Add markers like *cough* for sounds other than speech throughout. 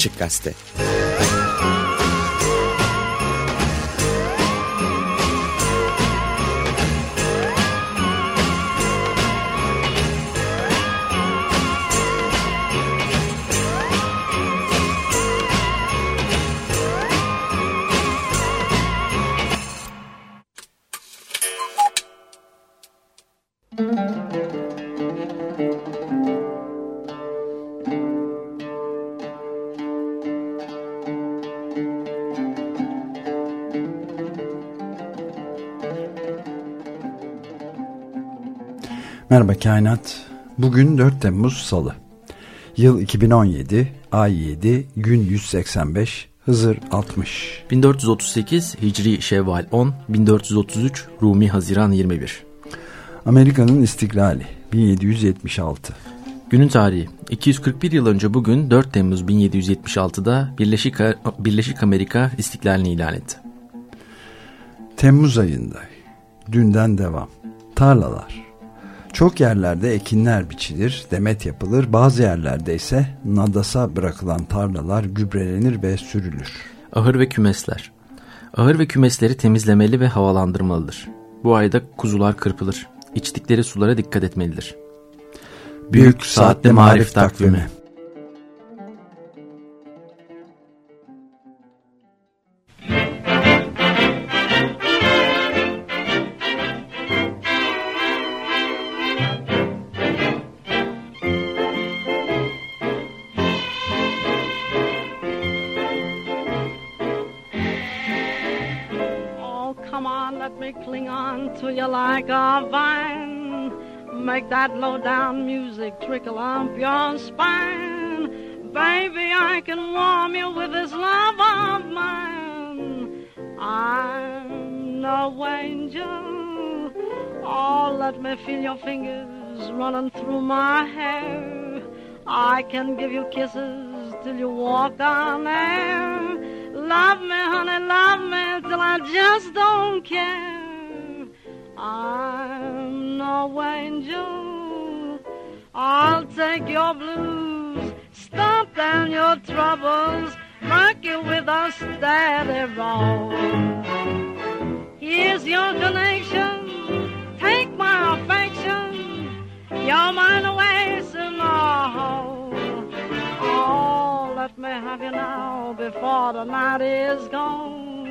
Açık Gazete Kainat. Bugün 4 Temmuz Salı. Yıl 2017, ay 7, gün 185, Hızır 60. 1438 Hicri Şevval 10, 1433 Rumi Haziran 21. Amerika'nın istiklali 1776. Günün tarihi 241 yıl önce bugün 4 Temmuz 1776'da Birleşik, Birleşik Amerika istiklalini ilan etti. Temmuz ayında dünden devam. Tarlalar çok yerlerde ekinler biçilir, demet yapılır, bazı yerlerde ise nadasa bırakılan tarlalar gübrelenir ve sürülür. Ahır ve kümesler Ahır ve kümesleri temizlemeli ve havalandırmalıdır. Bu ayda kuzular kırpılır. İçtikleri sulara dikkat etmelidir. Büyük Saatli Marif Takvimi, takvimi. That low down music trickle up your spine. Baby, I can warm you with this love of mine. I'm no angel. Oh, let me feel your fingers running through my hair. I can give you kisses till you walk on air. Love me, honey, love me till I just don't care. I'm no angel. I'll take your blues, stomp down your troubles, rock you with a steady roll. Here's your connection, take my affection, you're mine away in the Oh, let me have you now before the night is gone.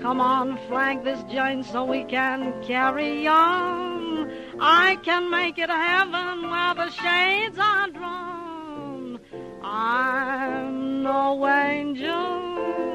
Come on, flank this joint so we can carry on. I can make it heaven where the shades are drawn. I'm no angel.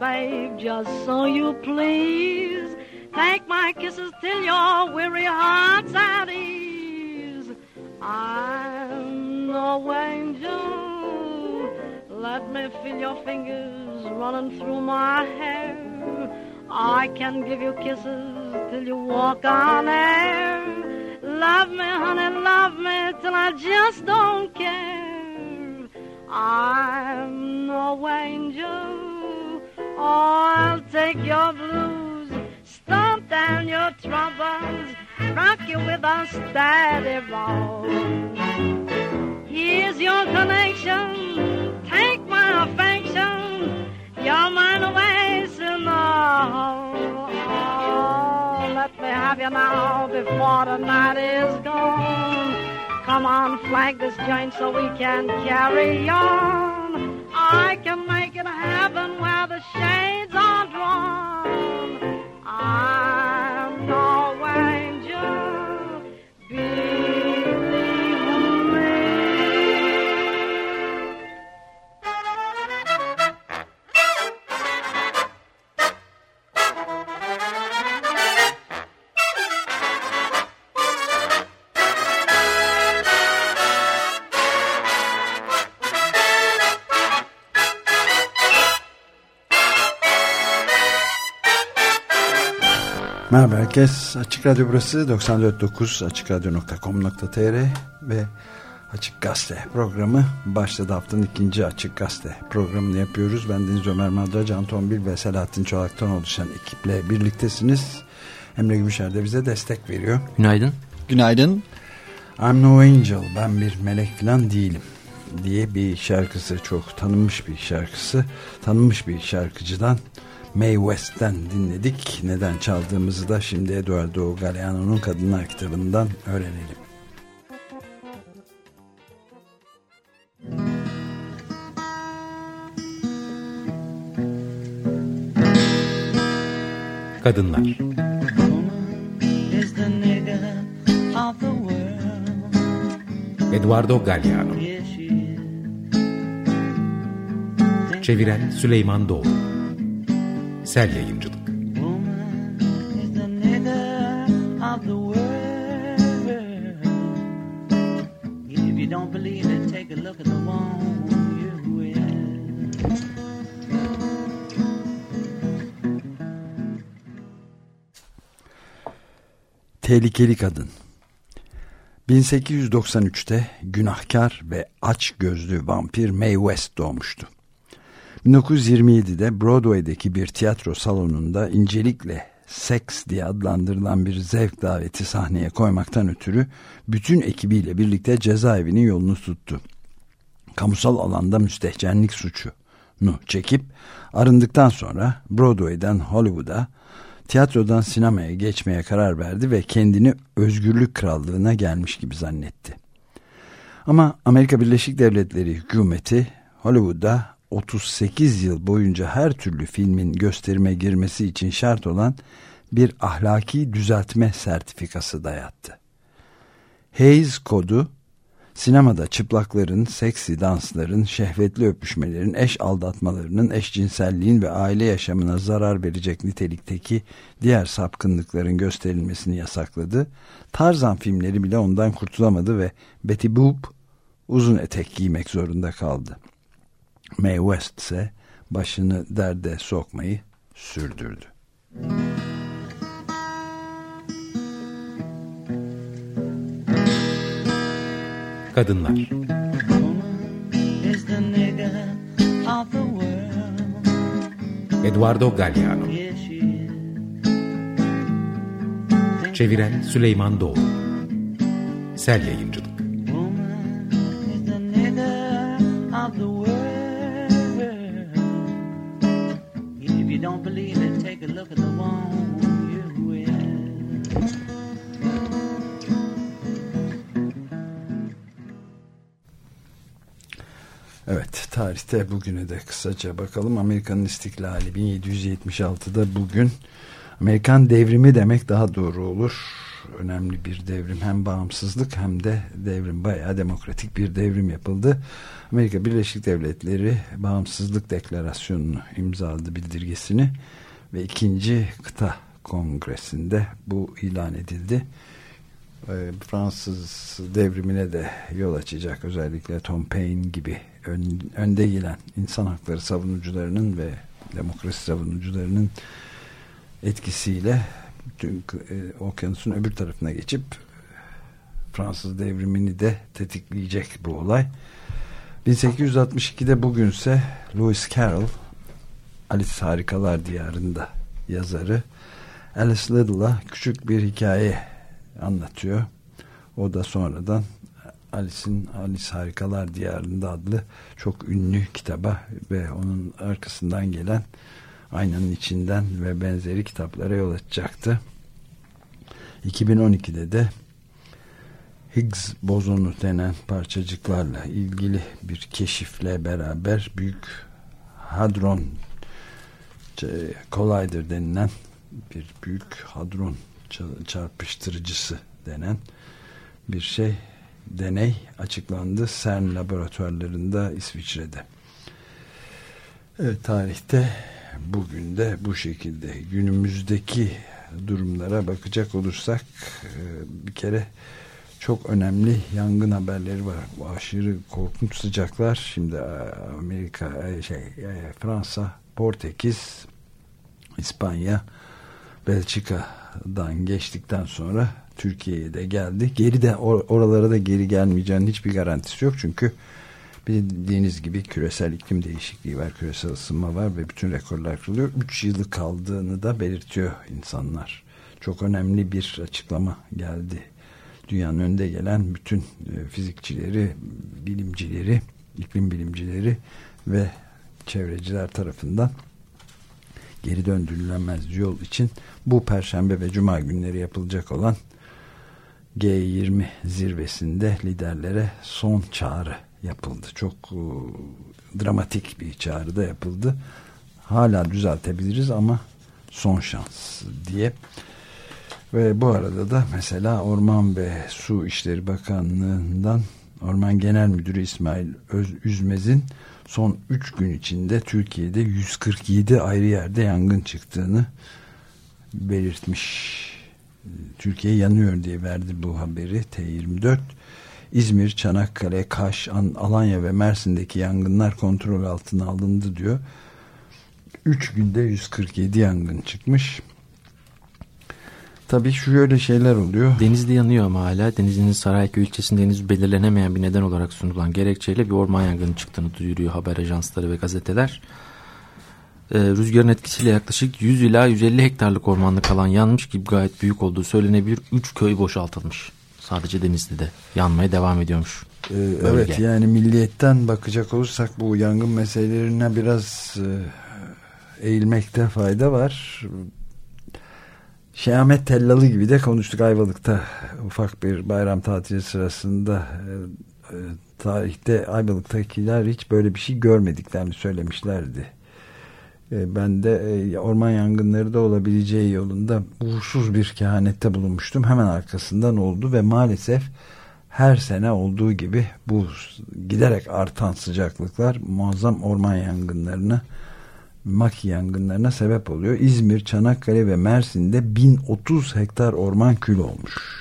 Babe, just so you please. Take my kisses till your weary heart's at ease. I'm no angel. Let me feel your fingers running through my hair. I can give you kisses till you walk on air. Love me, honey, love me till I just don't care. I'm no angel. I'll take your blues, stomp down your troubles, rock you with a steady roll. Here's your connection, take my affection, you're mine away in the. Oh, let me have you now before the night is gone. Come on, flag this joint so we can carry on. I can make it happen the shades are drawn. I'm Merhaba herkes. Açık Radyo burası 94.9 AçıkRadyo.com.tr ve Açık Gazete programı başladı. Haftanın ikinci Açık Gazete programını yapıyoruz. Ben Deniz Ömer Madra, Can Tombil ve Selahattin Çolak'tan oluşan ekiple birliktesiniz. Emre Gümüşer de bize destek veriyor. Günaydın. Günaydın. I'm no angel, ben bir melek falan değilim diye bir şarkısı çok tanınmış bir şarkısı. Tanınmış bir şarkıcıdan Mae West'ten dinledik. Neden çaldığımızı da şimdi Eduardo Galeano'nun Kadınlar kitabından öğrenelim. Kadınlar Eduardo Galliano Çeviren Süleyman Doğru Sel Yayıncılık Tehlikeli Kadın 1893'te günahkar ve aç gözlü vampir Mae West doğmuştu. 1927'de Broadway'deki bir tiyatro salonunda incelikle seks diye adlandırılan bir zevk daveti sahneye koymaktan ötürü bütün ekibiyle birlikte cezaevinin yolunu tuttu. Kamusal alanda müstehcenlik suçunu çekip arındıktan sonra Broadway'den Hollywood'a tiyatrodan sinemaya geçmeye karar verdi ve kendini özgürlük krallığına gelmiş gibi zannetti. Ama Amerika Birleşik Devletleri hükümeti Hollywood'da 38 yıl boyunca her türlü filmin gösterime girmesi için şart olan bir ahlaki düzeltme sertifikası dayattı. Hayes kodu sinemada çıplakların, seksi dansların, şehvetli öpüşmelerin, eş aldatmalarının, eşcinselliğin ve aile yaşamına zarar verecek nitelikteki diğer sapkınlıkların gösterilmesini yasakladı. Tarzan filmleri bile ondan kurtulamadı ve Betty Boop uzun etek giymek zorunda kaldı. Mae West ise başını derde sokmayı sürdürdü. Kadınlar. Eduardo Galliano. Çeviren Süleyman Doğru Sel Yayıncılık Evet tarihte bugüne de kısaca bakalım. Amerika'nın istiklali 1776'da bugün Amerikan devrimi demek daha doğru olur. Önemli bir devrim hem bağımsızlık hem de devrim bayağı demokratik bir devrim yapıldı. Amerika Birleşik Devletleri bağımsızlık deklarasyonunu imzaladı bildirgesini ve ikinci kıta kongresinde bu ilan edildi. Ee, Fransız devrimine de yol açacak özellikle Tom Paine gibi ön, önde gelen insan hakları savunucularının ve demokrasi savunucularının etkisiyle bütün e, okyanusun öbür tarafına geçip Fransız devrimini de tetikleyecek bu olay. 1862'de bugünse Lewis Carroll Alice Harikalar Diyarı'nda yazarı Alice Little'a küçük bir hikaye anlatıyor. O da sonradan Alice'in Alice Harikalar Diyarı'nda adlı çok ünlü kitaba ve onun arkasından gelen aynanın içinden ve benzeri kitaplara yol açacaktı. 2012'de de Higgs bozonu denen parçacıklarla ilgili bir keşifle beraber büyük hadron collider denilen bir büyük hadron çarpıştırıcısı denen bir şey deney açıklandı CERN laboratuvarlarında İsviçre'de. Evet, tarihte bugün de bu şekilde günümüzdeki durumlara bakacak olursak e, bir kere çok önemli yangın haberleri var. Bu aşırı korkunç sıcaklar. Şimdi e, Amerika, e, şey, Fransa, Portekiz, İspanya, Belçika Avrupa'dan geçtikten sonra Türkiye'ye de geldi. Geri de or oralara da geri gelmeyeceğinin hiçbir garantisi yok. Çünkü bildiğiniz gibi küresel iklim değişikliği var, küresel ısınma var ve bütün rekorlar kırılıyor. 3 yılı kaldığını da belirtiyor insanlar. Çok önemli bir açıklama geldi. Dünyanın önde gelen bütün e, fizikçileri, bilimcileri, iklim bilimcileri ve çevreciler tarafından geri döndürülemez yol için bu perşembe ve cuma günleri yapılacak olan G20 zirvesinde liderlere son çağrı yapıldı. Çok e, dramatik bir çağrı da yapıldı. Hala düzeltebiliriz ama son şans diye. Ve bu arada da mesela Orman ve Su İşleri Bakanlığı'ndan Orman Genel Müdürü İsmail Öz Üzmez'in son 3 gün içinde Türkiye'de 147 ayrı yerde yangın çıktığını belirtmiş. Türkiye yanıyor diye verdi bu haberi T24. İzmir, Çanakkale, Kaş, Alanya ve Mersin'deki yangınlar kontrol altına alındı diyor. 3 günde 147 yangın çıkmış. Tabii şöyle şeyler oluyor. Denizli yanıyor ama hala. Denizli'nin Sarayköy ilçesinde henüz belirlenemeyen bir neden olarak sunulan gerekçeyle bir orman yangını çıktığını duyuruyor haber ajansları ve gazeteler. Ee, rüzgarın etkisiyle yaklaşık 100 ila 150 hektarlık ormanlık alan yanmış gibi gayet büyük olduğu söylenebilir. 3 köy boşaltılmış. Sadece Denizli'de yanmaya devam ediyormuş. Ee, evet yani milliyetten bakacak olursak bu yangın meselelerine biraz e, eğilmekte fayda var. Şehamet Tellalı gibi de konuştuk Ayvalık'ta ufak bir bayram tatili sırasında e, e, tarihte Ayvalık'takiler hiç böyle bir şey görmediklerini söylemişlerdi. E, ben de orman yangınları da olabileceği yolunda uğursuz bir kehanette bulunmuştum. Hemen arkasından oldu ve maalesef her sene olduğu gibi bu giderek artan sıcaklıklar muazzam orman yangınlarına maki yangınlarına sebep oluyor. İzmir, Çanakkale ve Mersin'de 1030 hektar orman kül olmuş.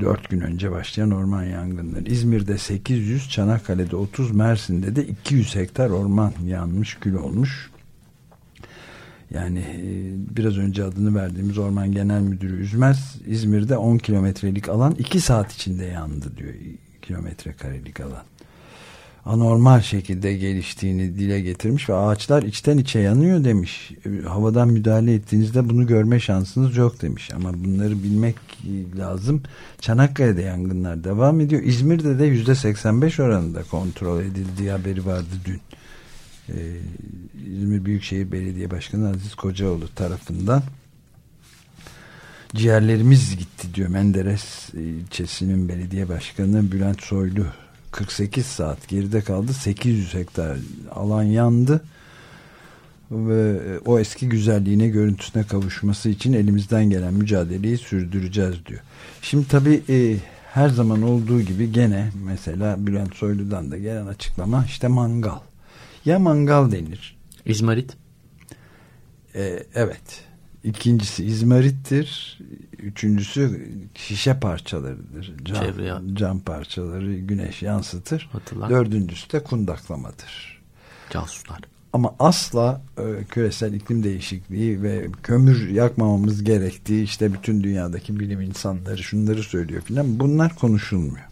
4 gün önce başlayan orman yangınları. İzmir'de 800, Çanakkale'de 30, Mersin'de de 200 hektar orman yanmış, kül olmuş. Yani e, biraz önce adını verdiğimiz Orman Genel Müdürü Üzmez, İzmir'de 10 kilometrelik alan 2 saat içinde yandı diyor. Kilometre karelik alan anormal şekilde geliştiğini dile getirmiş ve ağaçlar içten içe yanıyor demiş. Havadan müdahale ettiğinizde bunu görme şansınız yok demiş. Ama bunları bilmek lazım. Çanakkale'de yangınlar devam ediyor. İzmir'de de yüzde 85 oranında kontrol edildiği haberi vardı dün. Ee, İzmir Büyükşehir Belediye Başkanı Aziz Kocaoğlu tarafından ciğerlerimiz gitti diyor Menderes ilçesinin belediye başkanı Bülent Soylu 48 saat geride kaldı. 800 hektar alan yandı. Ve o eski güzelliğine, görüntüsüne kavuşması için elimizden gelen mücadeleyi sürdüreceğiz diyor. Şimdi tabii e, her zaman olduğu gibi gene mesela Bülent Soylu'dan da gelen açıklama işte mangal. Ya mangal denir. İzmarit. E, evet. İkincisi izmarittir. Üçüncüsü şişe parçalarıdır. Cam, cam parçaları güneş yansıtır. Hatırlar. Dördüncüsü de kundaklamadır. Casuslar. Ama asla e, küresel iklim değişikliği ve kömür yakmamamız gerektiği işte bütün dünyadaki bilim insanları şunları söylüyor filan bunlar konuşulmuyor.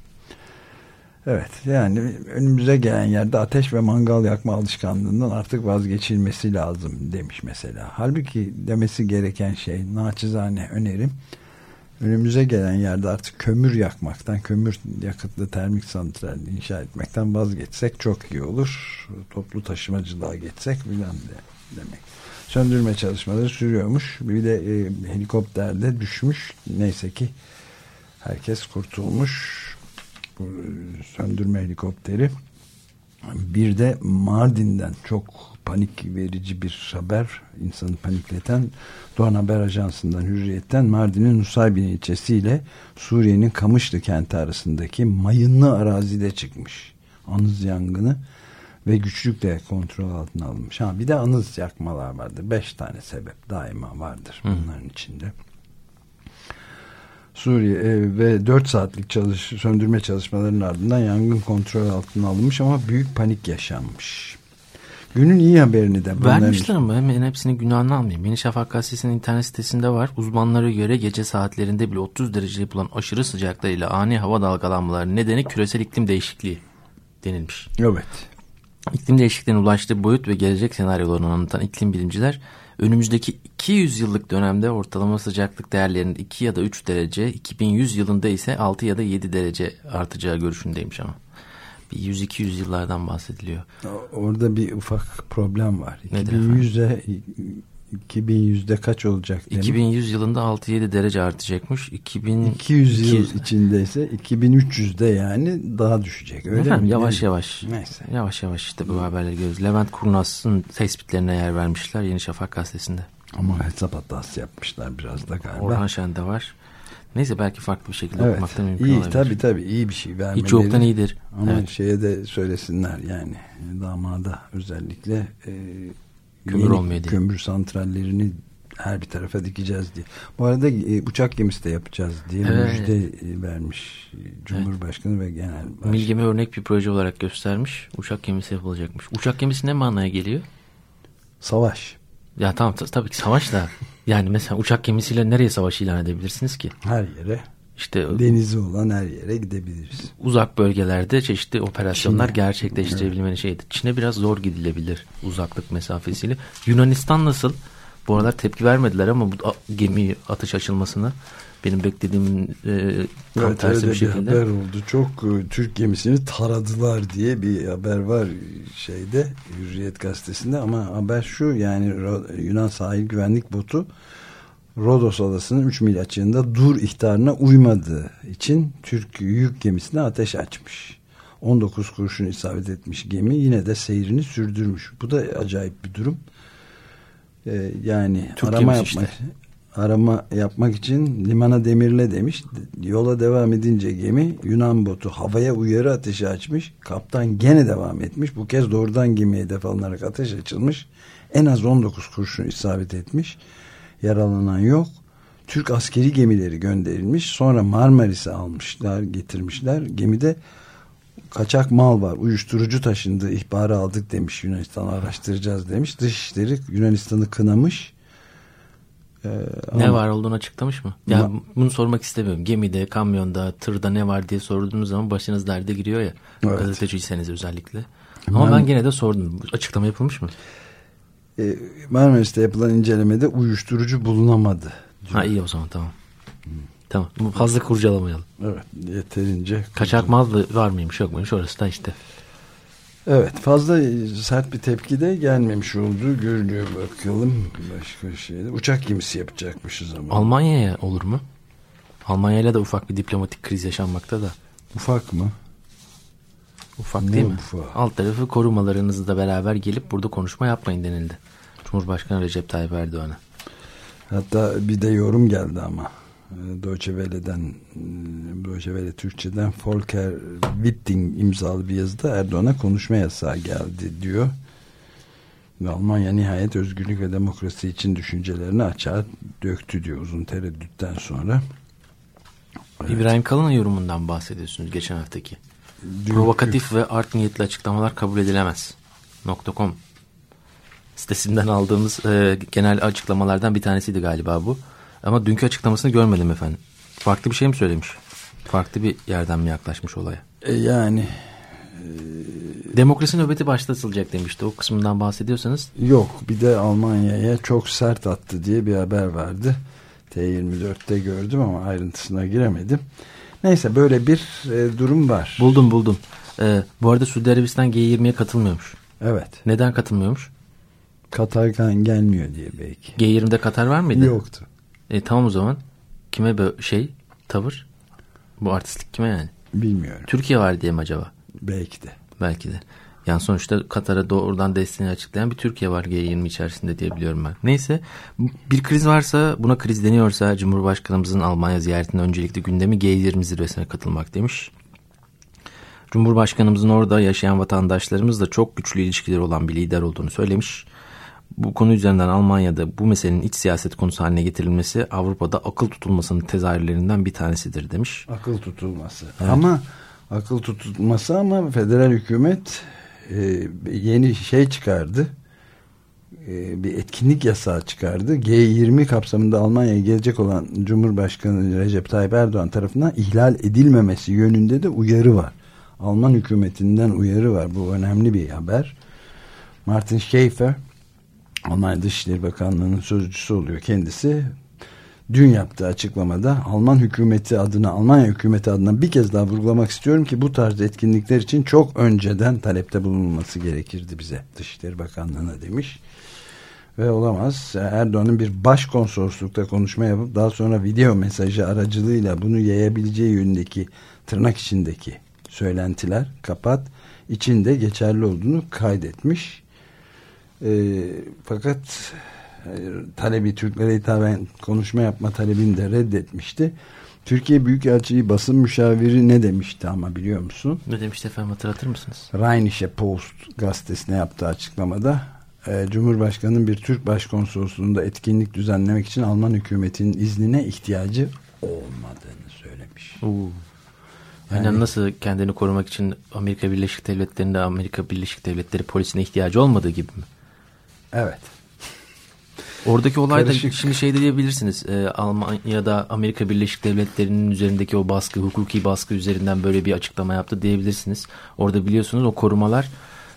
Evet yani önümüze gelen yerde ateş ve mangal yakma alışkanlığından artık vazgeçilmesi lazım demiş mesela. Halbuki demesi gereken şey naçizane önerim önümüze gelen yerde artık kömür yakmaktan, kömür yakıtlı termik santral inşa etmekten vazgeçsek çok iyi olur. Toplu taşımacılığa geçsek bilen de demek. Söndürme çalışmaları sürüyormuş. Bir de e, helikopterde düşmüş. Neyse ki herkes kurtulmuş söndürme helikopteri. Bir de Mardin'den çok panik verici bir haber insanı panikleten Doğan Haber Ajansı'ndan Hürriyet'ten Mardin'in Nusaybin ilçesiyle Suriye'nin Kamışlı kenti arasındaki mayınlı arazide çıkmış. Anız yangını ve güçlükle kontrol altına alınmış. Ha, bir de anız yakmalar vardır. Beş tane sebep daima vardır bunların Hı. içinde. Suriye e, ve 4 saatlik çalış, söndürme çalışmalarının ardından yangın kontrol altına alınmış ama büyük panik yaşanmış. Günün iyi haberini de. Vermişler ama hemen hepsinin günahını almayayım. Yeni Şafak gazetesinin internet sitesinde var. Uzmanlara göre gece saatlerinde bile 30 dereceyi bulan aşırı sıcaklarıyla ani hava dalgalanmaları nedeni küresel iklim değişikliği denilmiş. Evet. İklim değişikliğine ulaştığı boyut ve gelecek senaryolarını anlatan iklim bilimciler önümüzdeki 200 yıllık dönemde ortalama sıcaklık değerlerinin 2 ya da 3 derece, 2100 yılında ise 6 ya da 7 derece artacağı görüşündeymiş ama. Bir 100-200 yıllardan bahsediliyor. Orada bir ufak problem var. Nedir 2100'e 2100'de kaç olacak demek? 2100 yılında 6-7 derece artacakmış. 2000 200 yıl 200 içindeyse 2300'de yani daha düşecek. Öyle Efendim, mi? yavaş yavaş. Neyse. Yavaş yavaş işte bu haberleri görüyoruz. Levent Kurnaz'ın tespitlerine yer vermişler Yeni Şafak gazetesinde. Ama hesap hatası yapmışlar biraz da galiba. Orhan Şen de var. Neyse belki farklı bir şekilde evet. okumak da mümkün İyi olabilir. tabii tabii iyi bir şey vermeleri. Hiç yoktan iyidir. Ama Evet. şeye de söylesinler yani damada özellikle e, Kömür yeni olmuyor diye. Kömür santrallerini her bir tarafa dikeceğiz diye. Bu arada e, uçak gemisi de yapacağız diye Evet. müjde e, vermiş e, Cumhurbaşkanı ve Genel Başkan. Milgemi örnek bir proje olarak göstermiş. Uçak gemisi yapılacakmış. Uçak gemisi ne manaya geliyor? Savaş. Ya tamam ta- tabii ki savaş da. *laughs* Yani mesela uçak gemisiyle nereye savaş ilan edebilirsiniz ki? Her yere İşte denizi olan her yere gidebiliriz. uzak bölgelerde çeşitli operasyonlar Çin'e. gerçekleştirebilmenin şeydi. Çin'e biraz zor gidilebilir uzaklık mesafesiyle. Yunanistan nasıl? Bu aralar tepki vermediler ama bu gemi atış açılmasına benim beklediğim e, tam Evet, tersi bir bir şekilde. haber oldu. Çok e, Türk gemisini taradılar diye bir haber var şeyde Hürriyet gazetesinde ama haber şu yani Yunan sahil güvenlik botu Rodos adasının 3 mil açığında dur ihtarına uymadığı için Türk yük gemisine ateş açmış. 19 kurşun isabet etmiş gemi yine de seyrini sürdürmüş. Bu da acayip bir durum. Ee, yani Türk arama yapmak işte. arama yapmak için limana demirle demiş. Yola devam edince gemi Yunan botu havaya uyarı ateşi açmış. Kaptan gene devam etmiş. Bu kez doğrudan gemiye hedef alınarak ateş açılmış. En az 19 kurşun isabet etmiş. Yaralanan yok. Türk askeri gemileri gönderilmiş. Sonra Marmaris'e almışlar, getirmişler. Gemide kaçak mal var. Uyuşturucu taşındığı ihbarı aldık demiş Yunanistan araştıracağız demiş. Dışişleri Yunanistan'ı kınamış. Ee, Ne ama- var olduğunu açıklamış mı? Ya Ma- bunu sormak istemiyorum. Gemide, kamyonda, tırda ne var diye sorduğunuz zaman başınız derde giriyor ya. Evet. Gazeteciyseniz özellikle. Ama Ben- ben gene de sordum. Açıklama yapılmış mı? E, Marmaris'te yapılan incelemede uyuşturucu bulunamadı. Ha iyi o zaman tamam. Tamam. Fazla kurcalamayalım. Evet yeterince. Kaçak mal var mıymış yok muymuş orası da işte. Evet fazla sert bir tepki de gelmemiş olduğu görülüyor bakalım. Başka şeyde uçak gemisi yapacakmışız ama. Almanya'ya olur mu? Almanya'yla da ufak bir diplomatik kriz yaşanmakta da. Ufak mı? Ufak Ne değil mi? ufağı? Alt tarafı korumalarınızla beraber gelip burada konuşma yapmayın denildi. Cumhurbaşkanı Recep Tayyip Erdoğan'a. Hatta bir de yorum geldi ama. Ee, Deutsche Welle'den e, Deutsche Welle Türkçe'den Volker Witting imzalı bir yazıda Erdoğan'a konuşma yasağı geldi diyor. Ve Almanya nihayet özgürlük ve demokrasi için düşüncelerini açığa döktü diyor uzun tereddütten sonra. Evet. İbrahim Kalın'ın yorumundan bahsediyorsunuz geçen haftaki. Dünkü- Provokatif ve art niyetli açıklamalar kabul edilemez. .com sitesinden aldığımız e, genel açıklamalardan bir tanesiydi galiba bu. Ama dünkü açıklamasını görmedim efendim. Farklı bir şey mi söylemiş? Farklı bir yerden mi yaklaşmış olaya? E, yani Demokrasi nöbeti başlatılacak demişti. O kısmından bahsediyorsanız Yok bir de Almanya'ya çok sert attı diye bir haber vardı. T24'te gördüm ama ayrıntısına giremedim. Neyse böyle bir e, durum var. buldum buldum. E, bu arada Suudi Arabistan G20'ye katılmıyormuş. Evet. Neden katılmıyormuş? Katar'dan gelmiyor diye belki. G20'de Katar var mıydı? Yoktu. E tamam o zaman. Kime böyle şey tavır? Bu artistlik kime yani? Bilmiyorum. Türkiye var diye mi acaba? Belki de. Belki de. Yani sonuçta Katar'a doğrudan desteğini açıklayan bir Türkiye var G20 içerisinde diye biliyorum ben. Neyse bir kriz varsa buna kriz deniyorsa Cumhurbaşkanımızın Almanya ziyaretinin öncelikli gündemi G20 zirvesine katılmak demiş. Cumhurbaşkanımızın orada yaşayan vatandaşlarımızla çok güçlü ilişkileri olan bir lider olduğunu söylemiş. Bu konu üzerinden Almanya'da bu meselenin iç siyaset konusu haline getirilmesi Avrupa'da akıl tutulmasının tezahürlerinden bir tanesidir demiş. Akıl tutulması. Ama akıl tutulması ama federal hükümet e, yeni şey çıkardı. E, bir etkinlik yasağı çıkardı. G20 kapsamında Almanya'ya gelecek olan Cumhurbaşkanı Recep Tayyip Erdoğan tarafından ihlal edilmemesi yönünde de uyarı var. Alman hükümetinden uyarı var. Bu önemli bir haber. Martin Schäfer Almanya Dışişleri Bakanlığı'nın sözcüsü oluyor kendisi. Dün yaptığı açıklamada Alman hükümeti adına, Almanya hükümeti adına bir kez daha vurgulamak istiyorum ki bu tarz etkinlikler için çok önceden talepte bulunması gerekirdi bize. Dışişleri Bakanlığı'na demiş. Ve olamaz. Erdoğan'ın bir başkonsoloslukta konuşma yapıp daha sonra video mesajı aracılığıyla bunu yayabileceği yönündeki tırnak içindeki söylentiler kapat içinde geçerli olduğunu kaydetmiş. E, fakat talebi Türklere hitaben konuşma yapma talebini de reddetmişti. Türkiye Büyükelçiliği basın müşaviri ne demişti ama biliyor musun? Ne demişti efendim hatırlatır mısınız? Rheinische Post gazetesine yaptığı açıklamada e, Cumhurbaşkanı'nın bir Türk başkonsolosluğunda etkinlik düzenlemek için Alman hükümetinin iznine ihtiyacı olmadığını söylemiş. Oo. Yani, yani nasıl kendini korumak için Amerika Birleşik Devletleri'nde Amerika Birleşik Devletleri polisine ihtiyacı olmadığı gibi mi? Evet. Oradaki olay da şimdi şey de diyebilirsiniz. E, Almanya'da Amerika Birleşik Devletleri'nin üzerindeki o baskı, hukuki baskı üzerinden böyle bir açıklama yaptı diyebilirsiniz. Orada biliyorsunuz o korumalar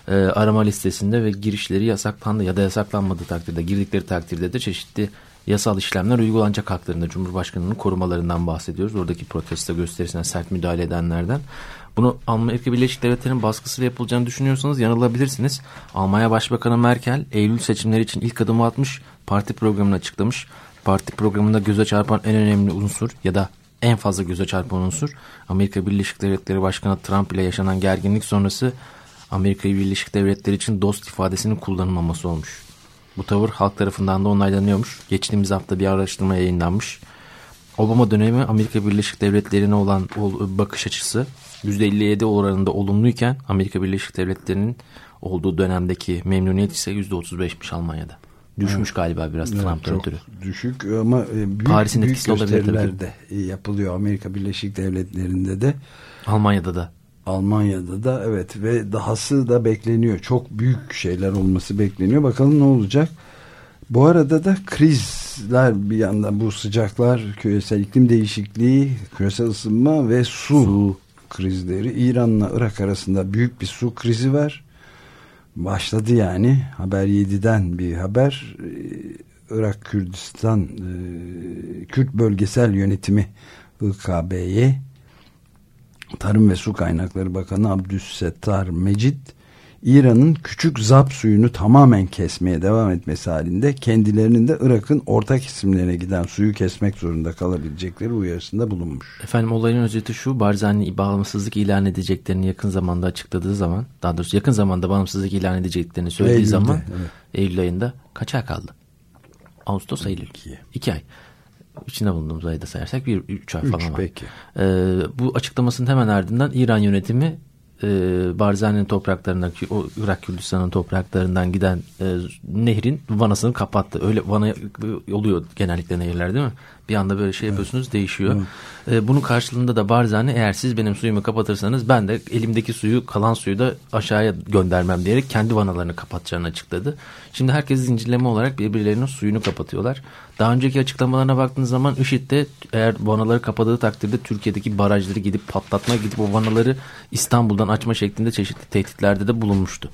e, arama listesinde ve girişleri yasaklandı ya da yasaklanmadığı takdirde, girdikleri takdirde de çeşitli yasal işlemler uygulanacak haklarında Cumhurbaşkanı'nın korumalarından bahsediyoruz. Oradaki protesto gösterisine sert müdahale edenlerden. Bunu Amerika Birleşik Devletleri'nin baskısı yapılacağını düşünüyorsanız yanılabilirsiniz. Almanya Başbakanı Merkel Eylül seçimleri için ilk adımı atmış, parti programını açıklamış. Parti programında göze çarpan en önemli unsur ya da en fazla göze çarpan unsur Amerika Birleşik Devletleri Başkanı Trump ile yaşanan gerginlik sonrası Amerika Birleşik Devletleri için dost ifadesinin kullanılmaması olmuş. Bu tavır halk tarafından da onaylanıyormuş. Geçtiğimiz hafta bir araştırma yayınlanmış. Obama dönemi Amerika Birleşik Devletleri'ne olan bakış açısı %57 oranında olumluyken Amerika Birleşik Devletleri'nin olduğu dönemdeki memnuniyet ise %35'miş Almanya'da. Düşmüş evet. galiba biraz evet, Trump'tan ötürü. Düşük ama e, büyük, Paris'in büyük gösteriler de yapılıyor Amerika Birleşik Devletleri'nde de. Almanya'da da. Almanya'da da evet ve dahası da bekleniyor. Çok büyük şeyler olması bekleniyor. Bakalım ne olacak. Bu arada da krizler bir yandan bu sıcaklar, küresel iklim değişikliği, küresel ısınma ve su, su. Krizleri. İran'la Irak arasında büyük bir su krizi var. Başladı yani. Haber 7'den bir haber. Ee, Irak Kürdistan e, Kürt Bölgesel Yönetimi IKB'ye Tarım ve Su Kaynakları Bakanı Abdüssettar Mecid İran'ın küçük zap suyunu tamamen kesmeye devam etmesi halinde kendilerinin de Irak'ın ortak isimlerine giden suyu kesmek zorunda kalabilecekleri uyarısında bulunmuş. Efendim olayın özeti şu Barzani bağımsızlık ilan edeceklerini yakın zamanda açıkladığı zaman daha doğrusu yakın zamanda bağımsızlık ilan edeceklerini söylediği Eylül'de, zaman evet. Eylül ayında kaç ay kaldı? Ağustos Eylül. İki. İki ay içinde bulunduğumuz ayda sayarsak bir üç ay falan üç, var. Peki. Ee, bu açıklamasının hemen ardından İran yönetimi e, Barzani'nin topraklarındaki o Irak Kürdistan'ın topraklarından giden e, nehrin vanasını kapattı. Öyle vana oluyor genellikle nehirler değil mi? Bir anda böyle şey yapıyorsunuz evet. değişiyor. Evet. E, bunun karşılığında da Barzani eğer siz benim suyumu kapatırsanız ben de elimdeki suyu kalan suyu da aşağıya göndermem diyerek kendi vanalarını kapatacağını açıkladı. Şimdi herkes zincirleme olarak birbirlerinin suyunu kapatıyorlar. Daha önceki açıklamalarına baktığınız zaman IŞİD'de eğer vanaları kapadığı takdirde Türkiye'deki barajları gidip patlatma gidip o vanaları İstanbul'dan açma şeklinde çeşitli tehditlerde de bulunmuştu.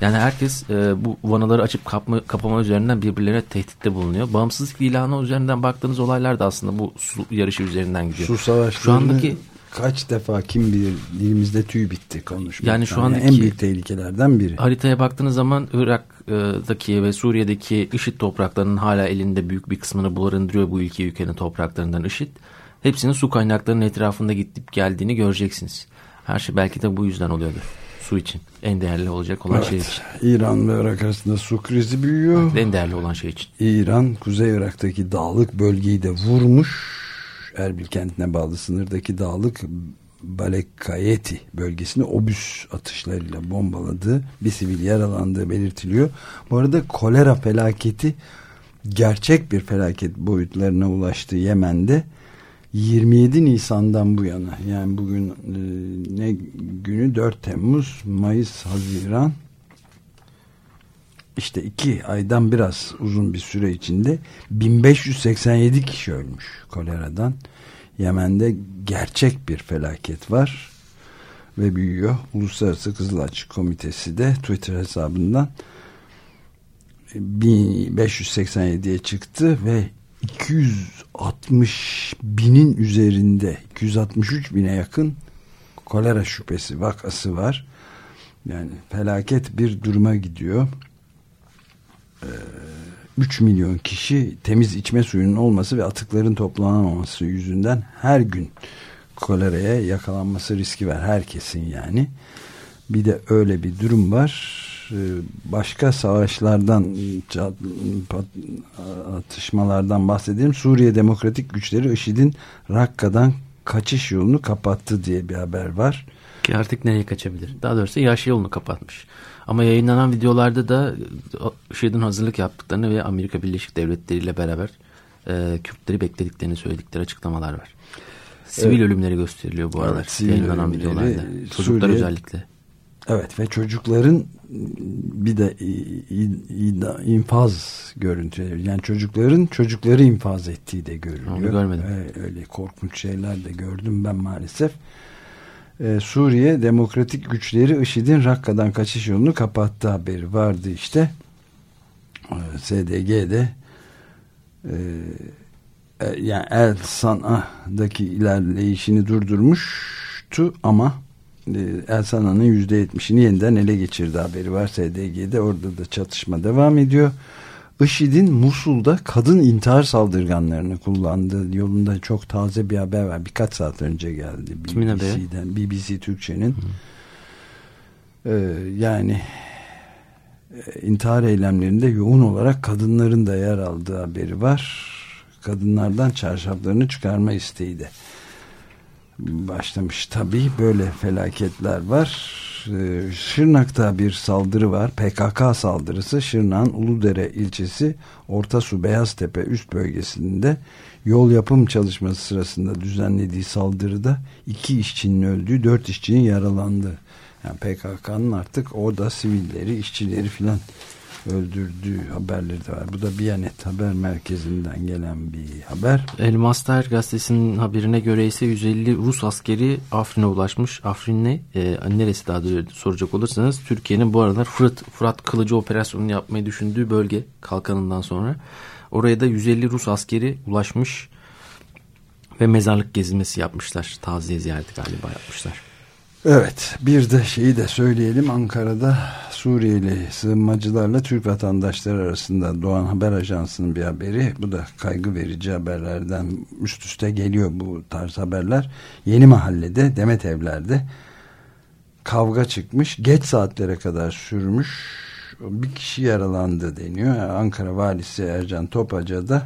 Yani herkes e, bu vanaları açıp kapma, kapama üzerinden birbirlerine tehditte bulunuyor. Bağımsızlık ilanı üzerinden baktığınız olaylar da aslında bu su yarışı üzerinden gidiyor. Su savaşları şu andaki kaç defa kim bilir dilimizde tüy bitti konuşmak. Yani şu andaki en büyük tehlikelerden biri. Haritaya baktığınız zaman Irak'taki ve Suriye'deki IŞİD topraklarının hala elinde büyük bir kısmını barındırıyor bu ülke ülkenin topraklarından IŞİD. Hepsinin su kaynaklarının etrafında gidip geldiğini göreceksiniz. Her şey belki de bu yüzden oluyordur su için. En değerli olacak olan evet, şey için. İran ve Irak arasında su krizi büyüyor. Evet, en değerli olan şey için. İran Kuzey Irak'taki dağlık bölgeyi de vurmuş. Erbil kentine bağlı sınırdaki dağlık Balekayeti bölgesini obüs atışlarıyla bombaladı. Bir sivil yaralandığı belirtiliyor. Bu arada kolera felaketi gerçek bir felaket boyutlarına ulaştı Yemen'de. 27 Nisan'dan bu yana yani bugün e, ne günü 4 Temmuz, Mayıs, Haziran işte iki aydan biraz uzun bir süre içinde 1587 kişi ölmüş koleradan. Yemen'de gerçek bir felaket var ve büyüyor. Uluslararası Kızıl Açık Komitesi de Twitter hesabından 1587'ye çıktı ve 260 binin üzerinde 263 bine yakın kolera şüphesi vakası var. Yani felaket bir duruma gidiyor. 3 milyon kişi temiz içme suyunun olması ve atıkların toplanamaması yüzünden her gün koleraya yakalanması riski var herkesin yani. Bir de öyle bir durum var. Ee, başka savaşlardan atışmalardan bahsedelim. Suriye Demokratik Güçleri IŞİD'in Rakka'dan kaçış yolunu kapattı diye bir haber var. Ki artık nereye kaçabilir? Daha doğrusu yaş yolunu kapatmış. Ama yayınlanan videolarda da IŞİD'in hazırlık yaptıklarını ve Amerika Birleşik Devletleri ile beraber e, Kürtleri beklediklerini söyledikleri açıklamalar var. Sivil evet. ölümleri gösteriliyor bu aralar evet, yayınlanan videolarda. Çocuklar Suriye, özellikle. Evet ve çocukların bir de infaz görüntüleri yani çocukların çocukları infaz ettiği de görülüyor. Onu görmedim. Ve öyle korkunç şeyler de gördüm ben maalesef. Ee, Suriye Demokratik Güçleri IŞİD'in Rakka'dan kaçış yolunu kapattı haberi vardı işte. Ee, SDG'de e, e, yani El Sana'daki ilerleyişini durdurmuştu ama El Sana'nın %70'ini yeniden ele geçirdi haberi var SDG'de. Orada da çatışma devam ediyor. IŞİD'in Musul'da kadın intihar saldırganlarını kullandığı yolunda çok taze bir haber var. Birkaç saat önce geldi. BBC'den, BBC Türkçe'nin. Ee, yani e, intihar eylemlerinde yoğun olarak kadınların da yer aldığı haberi var. Kadınlardan çarşaflarını çıkarma isteği de başlamış. Tabii böyle felaketler var. Ee, Şırnak'ta bir saldırı var. PKK saldırısı Şırnak'ın Uludere ilçesi Orta Su Beyaztepe üst bölgesinde yol yapım çalışması sırasında düzenlediği saldırıda iki işçinin öldüğü, dört işçinin yaralandı. Yani PKK'nın artık orada sivilleri, işçileri filan öldürdüğü haberleri de var. Bu da Biyanet Haber Merkezi'nden gelen bir haber. Elmastar gazetesinin haberine göre ise 150 Rus askeri Afrin'e ulaşmış. Afrin ne? E, neresi daha doğru soracak olursanız Türkiye'nin bu aralar Fırat, Fırat Kılıcı operasyonunu yapmayı düşündüğü bölge kalkanından sonra. Oraya da 150 Rus askeri ulaşmış ve mezarlık gezilmesi yapmışlar. Taziye ziyareti galiba yapmışlar. Evet bir de şeyi de söyleyelim. Ankara'da Suriyeli sığınmacılarla Türk vatandaşları arasında Doğan Haber Ajansı'nın bir haberi bu da kaygı verici haberlerden üst üste geliyor bu tarz haberler. Yeni mahallede Demet Evler'de kavga çıkmış geç saatlere kadar sürmüş bir kişi yaralandı deniyor. Ankara valisi Ercan Topaca da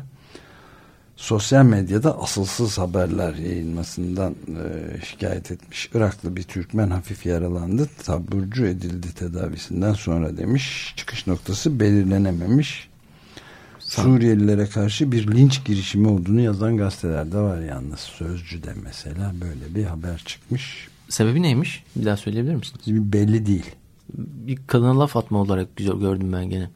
sosyal medyada asılsız haberler yayılmasından e, şikayet etmiş. Iraklı bir Türkmen hafif yaralandı. Taburcu edildi tedavisinden sonra demiş. Çıkış noktası belirlenememiş. Suriyelilere karşı bir linç girişimi olduğunu yazan gazetelerde var yalnız. Sözcü'de mesela böyle bir haber çıkmış. Sebebi neymiş? Bir daha söyleyebilir misiniz? Belli değil. Bir kadına laf atma olarak gördüm ben gene.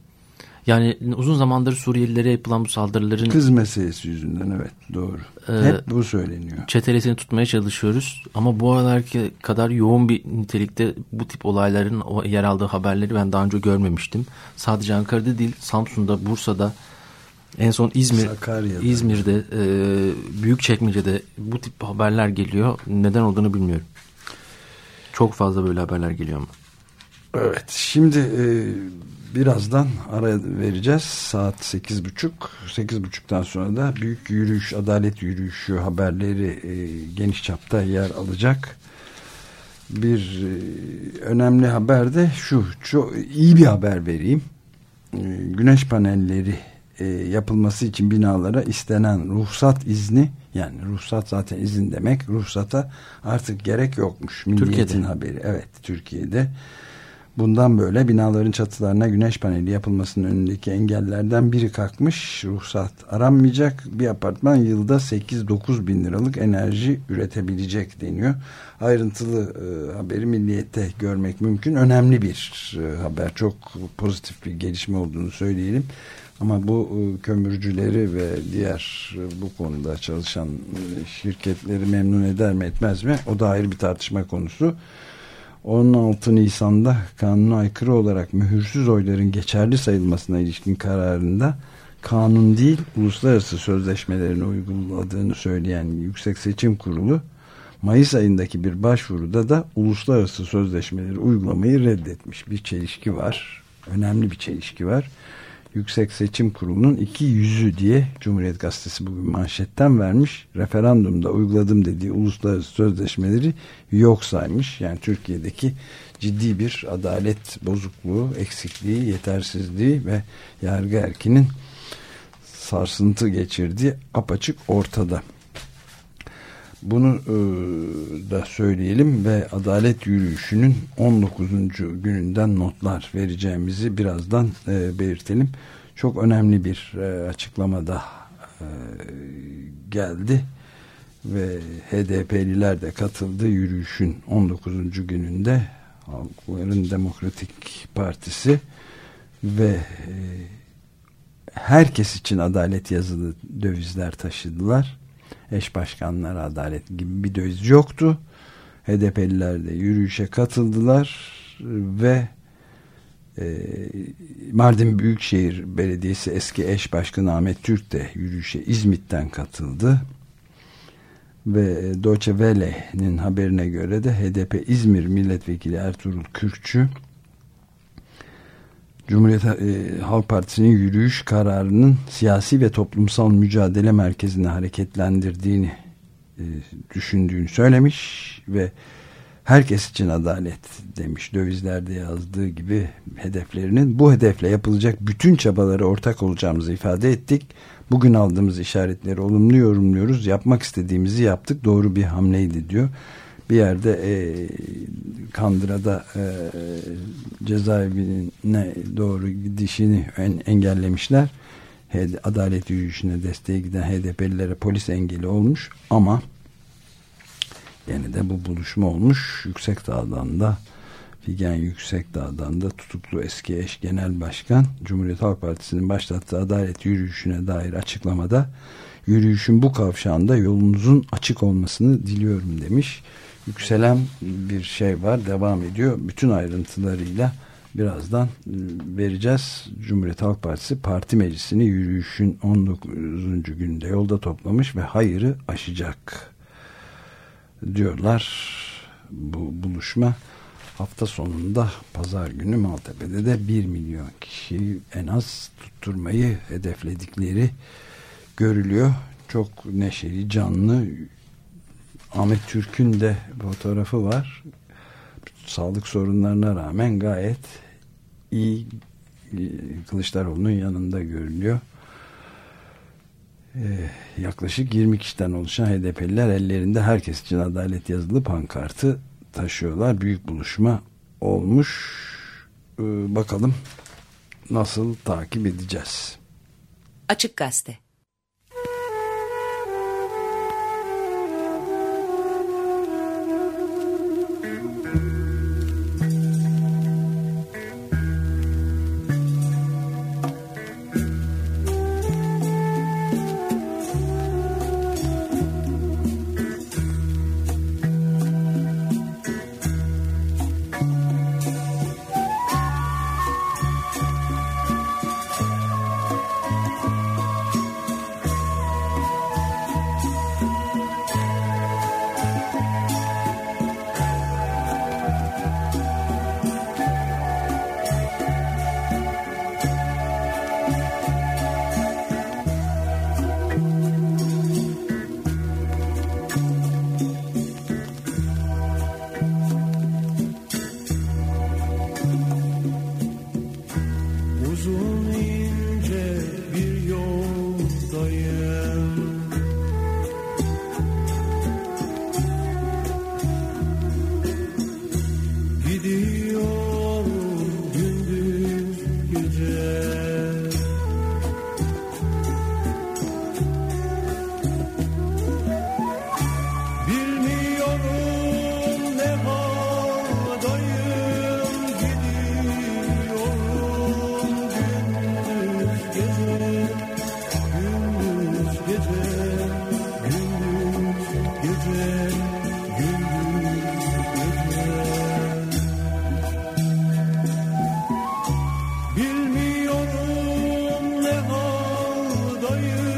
Yani uzun zamandır Suriyelilere yapılan bu saldırıların... Kız meselesi yüzünden evet doğru. E, Hep bu söyleniyor. Çetelesini tutmaya çalışıyoruz. Ama bu aralarki kadar yoğun bir nitelikte bu tip olayların yer aldığı haberleri ben daha önce görmemiştim. Sadece Ankara'da değil Samsun'da, Bursa'da, en son İzmir, Sakarya'da. İzmir'de, e, Büyükçekmece'de bu tip haberler geliyor. Neden olduğunu bilmiyorum. Çok fazla böyle haberler geliyor ama. Evet şimdi e, birazdan ara vereceğiz. Saat sekiz buçuk. Sekiz buçuktan sonra da büyük yürüyüş, adalet yürüyüşü haberleri e, geniş çapta yer alacak. Bir e, önemli haber de şu. Çok iyi bir haber vereyim. E, güneş panelleri e, yapılması için binalara istenen ruhsat izni yani ruhsat zaten izin demek ruhsata artık gerek yokmuş. Milliyetin Türkiye'de. haberi. Evet Türkiye'de Bundan böyle binaların çatılarına güneş paneli yapılmasının önündeki engellerden biri kalkmış. Ruhsat aranmayacak. Bir apartman yılda 8-9 bin liralık enerji üretebilecek deniyor. Ayrıntılı e, haberi milliyette görmek mümkün. Önemli bir e, haber. Çok pozitif bir gelişme olduğunu söyleyelim. Ama bu e, kömürcüleri ve diğer e, bu konuda çalışan e, şirketleri memnun eder mi etmez mi? O da ayrı bir tartışma konusu. 16 Nisan'da kanuna aykırı olarak mühürsüz oyların geçerli sayılmasına ilişkin kararında kanun değil uluslararası sözleşmelerini uyguladığını söyleyen Yüksek Seçim Kurulu Mayıs ayındaki bir başvuruda da uluslararası sözleşmeleri uygulamayı reddetmiş. Bir çelişki var. Önemli bir çelişki var. Yüksek Seçim Kurulu'nun iki yüzü diye Cumhuriyet Gazetesi bugün manşetten vermiş. Referandumda uyguladım dediği uluslararası sözleşmeleri yok saymış. Yani Türkiye'deki ciddi bir adalet bozukluğu, eksikliği, yetersizliği ve yargı erkinin sarsıntı geçirdiği apaçık ortada. Bunu e, da söyleyelim ve adalet yürüyüşünün 19. gününden notlar vereceğimizi birazdan e, belirtelim. Çok önemli bir e, açıklamada e, geldi ve HDP'liler de katıldı yürüyüşün 19. gününde Halkların Demokratik Partisi ve e, herkes için adalet yazılı dövizler taşıdılar eş başkanlar adalet gibi bir döviz yoktu. HDP'liler de yürüyüşe katıldılar ve e, Mardin Büyükşehir Belediyesi eski eş başkanı Ahmet Türk de yürüyüşe İzmit'ten katıldı. Ve Deutsche Welle'nin haberine göre de HDP İzmir Milletvekili Ertuğrul Kürkçü Cumhuriyet e, Halk Partisi'nin yürüyüş kararının siyasi ve toplumsal mücadele merkezine hareketlendirdiğini e, düşündüğünü söylemiş ve herkes için adalet demiş dövizlerde yazdığı gibi hedeflerinin bu hedefle yapılacak bütün çabaları ortak olacağımızı ifade ettik. Bugün aldığımız işaretleri olumlu yorumluyoruz. Yapmak istediğimizi yaptık. Doğru bir hamleydi diyor bir yerde e, Kandıra'da e, cezaevine doğru gidişini en, engellemişler. Adalet yürüyüşüne desteğe giden HDP'lilere polis engeli olmuş ama yine de bu buluşma olmuş. Yüksek Dağ'dan da Figen Yüksek Dağ'dan da tutuklu eski eş genel başkan Cumhuriyet Halk Partisi'nin başlattığı adalet yürüyüşüne dair açıklamada yürüyüşün bu kavşağında yolunuzun açık olmasını diliyorum demiş yükselen bir şey var. Devam ediyor. Bütün ayrıntılarıyla birazdan e, vereceğiz. Cumhuriyet Halk Partisi parti meclisini yürüyüşün 19. günde yolda toplamış ve hayırı aşacak diyorlar bu buluşma. Hafta sonunda pazar günü Maltepe'de de 1 milyon kişi en az tutturmayı hedefledikleri görülüyor. Çok neşeli canlı Ahmet Türk'ün de fotoğrafı var. Sağlık sorunlarına rağmen gayet iyi Kılıçdaroğlu'nun yanında görünüyor. Ee, yaklaşık 20 kişiden oluşan HDP'liler ellerinde herkes için adalet yazılı pankartı taşıyorlar. Büyük buluşma olmuş. Ee, bakalım nasıl takip edeceğiz. Açık Gazete doyur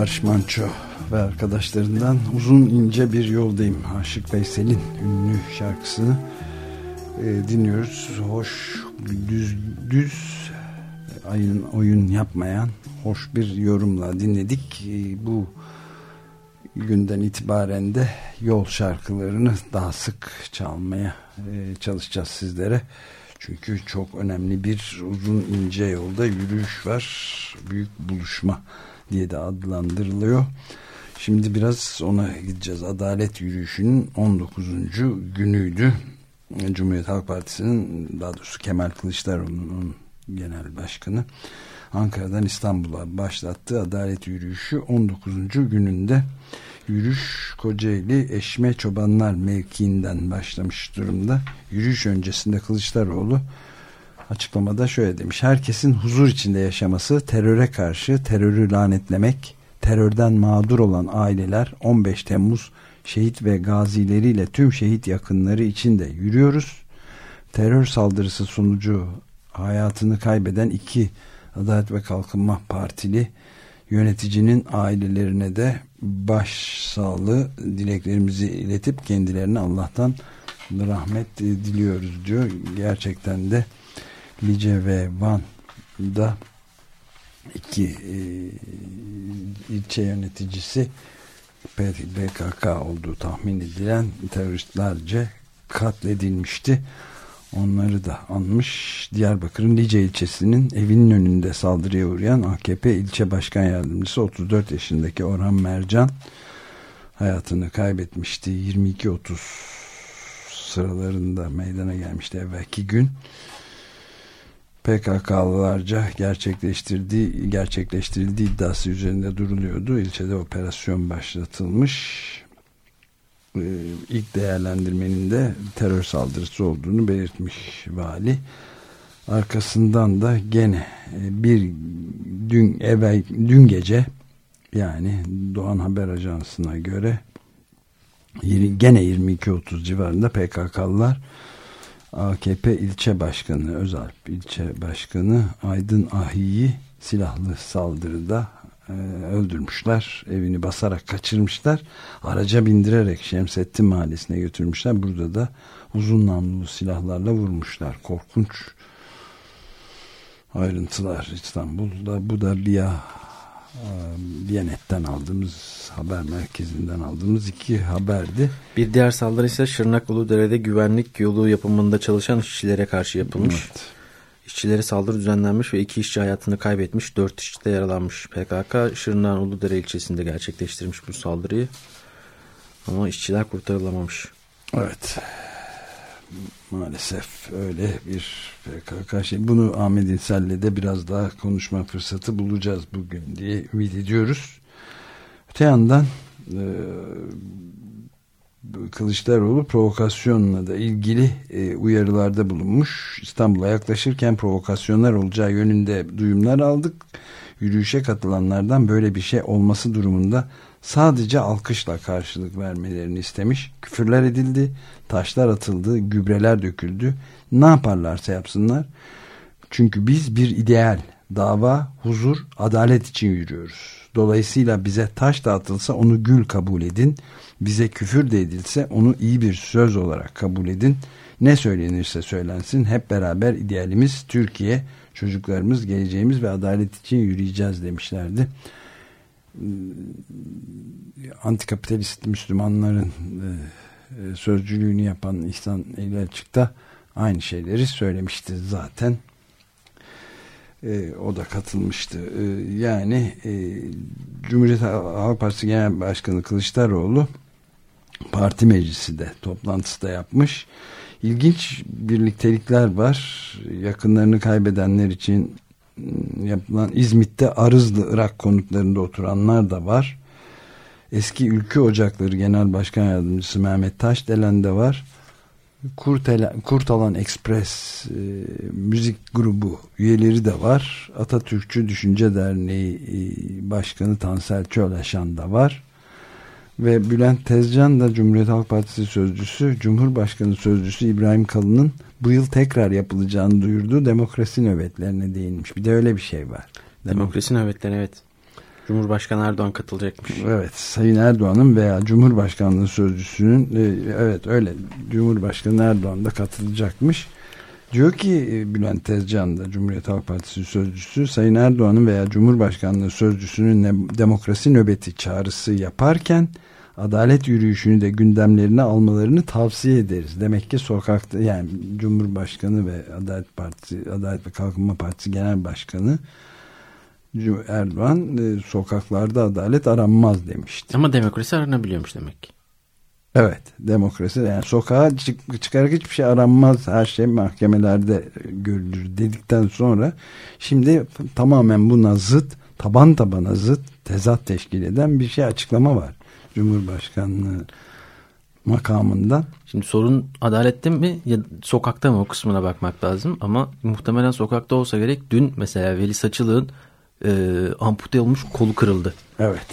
Barış Manço ve arkadaşlarından uzun ince bir yoldayım. Aşık Veysel'in ünlü şarkısını e, dinliyoruz. Hoş, düz, düz ayın oyun yapmayan hoş bir yorumla dinledik. E, bu günden itibaren de yol şarkılarını daha sık çalmaya e, çalışacağız sizlere. Çünkü çok önemli bir uzun ince yolda yürüyüş var. Büyük buluşma diye de adlandırılıyor. Şimdi biraz ona gideceğiz. Adalet yürüyüşünün 19. günüydü. Cumhuriyet Halk Partisi'nin daha doğrusu Kemal Kılıçdaroğlu'nun genel başkanı Ankara'dan İstanbul'a başlattığı adalet yürüyüşü 19. gününde yürüyüş Kocaeli Eşme Çobanlar mevkiinden başlamış durumda. Yürüyüş öncesinde Kılıçdaroğlu açıklamada şöyle demiş. Herkesin huzur içinde yaşaması, teröre karşı terörü lanetlemek, terörden mağdur olan aileler 15 Temmuz şehit ve gazileriyle tüm şehit yakınları için de yürüyoruz. Terör saldırısı sonucu hayatını kaybeden iki Adalet ve Kalkınma Partili yöneticinin ailelerine de başsağlığı dileklerimizi iletip kendilerine Allah'tan rahmet diliyoruz diyor. Gerçekten de Lice ve Van'da iki e, ilçe yöneticisi PKK olduğu tahmin edilen teröristlerce katledilmişti. Onları da anmış. Diyarbakır'ın Lice ilçesinin evinin önünde saldırıya uğrayan AKP ilçe başkan yardımcısı 34 yaşındaki Orhan Mercan hayatını kaybetmişti. 22-30 sıralarında meydana gelmişti evvelki gün. PKK'lılarca gerçekleştirdiği gerçekleştirildiği iddiası üzerinde duruluyordu. İlçede operasyon başlatılmış. Ee, ilk değerlendirmenin de terör saldırısı olduğunu belirtmiş vali. Arkasından da gene e, bir dün evvel dün gece yani Doğan Haber Ajansı'na göre gene 22-30 civarında PKK'lılar AKP ilçe başkanı Özalp ilçe başkanı Aydın Ahi'yi silahlı saldırıda e, öldürmüşler. Evini basarak kaçırmışlar. Araca bindirerek Şemsettin Mahallesi'ne götürmüşler. Burada da uzun namlulu silahlarla vurmuşlar. Korkunç ayrıntılar İstanbul'da. Bu da bir Biyanet'ten aldığımız haber merkezinden aldığımız iki haberdi. Bir diğer saldırı ise Şırnak Uludere'de güvenlik yolu yapımında çalışan işçilere karşı yapılmış. Evet. İşçilere saldırı düzenlenmiş ve iki işçi hayatını kaybetmiş. Dört işçi de yaralanmış. PKK Şırnak Uludere ilçesinde gerçekleştirmiş bu saldırıyı. Ama işçiler kurtarılamamış. Evet maalesef öyle bir PKK şey. Bunu Ahmet İnsel'le de biraz daha konuşma fırsatı bulacağız bugün diye ümit ediyoruz. Öte yandan e, Kılıçdaroğlu provokasyonla da ilgili e, uyarılarda bulunmuş. İstanbul'a yaklaşırken provokasyonlar olacağı yönünde duyumlar aldık. Yürüyüşe katılanlardan böyle bir şey olması durumunda sadece alkışla karşılık vermelerini istemiş. Küfürler edildi, taşlar atıldı, gübreler döküldü. Ne yaparlarsa yapsınlar. Çünkü biz bir ideal, dava, huzur, adalet için yürüyoruz. Dolayısıyla bize taş da atılsa onu gül kabul edin. Bize küfür de edilse onu iyi bir söz olarak kabul edin. Ne söylenirse söylensin hep beraber idealimiz Türkiye, çocuklarımız, geleceğimiz ve adalet için yürüyeceğiz demişlerdi. Antikapitalist Müslümanların e, sözcülüğünü yapan İhsan Eylülçük da aynı şeyleri söylemişti zaten. E, o da katılmıştı. E, yani e, Cumhuriyet Halk Partisi Genel Başkanı Kılıçdaroğlu parti meclisi de toplantısı da yapmış. İlginç birliktelikler var. Yakınlarını kaybedenler için yapılan İzmit'te Arızlı Irak konutlarında oturanlar da var. Eski Ülkü Ocakları Genel Başkan Yardımcısı Mehmet Taşdelen de var. Kurtelen, Kurtalan Express e, müzik grubu üyeleri de var. Atatürkçü Düşünce Derneği e, Başkanı Tansel Çöleşan da var. Ve Bülent Tezcan da Cumhuriyet Halk Partisi sözcüsü, Cumhurbaşkanı sözcüsü İbrahim Kalın'ın bu yıl tekrar yapılacağını duyurduğu demokrasi nöbetlerine değinmiş. Bir de öyle bir şey var. Demokrasi nöbetleri evet. Cumhurbaşkanı Erdoğan katılacakmış. Evet Sayın Erdoğan'ın veya Cumhurbaşkanlığı sözcüsünün e, evet öyle Cumhurbaşkanı Erdoğan da katılacakmış. Diyor ki e, Bülent Tezcan da Cumhuriyet Halk Partisi sözcüsü Sayın Erdoğan'ın veya Cumhurbaşkanlığı sözcüsünün demokrasi nöbeti çağrısı yaparken adalet yürüyüşünü de gündemlerine almalarını tavsiye ederiz. Demek ki sokakta yani Cumhurbaşkanı ve Adalet Partisi Adalet ve Kalkınma Partisi Genel Başkanı Erdoğan e, sokaklarda adalet aranmaz demişti. Ama demokrasi aranabiliyormuş demek ki. Evet demokrasi yani sokağa çık, çıkarak hiçbir şey aranmaz her şey mahkemelerde görülür dedikten sonra şimdi tamamen buna zıt taban tabana zıt tezat teşkil eden bir şey açıklama var. Cumhurbaşkanlığı makamında. Şimdi sorun adalette mi ya sokakta mı o kısmına bakmak lazım ama muhtemelen sokakta olsa gerek dün mesela Veli Saçılık'ın e, ampute olmuş kolu kırıldı. Evet.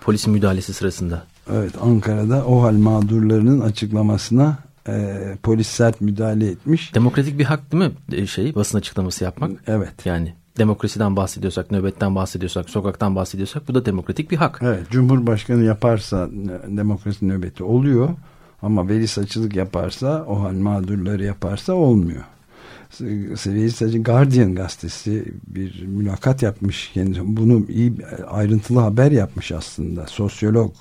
Polisin müdahalesi sırasında. Evet Ankara'da o hal mağdurlarının açıklamasına e, polis sert müdahale etmiş. Demokratik bir hak değil mi e, şey basın açıklaması yapmak? Evet. Yani demokrasiden bahsediyorsak, nöbetten bahsediyorsak, sokaktan bahsediyorsak bu da demokratik bir hak. Evet, Cumhurbaşkanı yaparsa demokrasi nöbeti oluyor ama veli saçılık yaparsa, o hal mağdurları yaparsa olmuyor. Saçı Guardian gazetesi bir mülakat yapmış kendisi. Bunu iyi ayrıntılı haber yapmış aslında. Sosyolog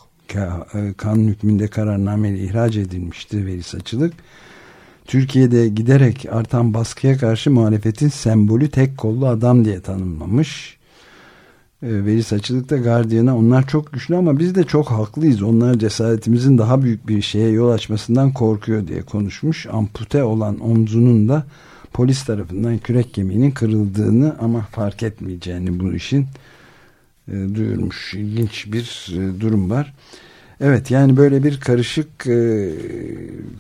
kanun hükmünde kararnameyle ihraç edilmişti veli saçılık Türkiye'de giderek artan baskıya karşı muhalefetin sembolü tek kollu adam diye tanımlamış. E, Veli Saçılık da Guardian'a onlar çok güçlü ama biz de çok haklıyız. Onlar cesaretimizin daha büyük bir şeye yol açmasından korkuyor diye konuşmuş. Ampute olan omzunun da polis tarafından kürek kemiğinin kırıldığını ama fark etmeyeceğini bu işin e, duyurmuş. İlginç bir e, durum var. Evet yani böyle bir karışık e,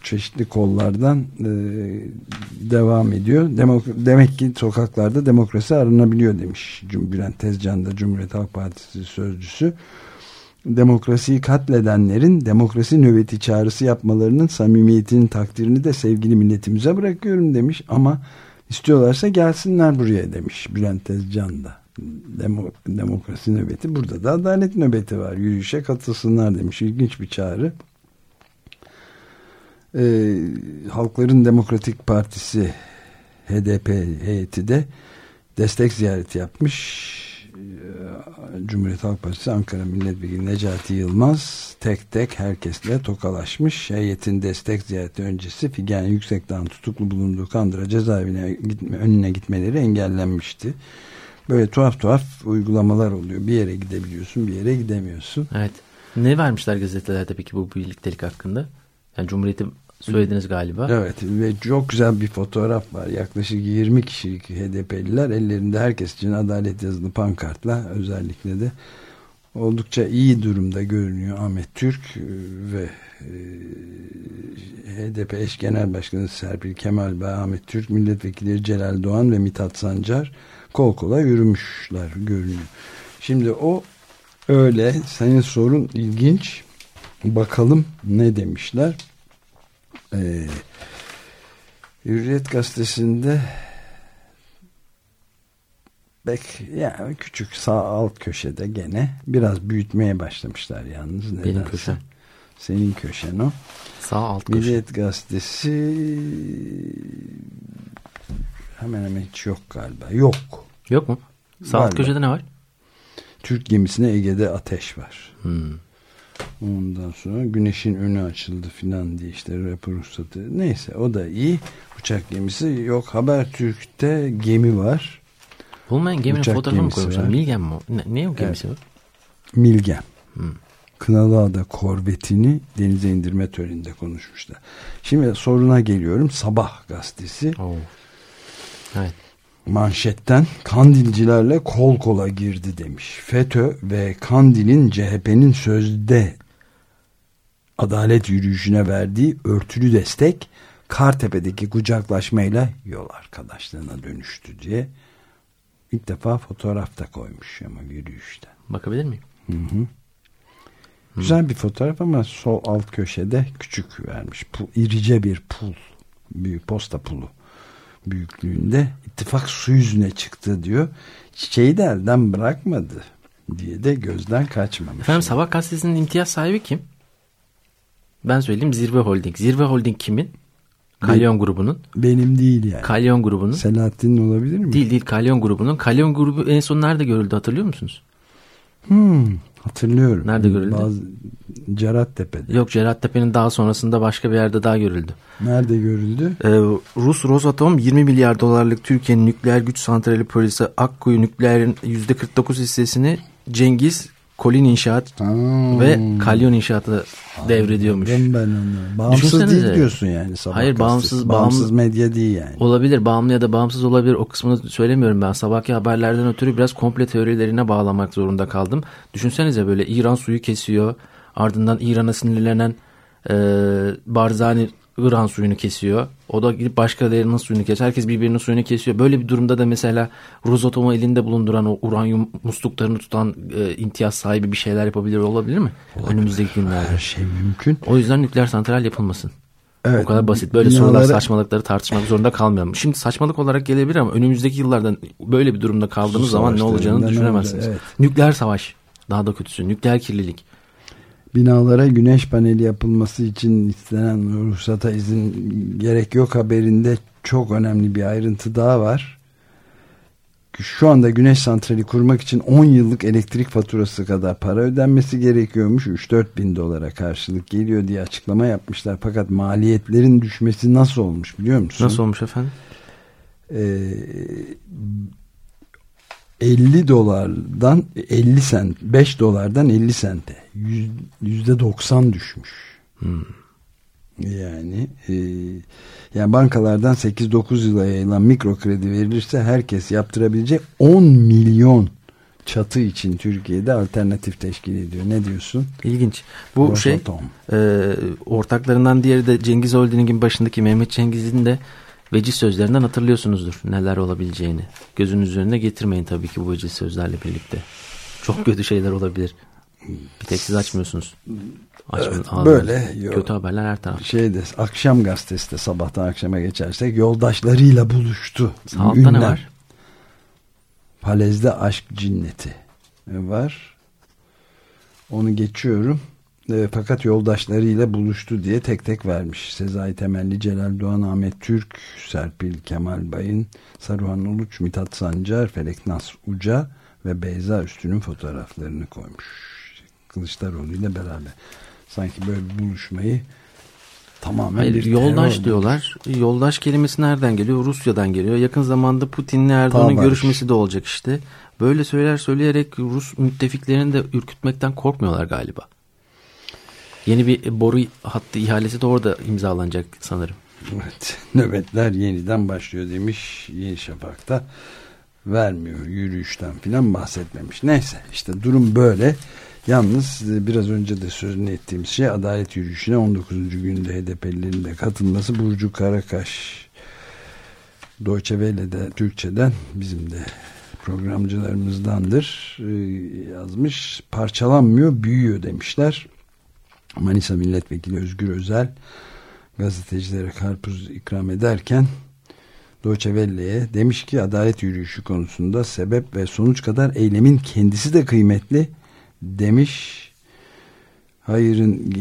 çeşitli kollardan e, devam ediyor. Demok demek ki sokaklarda demokrasi aranabiliyor demiş Bülent Tezcan da Cumhuriyet Halk Partisi sözcüsü. Demokrasiyi katledenlerin demokrasi nöbeti çağrısı yapmalarının samimiyetinin takdirini de sevgili milletimize bırakıyorum demiş ama istiyorlarsa gelsinler buraya demiş Bülent Tezcan da. Demo, demokrasi nöbeti. Burada da adalet nöbeti var. Yürüyüşe katılsınlar demiş. İlginç bir çağrı. Ee, Halkların Demokratik Partisi HDP heyeti de destek ziyareti yapmış. Ee, Cumhuriyet Halk Partisi Ankara Milletvekili Necati Yılmaz tek tek herkesle tokalaşmış. Heyetin destek ziyareti öncesi Figen Yüksekdağ'ın tutuklu bulunduğu Kandıra cezaevine gitme, önüne gitmeleri engellenmişti böyle tuhaf tuhaf uygulamalar oluyor. Bir yere gidebiliyorsun bir yere gidemiyorsun. Evet. Ne vermişler gazetelerde peki bu birliktelik hakkında? Yani Cumhuriyet'i söylediniz galiba. Evet ve çok güzel bir fotoğraf var. Yaklaşık 20 kişilik HDP'liler ellerinde herkes için adalet yazılı pankartla özellikle de oldukça iyi durumda görünüyor Ahmet Türk e, ve e, HDP eş genel başkanı Serpil Kemal ve Ahmet Türk milletvekilleri Celal Doğan ve Mithat Sancar kol kola yürümüşler görünüyor. Şimdi o öyle senin sorun ilginç bakalım ne demişler. Ee, Hürriyet gazetesinde Bek yani küçük sağ alt köşede gene biraz büyütmeye başlamışlar yalnız. Benim nedense. köşem. Senin köşen o. Sağ alt köşe. Milliyet gazetesi hemen hemen hiç yok galiba. Yok. Yok mu? Sağ alt köşede ne var? Türk gemisine Ege'de ateş var. Hmm. Ondan sonra güneşin önü açıldı filan diye işte rapor ruhsatı. Neyse o da iyi. Uçak gemisi yok. Habertürk'te gemi var. Bulmayan geminin Uçak fotoğrafını mı koymuşlar? var. Milgen mi? Ne, ne o gemisi o? Milgem. Kınalıada korvetini denize indirme töreninde konuşmuşlar. Şimdi soruna geliyorum. Sabah gazetesi Oo. Evet. manşetten Kandilcilerle kol kola girdi demiş. FETÖ ve Kandil'in CHP'nin sözde adalet yürüyüşüne verdiği örtülü destek Kartepe'deki kucaklaşmayla yol arkadaşlığına dönüştü diye ilk defa fotoğraf da koymuş ama yürüyüşten. Bakabilir miyim? Güzel bir fotoğraf ama sol alt köşede küçük vermiş. Pul, irice bir pul. Büyük posta pulu büyüklüğünde. ittifak su yüzüne çıktı diyor. Çiçeği de elden bırakmadı diye de gözden kaçmamış. Efendim Sabah gazetesinin imtiyaz sahibi kim? Ben söyleyeyim Zirve Holding. Zirve Holding kimin? Kalyon grubunun. Benim değil yani. Kalyon grubunun. Selahattin'in olabilir mi? Değil değil Kalyon grubunun. Kalyon grubu en son nerede görüldü hatırlıyor musunuz? Hmm, hatırlıyorum. Nerede görüldü? Bazı, Cerattepe'de. Yok Cerattepe'nin daha sonrasında başka bir yerde daha görüldü. Nerede görüldü? Ee, Rus Rosatom 20 milyar dolarlık Türkiye'nin nükleer güç santrali projesi Akkuyu nükleerin %49 hissesini Cengiz Kolin İnşaat Ha, ve Kalyon İnşaat'a devrediyormuş. ben onu. Bağımsız Düşünsenize. değil diyorsun yani. Sabah Hayır, bağımsız- bağımsız bağımlı- medya değil yani. Olabilir bağımlı ya da bağımsız olabilir o kısmını söylemiyorum ben. Sabahki haberlerden ötürü biraz komple teorilerine bağlamak zorunda kaldım. Düşünsenize böyle İran suyu kesiyor ardından İran'a sinirlenen e, Barzani İran suyunu kesiyor. O da gidip başkalarının suyunu kesiyor. Herkes birbirinin suyunu kesiyor. Böyle bir durumda da mesela Rosatom'u elinde bulunduran o uranyum musluklarını tutan e, imtiyaz sahibi bir şeyler yapabilir olabilir mi? Önümüzdeki günlerde. Her şey mümkün. O yüzden nükleer santral yapılmasın. Evet. O kadar basit. Böyle Binaları- sorular saçmalıkları tartışmak zorunda kalmayalım. Şimdi saçmalık olarak gelebilir ama önümüzdeki yıllarda böyle bir durumda kaldığınız Su zaman ne olacağını düşünemezsiniz. olacak? Nükleer savaş. Daha da kötüsü. Nükleer kirlilik. Binalara güneş paneli yapılması için istenen ruhsata izin gerek yok haberinde çok önemli bir ayrıntı daha var. Şu anda güneş santrali kurmak için 10 yıllık elektrik faturası kadar para ödenmesi gerekiyormuş. 3-4 bin dolara karşılık geliyor diye açıklama yapmışlar. Fakat maliyetlerin düşmesi nasıl olmuş biliyor musun? Nasıl olmuş efendim? Ee, 50 dolardan 50 sent 5 dolardan 50 sente Yüz- yüzde 90 düşmüş. Yani e, yani bankalardan 8-9 yıla yayılan mikro kredi verilirse herkes yaptırabilecek 10 milyon çatı için Türkiye'de alternatif teşkil ediyor. Ne diyorsun? İlginç. Bu Rosatom. şey e, ortaklarından diğeri de Cengiz Holding'in başındaki Mehmet Cengiz'in de veciz sözlerinden hatırlıyorsunuzdur neler olabileceğini. Gözünüz önüne getirmeyin tabii ki bu veciz sözlerle birlikte. Çok kötü şeyler olabilir. Bir tek siz açmıyorsunuz. Açmıyor, ağzınızı. böyle yok. Kötü haberler her taraf. Şeyde akşam gazetesi de sabahtan akşama geçersek yoldaşlarıyla buluştu. Sağ altta ne var? Falez'de aşk cinneti var. Onu geçiyorum. E, fakat yoldaşlarıyla buluştu diye tek tek vermiş. Sezai Temelli, Celal Doğan, Ahmet Türk, Serpil Kemal Bayın, Saruhan Uluç, Mithat Sancar, Felek Nas Uca ve Beyza Üstün'ün fotoğraflarını koymuş. Kılıçdaroğlu ile beraber. Sanki böyle buluşmayı tamamen Hayır, bir yoldaş diyorlar. Yoldaş kelimesi nereden geliyor? Rusya'dan geliyor. Yakın zamanda Putin'le Erdoğan'ın görüşmesi de olacak işte. Böyle söyler söyleyerek Rus müttefiklerini de ürkütmekten korkmuyorlar galiba. Yeni bir boru hattı ihalesi de orada imzalanacak sanırım. Evet, *laughs* nöbetler yeniden başlıyor demiş Yeni Şafak'ta. vermiyor yürüyüşten filan bahsetmemiş. Neyse işte durum böyle. Yalnız e, biraz önce de sözünü ettiğimiz şey adalet yürüyüşüne 19. günde HDP'lilerin de katılması Burcu Karakaş Deutsche Welle'de Türkçe'den bizim de programcılarımızdandır e, yazmış parçalanmıyor büyüyor demişler Manisa Milletvekili Özgür Özel gazetecilere karpuz ikram ederken Deutsche demiş ki adalet yürüyüşü konusunda sebep ve sonuç kadar eylemin kendisi de kıymetli demiş. Hayırın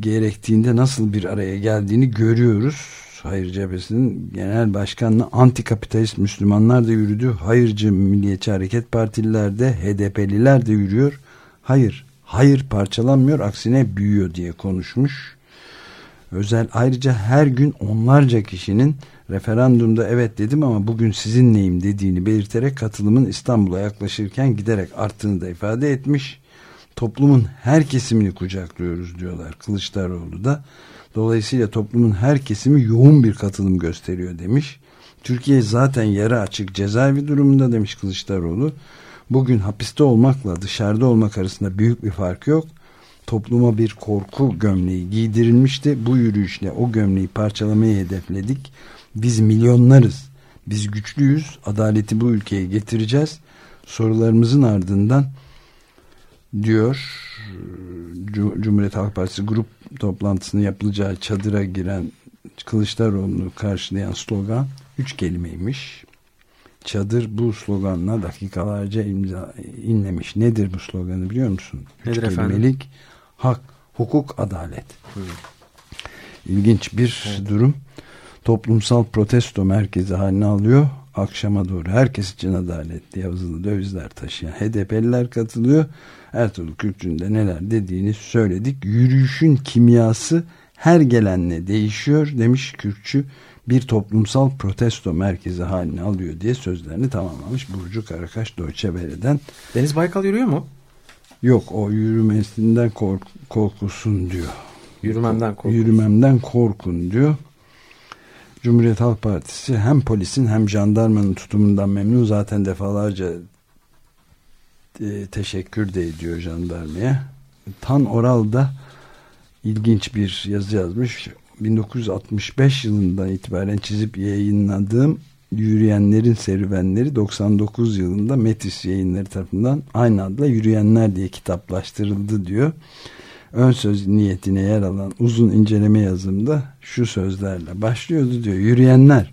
gerektiğinde nasıl bir araya geldiğini görüyoruz. Hayır cephesinin genel başkanlığı antikapitalist Müslümanlar da yürüdü. Hayırcı Milliyetçi Hareket Partililer de HDP'liler de yürüyor. Hayır, hayır parçalanmıyor aksine büyüyor diye konuşmuş. Özel ayrıca her gün onlarca kişinin referandumda evet dedim ama bugün sizinleyim dediğini belirterek katılımın İstanbul'a yaklaşırken giderek arttığını da ifade etmiş. Toplumun her kesimini kucaklıyoruz diyorlar Kılıçdaroğlu da. Dolayısıyla toplumun her kesimi yoğun bir katılım gösteriyor demiş. Türkiye zaten yarı açık cezaevi durumunda demiş Kılıçdaroğlu. Bugün hapiste olmakla dışarıda olmak arasında büyük bir fark yok topluma bir korku gömleği giydirilmişti. Bu yürüyüşle o gömleği parçalamayı hedefledik. Biz milyonlarız. Biz güçlüyüz. Adaleti bu ülkeye getireceğiz. Sorularımızın ardından diyor Cumhuriyet Halk Partisi grup toplantısının yapılacağı çadıra giren Kılıçdaroğlu'nu karşılayan slogan üç kelimeymiş. Çadır bu sloganla dakikalarca imza inlemiş. Nedir bu sloganı biliyor musun? Nedir üç efendim? kelimelik hak, hukuk, adalet. İlginç bir durum. Toplumsal protesto merkezi haline alıyor. Akşama doğru herkes için adalet diye yazılı dövizler taşıyan HDP'liler katılıyor. Ertuğrul Kürkçü'nün de neler dediğini söyledik. Yürüyüşün kimyası her gelenle değişiyor demiş Kürkçü. Bir toplumsal protesto merkezi haline alıyor diye sözlerini tamamlamış. Burcu Karakaş Deutsche Welle'den. Deniz Baykal yürüyor mu? Yok o yürümesinden kork korkusun diyor. Yürümemden korkun. Yürümemden korkun diyor. Cumhuriyet Halk Partisi hem polisin hem jandarmanın tutumundan memnun zaten defalarca e, teşekkür de ediyor jandarmaya. Tan Oral da ilginç bir yazı yazmış. 1965 yılından itibaren çizip yayınladığım Yürüyenlerin Serüvenleri 99 yılında Metis yayınları tarafından aynı adla Yürüyenler diye kitaplaştırıldı diyor. Ön söz niyetine yer alan uzun inceleme yazımda şu sözlerle başlıyordu diyor. Yürüyenler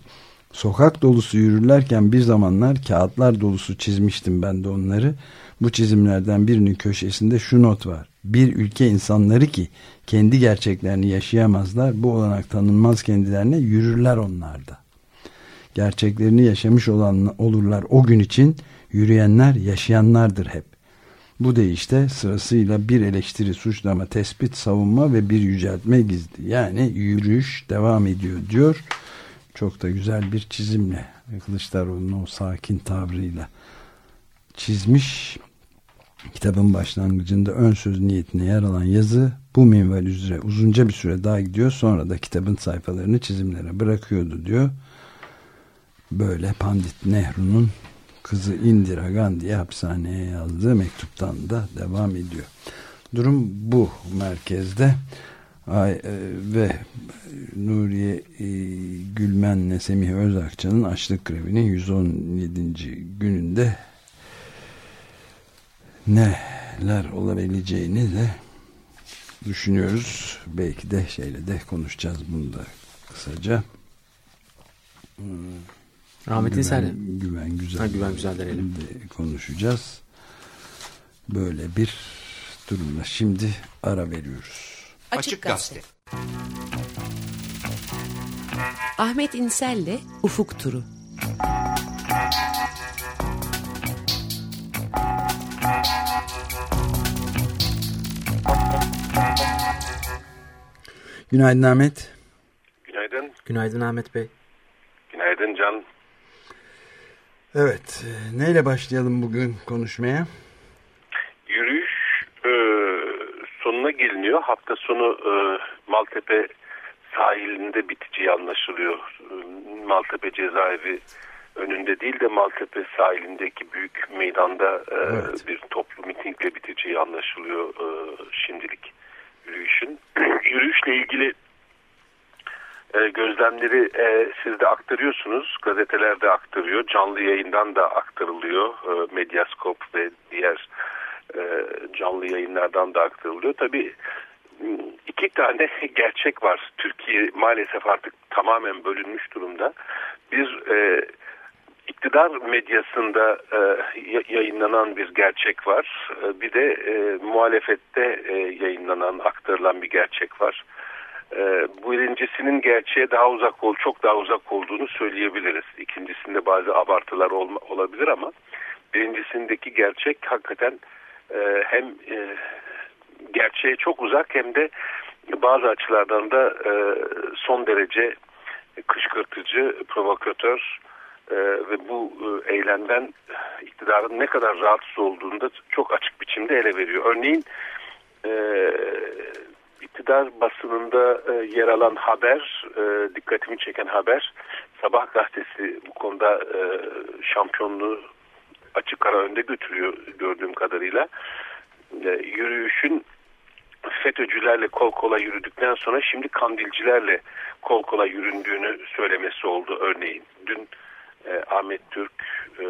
sokak dolusu yürürlerken bir zamanlar kağıtlar dolusu çizmiştim ben de onları. Bu çizimlerden birinin köşesinde şu not var. Bir ülke insanları ki kendi gerçeklerini yaşayamazlar. Bu olanak tanınmaz kendilerine yürürler onlarda gerçeklerini yaşamış olan olurlar o gün için yürüyenler yaşayanlardır hep. Bu deyişte sırasıyla bir eleştiri, suçlama, tespit, savunma ve bir yüceltme gizli. Yani yürüyüş devam ediyor diyor. Çok da güzel bir çizimle Kılıçdaroğlu'nun o sakin tavrıyla çizmiş. Kitabın başlangıcında ön söz niyetine yer alan yazı bu minval üzere uzunca bir süre daha gidiyor. Sonra da kitabın sayfalarını çizimlere bırakıyordu diyor böyle Pandit Nehru'nun kızı Indira Gandhi'ye hapishaneye yazdığı mektuptan da devam ediyor. Durum bu merkezde Ay, e, ve Nuriye e, Gülmen'le Semih Özakçı'nın açlık grevinin 117. gününde neler olabileceğini de düşünüyoruz. Belki de şeyle de konuşacağız bunu da kısaca. Hmm. Rahmetli güven, güven güzel. Ha, güven güzel denelim. konuşacağız. Böyle bir durumda. Şimdi ara veriyoruz. Açık Gazete. Ahmet İnsel'le Ufuk Turu. Günaydın Ahmet. Günaydın. Günaydın Ahmet Bey. Günaydın Can. Evet, e, neyle başlayalım bugün konuşmaya? Yürüyüş e, sonuna geliniyor. Hafta sonu e, Maltepe sahilinde biteceği anlaşılıyor. E, Maltepe cezaevi önünde değil de Maltepe sahilindeki büyük meydanda e, Evet. bir toplu mitingle biteceği anlaşılıyor e, şimdilik yürüyüşün. *clears throat* Yürüyüşle ilgili e, gözlemleri e, siz de aktarıyorsunuz. Gazeteler de aktarıyor. Canlı yayından da aktarılıyor. E, Medyaskop ve diğer e, canlı yayınlardan da aktarılıyor. Tabii m, iki tane *laughs* gerçek var. Türkiye maalesef artık tamamen bölünmüş durumda. Bir e, iktidar medyasında e, ya- yayınlanan bir gerçek var. E, bir de e, muhalefette e, yayınlanan, aktarılan bir gerçek var. E, bu birincisinin gerçeğe daha uzak ol, çok daha uzak olduğunu söyleyebiliriz. İkincisinde bazı abartılar olma, olabilir ama birincisindeki gerçek hakikaten e, hem e, gerçeğe çok uzak hem de bazı açılardan da e, son derece kışkırtıcı, provokatör e, ve bu e, eylemden iktidarın ne kadar rahatsız olduğunu da çok açık biçimde ele veriyor. Örneğin e, iktidar basınında e, yer alan haber, e, dikkatimi çeken haber, Sabah gazetesi bu konuda e, şampiyonluğu açık ara önde götürüyor gördüğüm kadarıyla. E, yürüyüşün FETÖ'cülerle kol kola yürüdükten sonra şimdi kandilcilerle kol kola yüründüğünü söylemesi oldu örneğin. Dün e, Ahmet Türk, e,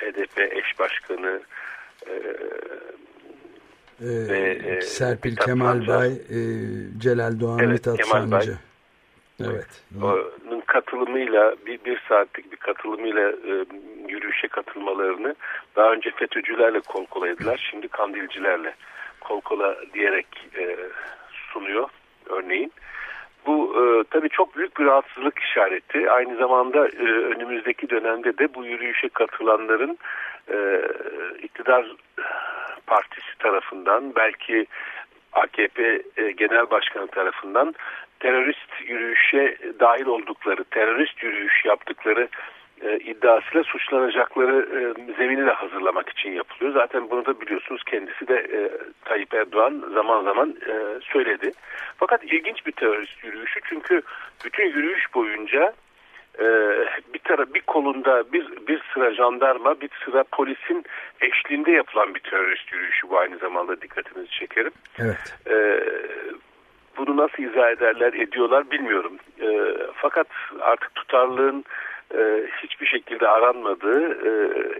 HDP eş başkanı, e, Ee, Ve, e, Serpil Mithat Kemal Sancar. Bay, e, Celal Doğan, Evet, Mithat Kemal Bay. Sancı. Evet. onun katılımıyla bir, bir saatlik bir katılımıyla e, yürüyüşe katılmalarını daha önce FETÖ'cülerle kol kolaydılar. Şimdi kandilcilerle kol kola diyerek e, sunuyor örneğin. Bu e, tabii çok büyük bir rahatsızlık işareti. Aynı zamanda e, önümüzdeki dönemde de bu yürüyüşe katılanların e, iktidar partisi tarafından belki AKP e, Genel Başkanı tarafından terörist yürüyüşe dahil oldukları, terörist yürüyüş yaptıkları e, iddiasıyla suçlanacakları e, zemini de hazırlamak için yapılıyor. Zaten bunu da biliyorsunuz kendisi de e, Tayyip Erdoğan zaman zaman e, söyledi. Fakat ilginç bir terörist yürüyüşü çünkü bütün yürüyüş boyunca e, bir tara bir kolunda bir bir sıra jandarma, bir sıra polisin eşliğinde yapılan bir terörist yürüyüşü bu aynı zamanda dikkatinizi çekerim. Evet. Ee, bunu nasıl izah ederler, ediyorlar bilmiyorum. Ee, fakat artık tutarlığın e, hiçbir şekilde aranmadığı, e,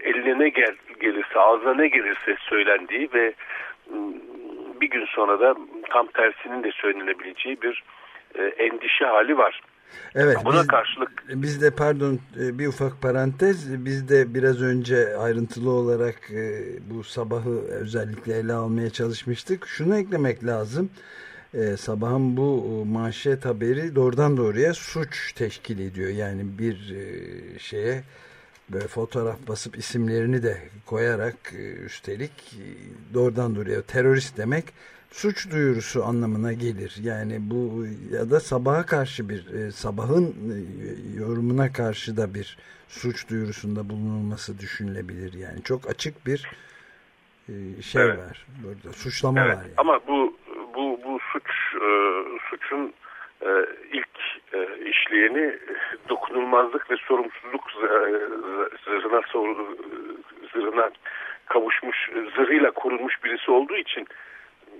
eline ne gel, gelirse, ağzına ne gelirse söylendiği ve bir gün sonra da tam tersinin de söylenebileceği bir e, endişe hali var. Evet. Buna biz, karşılık biz de pardon e, bir ufak parantez. Biz de biraz önce ayrıntılı olarak e, bu sabahı özellikle ele almaya çalışmıştık. Şunu eklemek lazım. E, sabahın bu e, manşet haberi doğrudan doğruya suç teşkil ediyor. Yani bir e, şeye böyle fotoğraf basıp isimlerini de koyarak e, üstelik e, doğrudan doğruya terörist demek suç duyurusu anlamına gelir. Yani bu ya da sabaha karşı bir e, sabahın e, yorumuna karşı da bir suç duyurusunda bulunulması düşünülebilir. Yani çok açık bir e, şey Evet. var burada. Suçlama Evet, var yani. ama bu bu bu suç e, suçun e, ilk e, işleyeni dokunulmazlık ve sorumsuzluk zı- zırhına zırhına kavuşmuş zırhıyla korunmuş birisi olduğu için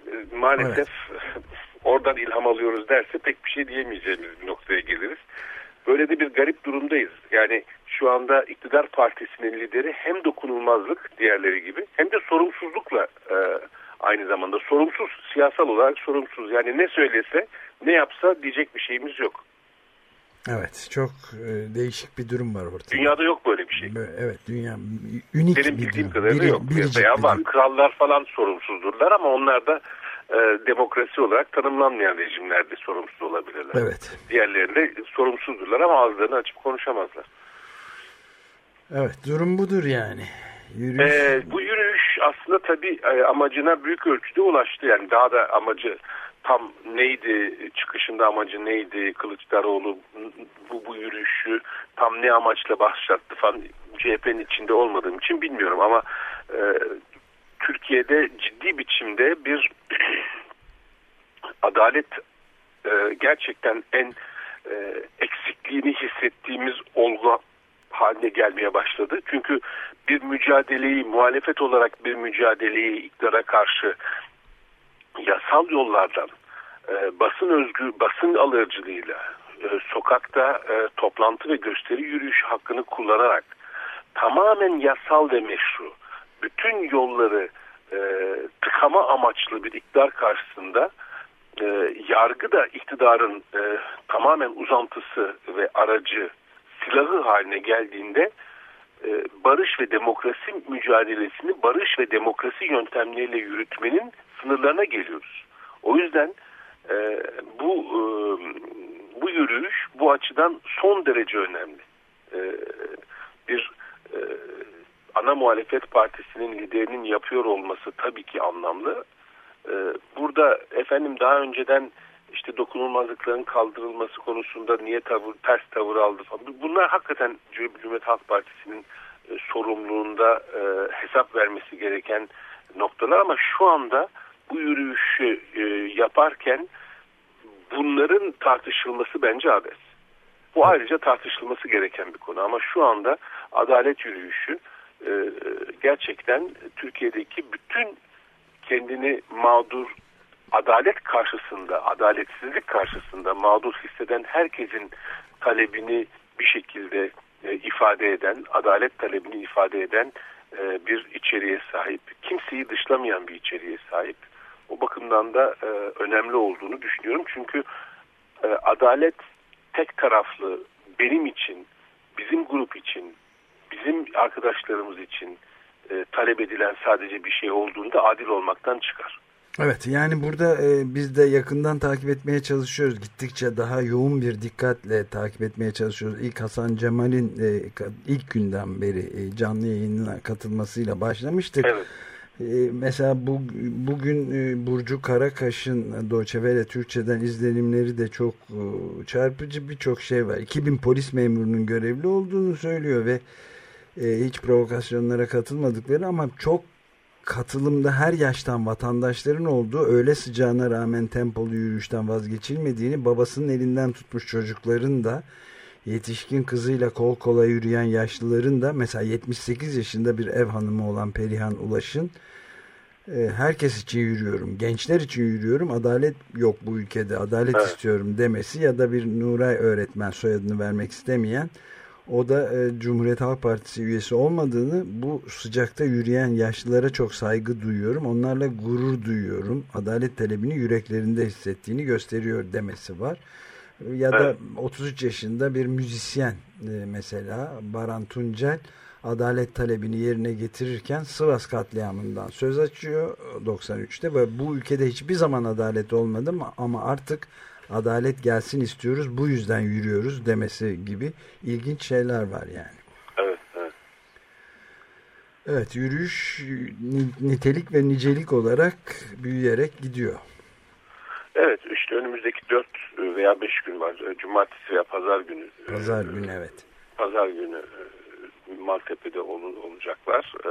e, maalesef oradan ilham alıyoruz derse pek bir şey diyemeyeceğimiz bir noktaya geliriz. Böyle de bir garip durumdayız. Yani şu anda iktidar partisinin lideri hem dokunulmazlık diğerleri gibi hem de sorumsuzlukla e, aynı zamanda sorumsuz siyasal olarak sorumsuz. Yani ne söylese ne yapsa diyecek bir şeyimiz yok. Evet çok e, değişik bir durum var ortada. Dünyada yok böyle bir şey. Evet dünya ünik Benim bir bildiğim kadarıyla yok. Veya bir var. durum. Krallar falan sorumsuzdurlar ama onlar da e, demokrasi olarak tanımlanmayan rejimlerde sorumsuz olabilirler. Evet. Diğerlerinde sorumsuzdurlar ama ağızlarını açıp konuşamazlar. Evet durum budur yani. Yürüyüş. Ee, bu yürüyüş aslında tabii e, amacına büyük ölçüde ulaştı. Yani daha da amacı tam neydi, çıkışında amacı neydi, Kılıçdaroğlu bu, bu yürüyüşü tam ne amaçla başlattı falan CHP'nin içinde olmadığım için bilmiyorum ama e, Türkiye'de ciddi biçimde bir *clears throat* adalet e, gerçekten en e, eksikliğini hissettiğimiz olgu haline gelmeye başladı. Çünkü bir mücadeleyi, muhalefet olarak bir mücadeleyi iktidara karşı yasal yollardan, e, basın özgür, basın alıcılığıyla, e, sokakta e, toplantı ve gösteri yürüyüş hakkını kullanarak tamamen yasal ve meşru, bütün yolları e, tıkama amaçlı bir iktidar karşısında e, yargı da iktidarın e, tamamen uzantısı ve aracı silahı haline geldiğinde e, barış ve demokrasi mücadelesini barış ve demokrasi yöntemleriyle yürütmenin sınırlarına geliyoruz. O yüzden e, bu e, bu yürüyüş bu açıdan son derece önemli. E, bir e, ana muhalefet partisinin liderinin yapıyor olması tabii ki anlamlı. E, burada efendim daha önceden işte dokunulmazlıkların kaldırılması konusunda niye tavır, ters tavır aldı falan. Bunlar hakikaten Cumhuriyet Halk Partisi'nin e, sorumluluğunda e, hesap vermesi gereken noktalar ama şu anda bu yürüyüşü e, yaparken bunların tartışılması bence abes. Bu ayrıca tartışılması gereken bir konu ama şu anda adalet yürüyüşü e, gerçekten Türkiye'deki bütün kendini mağdur adalet karşısında, adaletsizlik karşısında mağdur hisseden herkesin talebini bir şekilde e, ifade eden, adalet talebini ifade eden e, bir içeriğe sahip. Kimseyi dışlamayan bir içeriğe sahip. O bakımdan da e, önemli olduğunu düşünüyorum. Çünkü e, adalet tek taraflı benim için, bizim grup için, bizim arkadaşlarımız için e, talep edilen sadece bir şey olduğunda adil olmaktan çıkar. Evet yani burada e, biz de yakından takip etmeye çalışıyoruz. Gittikçe daha yoğun bir dikkatle takip etmeye çalışıyoruz. İlk Hasan Cemal'in e, ilk günden beri e, canlı yayınına katılmasıyla başlamıştık. Evet. E, mesela bu, bugün e, Burcu Karakaş'ın Welle Türkçe'den izlenimleri de çok e, çarpıcı birçok şey var. 2000 polis memurunun görevli olduğunu söylüyor ve e, hiç provokasyonlara katılmadıkları ama çok katılımda her yaştan vatandaşların olduğu öğle sıcağına rağmen tempolu yürüyüşten vazgeçilmediğini babasının elinden tutmuş çocukların da yetişkin kızıyla kol kola yürüyen yaşlıların da mesela 78 yaşında bir ev hanımı olan Perihan Ulaş'ın e, herkes için yürüyorum, gençler için yürüyorum, adalet yok bu ülkede, adalet Evet. istiyorum demesi ya da bir Nuray öğretmen soyadını vermek istemeyen o da e, Cumhuriyet Halk Partisi üyesi olmadığını bu sıcakta yürüyen yaşlılara çok saygı duyuyorum. Onlarla gurur duyuyorum. Adalet talebini yüreklerinde hissettiğini gösteriyor demesi var. Ya da Evet. 33 yaşında bir müzisyen e, mesela Baran Tuncel adalet talebini yerine getirirken Sivas katliamından söz açıyor 93'te ve bu ülkede hiçbir zaman adalet olmadı ama- ama artık adalet gelsin istiyoruz bu yüzden yürüyoruz demesi gibi ilginç şeyler var yani. Evet, evet. Evet yürüyüş ni- nitelik ve nicelik olarak büyüyerek gidiyor. Evet işte önümüzdeki 4 veya 5 gün var. Cumartesi veya pazar günü. Pazar günü evet. Pazar günü e, Maltepe'de ol- olacaklar. E,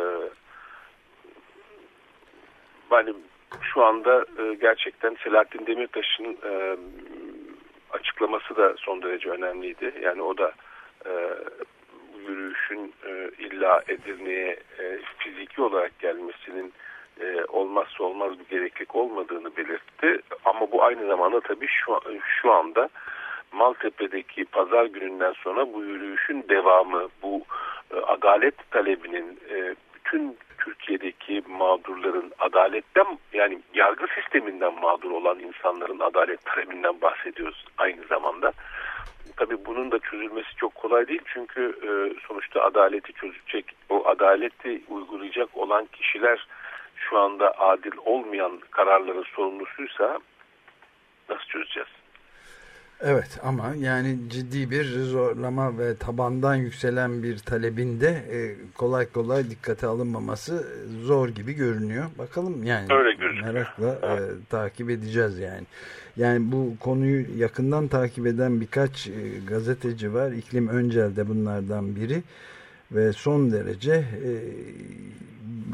Yani şu anda e, gerçekten Selahattin Demirtaş'ın e, açıklaması da son derece önemliydi. Yani o da e, yürüyüşün e, illa Edirne'ye e, fiziki olarak gelmesinin e, olmazsa olmaz bir gereklilik olmadığını belirtti. Ama bu aynı zamanda tabii şu, şu anda Maltepe'deki pazar gününden sonra bu yürüyüşün devamı, bu e, adalet talebinin e, bütün Türkiye'deki mağdurların adaletten yani yargı sisteminden mağdur olan insanların adalet talebinden bahsediyoruz aynı zamanda. Tabii bunun da çözülmesi çok kolay değil çünkü e, sonuçta adaleti çözecek, o adaleti uygulayacak olan kişiler şu anda adil olmayan kararların sorumlusuysa nasıl çözeceğiz? Evet ama yani ciddi bir zorlama ve tabandan yükselen bir talebinde e, kolay kolay dikkate alınmaması zor gibi görünüyor. Bakalım yani Öyle merakla e, takip edeceğiz yani. Yani bu konuyu yakından takip eden birkaç e, gazeteci var. İklim Öncel de bunlardan biri ve son derece e,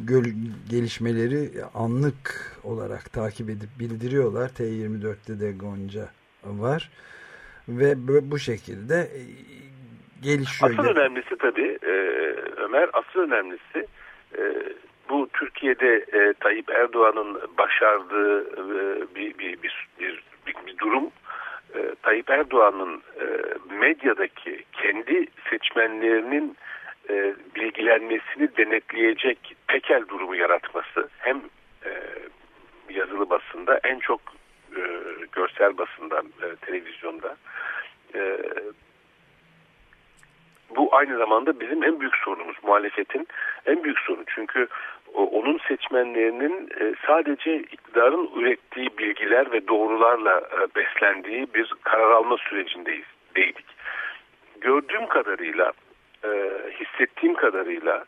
göl- gelişmeleri anlık olarak takip edip bildiriyorlar. T24'te de Gonca var ve bu şekilde e, gelişiyor. Asıl önemlisi tabii e, Ömer asıl önemlisi e, bu Türkiye'de e, Tayyip Erdoğan'ın başardığı bir, bir, bir, bir, bir, bir durum. E, Tayyip Erdoğan'ın medyadaki kendi seçmenlerinin bilgilenmesini denetleyecek tekel durumu yaratması hem yazılı basında en çok e, görsel basında e, televizyonda e, bu aynı zamanda bizim en büyük sorunumuz muhalefetin en büyük sorunu çünkü onun seçmenlerinin sadece iktidarın ürettiği bilgiler ve doğrularla beslendiği bir karar alma sürecindeyiz değdik. Gördüğüm kadarıyla hissettiğim kadarıyla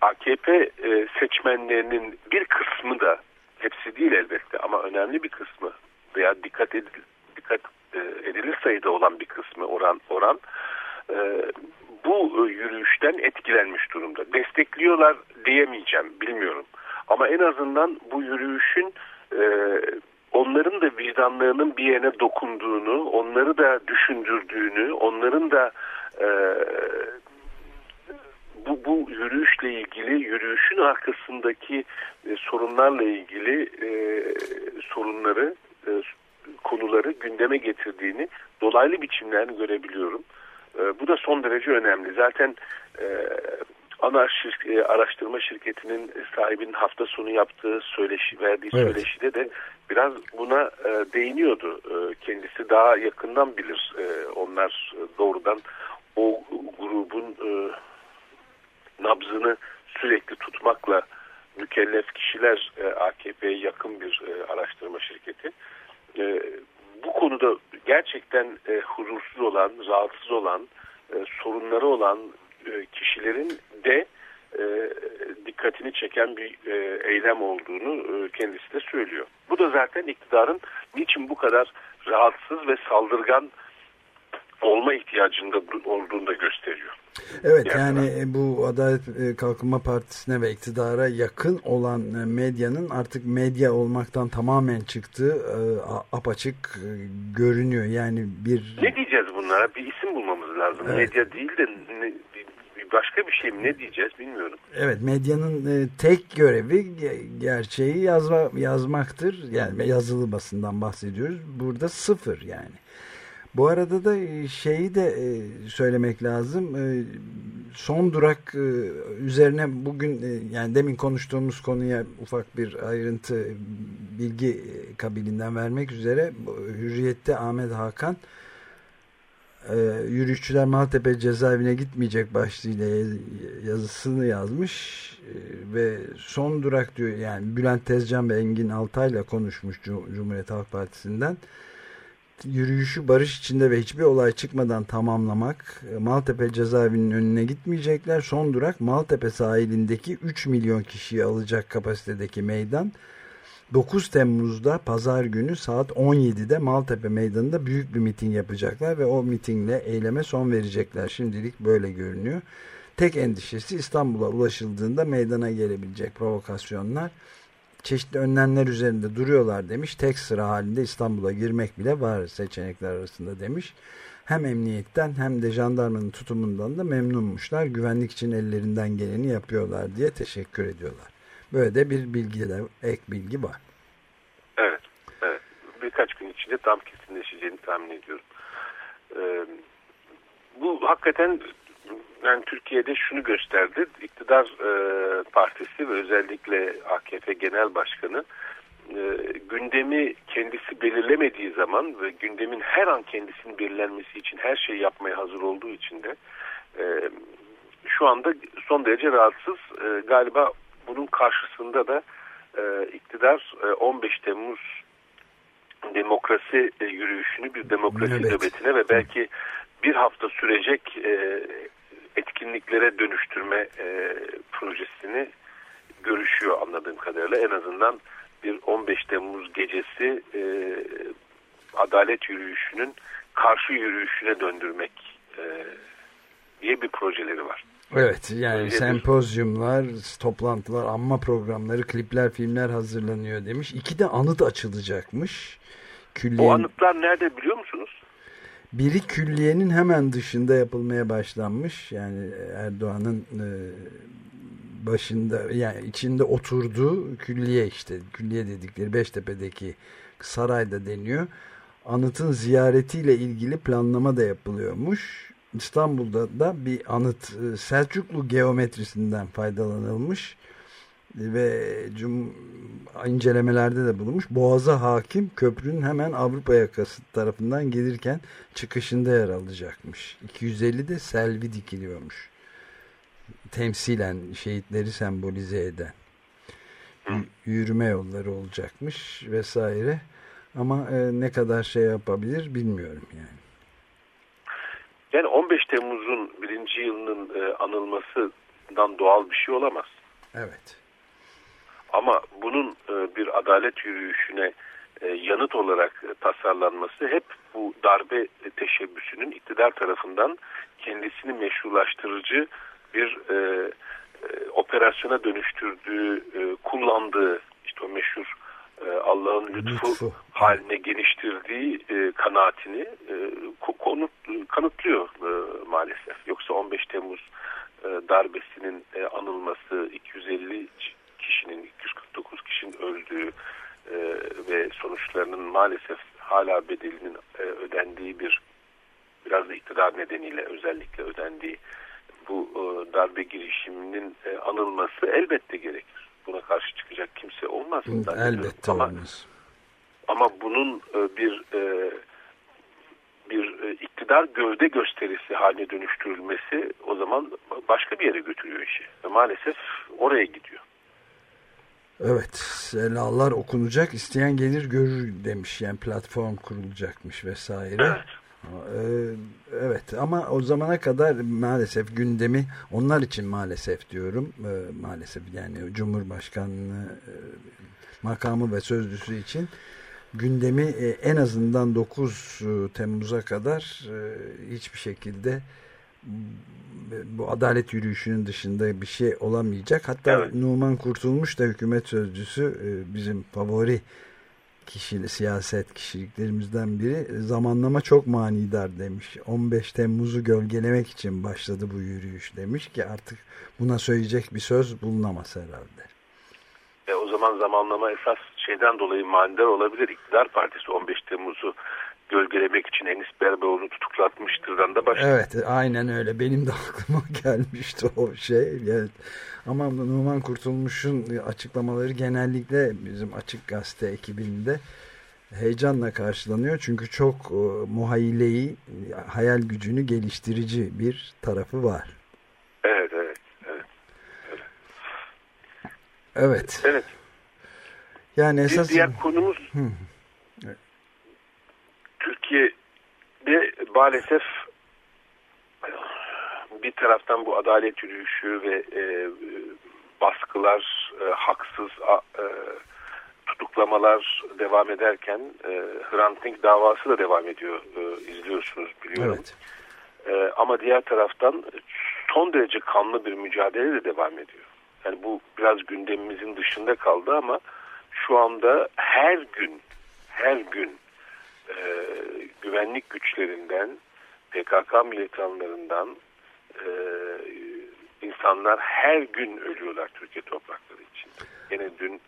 AKP seçmenlerinin bir kısmı da hepsi değil elbette ama önemli bir kısmı veya dikkat edil, dikkat e, edilir sayıda olan bir kısmı oran oran e, bu e, yürüyüşten etkilenmiş durumda. Destekliyorlar diyemeyeceğim bilmiyorum. Ama en azından bu yürüyüşün onların da vicdanlarının bir yerine dokunduğunu, onları da düşündürdüğünü, onların da bu, bu yürüyüşle ilgili, yürüyüşün arkasındaki e, sorunlarla ilgili e, sorunları, e, konuları gündeme getirdiğini dolaylı biçimlerini görebiliyorum. E, bu da son derece önemli. Zaten e, ana şirk, e, araştırma şirketinin sahibinin hafta sonu yaptığı söyleşi, verdiği Evet. söyleşide de biraz buna e, değiniyordu. E, kendisi daha yakından bilir. E, onlar doğrudan o grubun e, nabzını sürekli tutmakla mükellef kişiler e, AKP'ye yakın bir e, araştırma şirketi. E, bu konuda gerçekten e, huzursuz olan, rahatsız olan, e, sorunları olan e, kişilerin de e, dikkatini çeken bir e, eylem olduğunu e, kendisi de söylüyor. Bu da zaten iktidarın niçin bu kadar rahatsız ve saldırgan olma ihtiyacında du- olduğunu da gösteriyor. Evet yani e, bu Adalet e, Kalkınma Partisi'ne ve iktidara yakın olan e, medyanın artık medya olmaktan tamamen çıktığı apaçık görünüyor. Yani bir Ne diyeceğiz bunlara? Bir isim bulmamız lazım. Evet. Medya değil de başka bir şey mi? Ne diyeceğiz bilmiyorum. evet medyanın e, tek görevi ge- gerçeği yazma, yazmaktır. Yani yazılı basından bahsediyoruz. Burada sıfır yani. Bu arada da e, şeyi de e, söylemek lazım. E, Son durak üzerine bugün yani demin konuştuğumuz konuya ufak bir ayrıntı bilgi kabilinden vermek üzere Hürriyet'te Ahmet Hakan yürüyüşçüler Maltepe cezaevine gitmeyecek başlığıyla yazısını yazmış ve son durak diyor yani Bülent Tezcan ve Engin Altay'la konuşmuş Cum- Cumhuriyet Halk Partisi'nden yürüyüşü barış içinde ve hiçbir olay çıkmadan tamamlamak. E, Maltepe cezaevinin önüne gitmeyecekler. Son durak Maltepe sahilindeki 3 milyon kişiyi alacak kapasitedeki meydan. 9 Temmuz'da pazar günü saat 17'de Maltepe Meydanı'nda büyük bir miting yapacaklar ve o mitingle eyleme son verecekler. Şimdilik böyle görünüyor. Tek endişesi İstanbul'a ulaşıldığında meydana gelebilecek provokasyonlar çeşitli önlemler üzerinde duruyorlar demiş. Tek sıra halinde İstanbul'a girmek bile var seçenekler arasında demiş. Hem emniyetten hem de jandarmanın tutumundan da memnunmuşlar. Güvenlik için ellerinden geleni yapıyorlar diye teşekkür ediyorlar. Böyle de bir bilgi de ek bilgi var. Evet. evet. Birkaç gün içinde tam kesinleşeceğini tahmin ediyorum. Ee, bu hakikaten yani Türkiye'de şunu gösterdi. İktidar e, partisi ve özellikle AKP Genel Başkanı e, gündemi kendisi belirlemediği zaman ve gündemin her an kendisinin belirlenmesi için her şeyi yapmaya hazır olduğu için de e, şu anda son derece rahatsız. E, galiba bunun karşısında da e, iktidar e, 15 Temmuz demokrasi e, yürüyüşünü bir demokrasi Evet. nöbetine ve belki bir hafta sürecek e, etkinliklere dönüştürme e, projesini görüşüyor anladığım kadarıyla. En azından bir 15 Temmuz gecesi e, adalet yürüyüşünün karşı yürüyüşüne döndürmek e, diye bir projeleri var. Evet yani bir- sempozyumlar, toplantılar, anma programları, klipler, filmler hazırlanıyor demiş. İki de anıt açılacakmış. Külliye... O anıtlar nerede biliyor musunuz? Biri külliyenin hemen dışında yapılmaya başlanmış. Yani Erdoğan'ın e, başında yani içinde oturduğu külliye işte külliye dedikleri Beştepe'deki sarayda deniyor. Anıtın ziyaretiyle ilgili planlama da yapılıyormuş. İstanbul'da da bir anıt e, Selçuklu geometrisinden faydalanılmış ve cum incelemelerde de bulunmuş. Boğaza hakim köprünün hemen Avrupa yakası tarafından gelirken çıkışında yer alacakmış. 250 de selvi dikiliyormuş. Temsilen şehitleri sembolize eden. Yürüme yolları olacakmış vesaire. Ama e, ne kadar şey yapabilir bilmiyorum yani. Yani 15 Temmuz'un birinci yılının e, anılmasından doğal bir şey olamaz. Evet. Ama bunun e, bir adalet yürüyüşüne e, yanıt olarak e, tasarlanması hep bu darbe teşebbüsünün iktidar tarafından kendisini meşrulaştırıcı bir e, e, operasyona dönüştürdüğü, e, kullandığı işte o meşhur e, Allah'ın lütfu, Lütfu. haline geliştirdiği e, kanaatini e, konut, kanıtlıyor e, maalesef. Yoksa 15 Temmuz e, darbesinin e, anılması 250 kişinin 249 kişinin öldüğü e, ve sonuçlarının maalesef hala bedelinin e, ödendiği bir biraz da iktidar nedeniyle özellikle ödendiği bu e, darbe girişiminin e, anılması elbette gerekir. Buna karşı çıkacak kimse olmaz. zannediyorum. Elbette Ama, olmaz. ama bunun e, bir e, bir e, iktidar gövde gösterisi haline dönüştürülmesi o zaman başka bir yere götürüyor işi. Ve maalesef oraya gidiyor. Evet, selalar okunacak, isteyen gelir görür demiş. Yani platform kurulacakmış vesaire. Evet. Ee, evet ama o zamana kadar maalesef gündemi onlar için maalesef diyorum. Ee, maalesef yani Cumhurbaşkanlığı e, makamı ve sözcüsü için gündemi e, en azından 9 e, Temmuz'a kadar e, hiçbir şekilde bu adalet yürüyüşünün dışında bir şey olamayacak. Hatta Evet. Numan Kurtulmuş da hükümet sözcüsü e, bizim favori kişili siyaset kişiliklerimizden biri zamanlama çok manidar demiş. 15 Temmuz'u gölgelemek için başladı bu yürüyüş demiş ki artık buna söyleyecek bir söz bulunamaz herhalde. E, o zaman zamanlama esas şeyden dolayı manidar olabilir. İktidar Partisi 15 Temmuz'u gölgelemek için Enis Berberoğlu'nu tutuklatmıştırdan da başladı. Evet aynen öyle benim de *laughs* aklıma gelmişti o şey. Yani, ama Numan Kurtulmuş'un açıklamaları genellikle bizim Açık Gazete ekibinde heyecanla karşılanıyor. Çünkü çok e, muhayyileyi, hayal gücünü geliştirici bir tarafı var. Evet, evet, evet. Evet. Evet. Yani Bir esas diğer konumuz Türkiye'de maalesef bir taraftan bu adalet yürüyüşü ve e, baskılar, e, haksız e, tutuklamalar devam ederken e, Hrant Dink davası da devam ediyor. E, izliyorsunuz biliyorum. evet. Ee, ama diğer taraftan son derece kanlı bir mücadele de devam ediyor. Yani bu biraz gündemimizin dışında kaldı ama şu anda her gün her gün e, güvenlik güçlerinden PKK militanlarından e, insanlar her gün ölüyorlar Türkiye toprakları içinde. Yine dün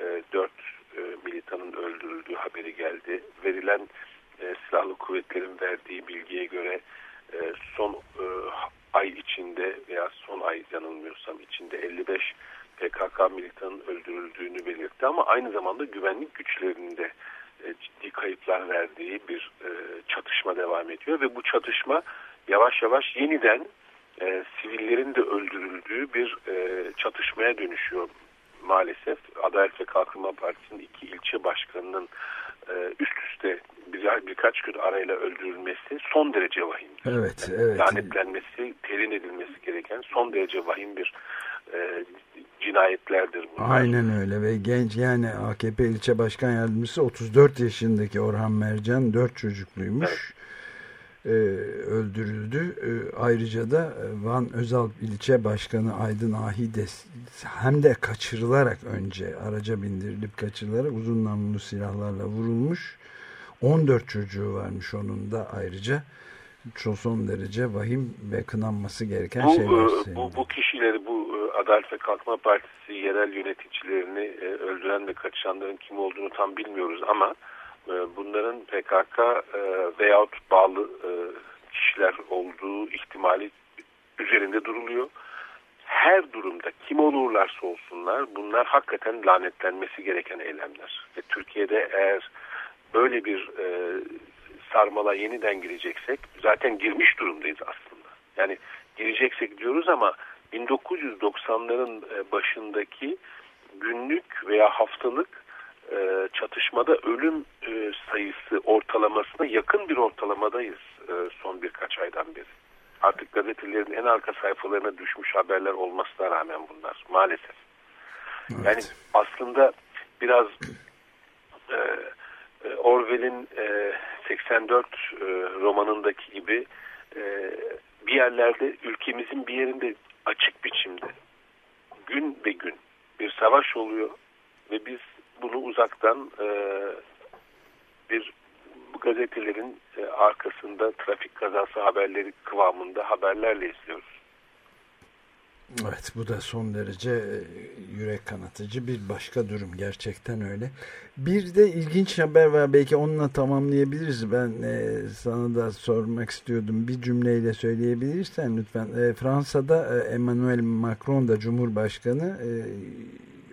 e, dört e, militanın öldürüldüğü haberi geldi. Verilen e, silahlı kuvvetlerin verdiği bilgiye göre e, son e, ay içinde veya son ay yanılmıyorsam içinde 55 PKK militanın öldürüldüğünü belirtti ama aynı zamanda güvenlik güçlerinde ciddi kayıplar verdiği bir e, çatışma devam ediyor ve bu çatışma yavaş yavaş yeniden e, sivillerin de öldürüldüğü bir e, çatışmaya dönüşüyor maalesef. Adalet ve Kalkınma Partisi'nin iki ilçe başkanının e, üst üste bir, birkaç gün arayla öldürülmesi son derece vahim. Evet, evet. Lanetlenmesi, terin edilmesi gereken son derece vahim bir e, cinayetlerdir bunlar. Aynen öyle ve genç yani AKP ilçe başkan yardımcısı 34 yaşındaki Orhan Mercan 4 çocukluymuş. Ee, öldürüldü. Ee, ayrıca da e, Van Özal ilçe başkanı Aydın Ahides hem de kaçırılarak önce araca bindirilip kaçırılarak uzun namlulu silahlarla vurulmuş. 14 çocuğu varmış onun da ayrıca. Çok son derece vahim ve kınanması gereken Bu, şeyler. e, bu, bu kişileri, bu Adalet ve Kalkınma Partisi yerel yöneticilerini e, öldüren ve kaçıranların kim olduğunu tam bilmiyoruz ama e, bunların PKK e, veyahut bağlı e, kişiler olduğu ihtimali üzerinde duruluyor. Her durumda kim olurlarsa olsunlar bunlar hakikaten lanetlenmesi gereken eylemler. Ve Türkiye'de eğer böyle bir e, sarmala yeniden gireceksek zaten girmiş durumdayız aslında. Yani gireceksek diyoruz ama 1990'ların e, başındaki günlük veya haftalık e, çatışmada ölüm e, sayısı ortalamasına yakın bir ortalamadayız son birkaç aydan beri. Artık gazetelerin en arka sayfalarına düşmüş haberler olmasına rağmen bunlar maalesef. Yani aslında biraz e, Orwell'in e, 84 e, romanındaki gibi e, bir yerlerde ülkemizin bir yerinde açık biçimde gün be gün bir savaş oluyor ve biz bunu uzaktan e, bir bu gazetelerin e, arkasında trafik kazası haberleri kıvamında haberlerle izliyoruz. Evet bu da son derece e, yürek kanatıcı bir başka durum gerçekten öyle. Bir de ilginç haber var belki onunla tamamlayabiliriz. Ben e, sana da sormak istiyordum bir cümleyle söyleyebilirsen lütfen. E, Fransa'da e, Emmanuel Macron da Cumhurbaşkanı e,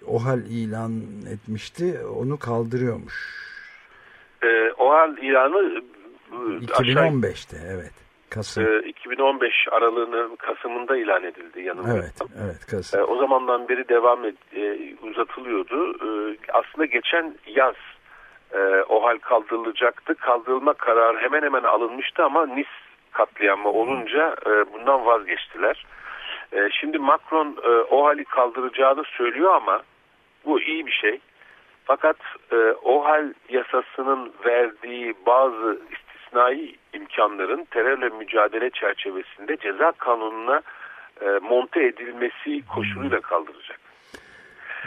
OHAL ilan etmişti onu kaldırıyormuş. E, OHAL ilanı e, aşağı 2015'te evet. Kasım. e, 2015 aralığını Kasım'ında ilan edildi yanılmıyorsam. Evet, evet Kasım. E, o zamandan beri devam et, e, uzatılıyordu. E, aslında geçen yaz e, o hal kaldırılacaktı. Kaldırılma kararı hemen hemen alınmıştı ama Nis katliamı olunca e, bundan vazgeçtiler. E, şimdi Macron e, o hali kaldıracağını söylüyor ama bu iyi bir şey. Fakat e, o hal yasasının verdiği bazı istisnai imkanların terörle mücadele çerçevesinde ceza kanununa e, monte edilmesi koşuluyla kaldıracak.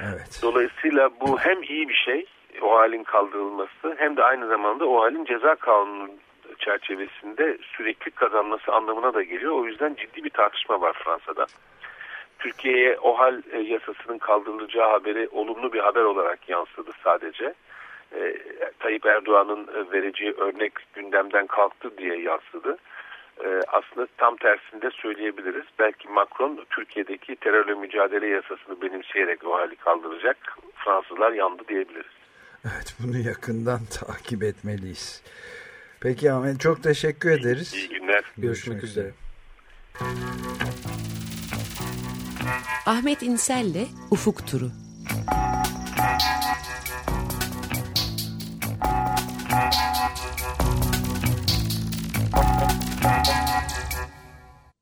Evet. Dolayısıyla bu hem iyi bir şey o halin kaldırılması hem de aynı zamanda o halin ceza kanunu çerçevesinde sürekli kazanması anlamına da geliyor. O yüzden ciddi bir tartışma var Fransa'da. Türkiye'ye o hal e, yasasının kaldırılacağı haberi olumlu bir haber olarak yansıdı sadece. E, Tayyip Erdoğan'ın e, vereceği örnek gündemden kalktı diye yansıdı. E, aslında tam tersinde söyleyebiliriz. Belki Macron Türkiye'deki terörle mücadele yasasını benimseyerek o hali kaldıracak. Fransızlar yandı diyebiliriz. Evet bunu yakından *laughs* takip etmeliyiz. Peki Ahmet çok teşekkür ederiz. İyi günler. Görüşmek üzere. Ahmet İnsel'le Ufuk Turu.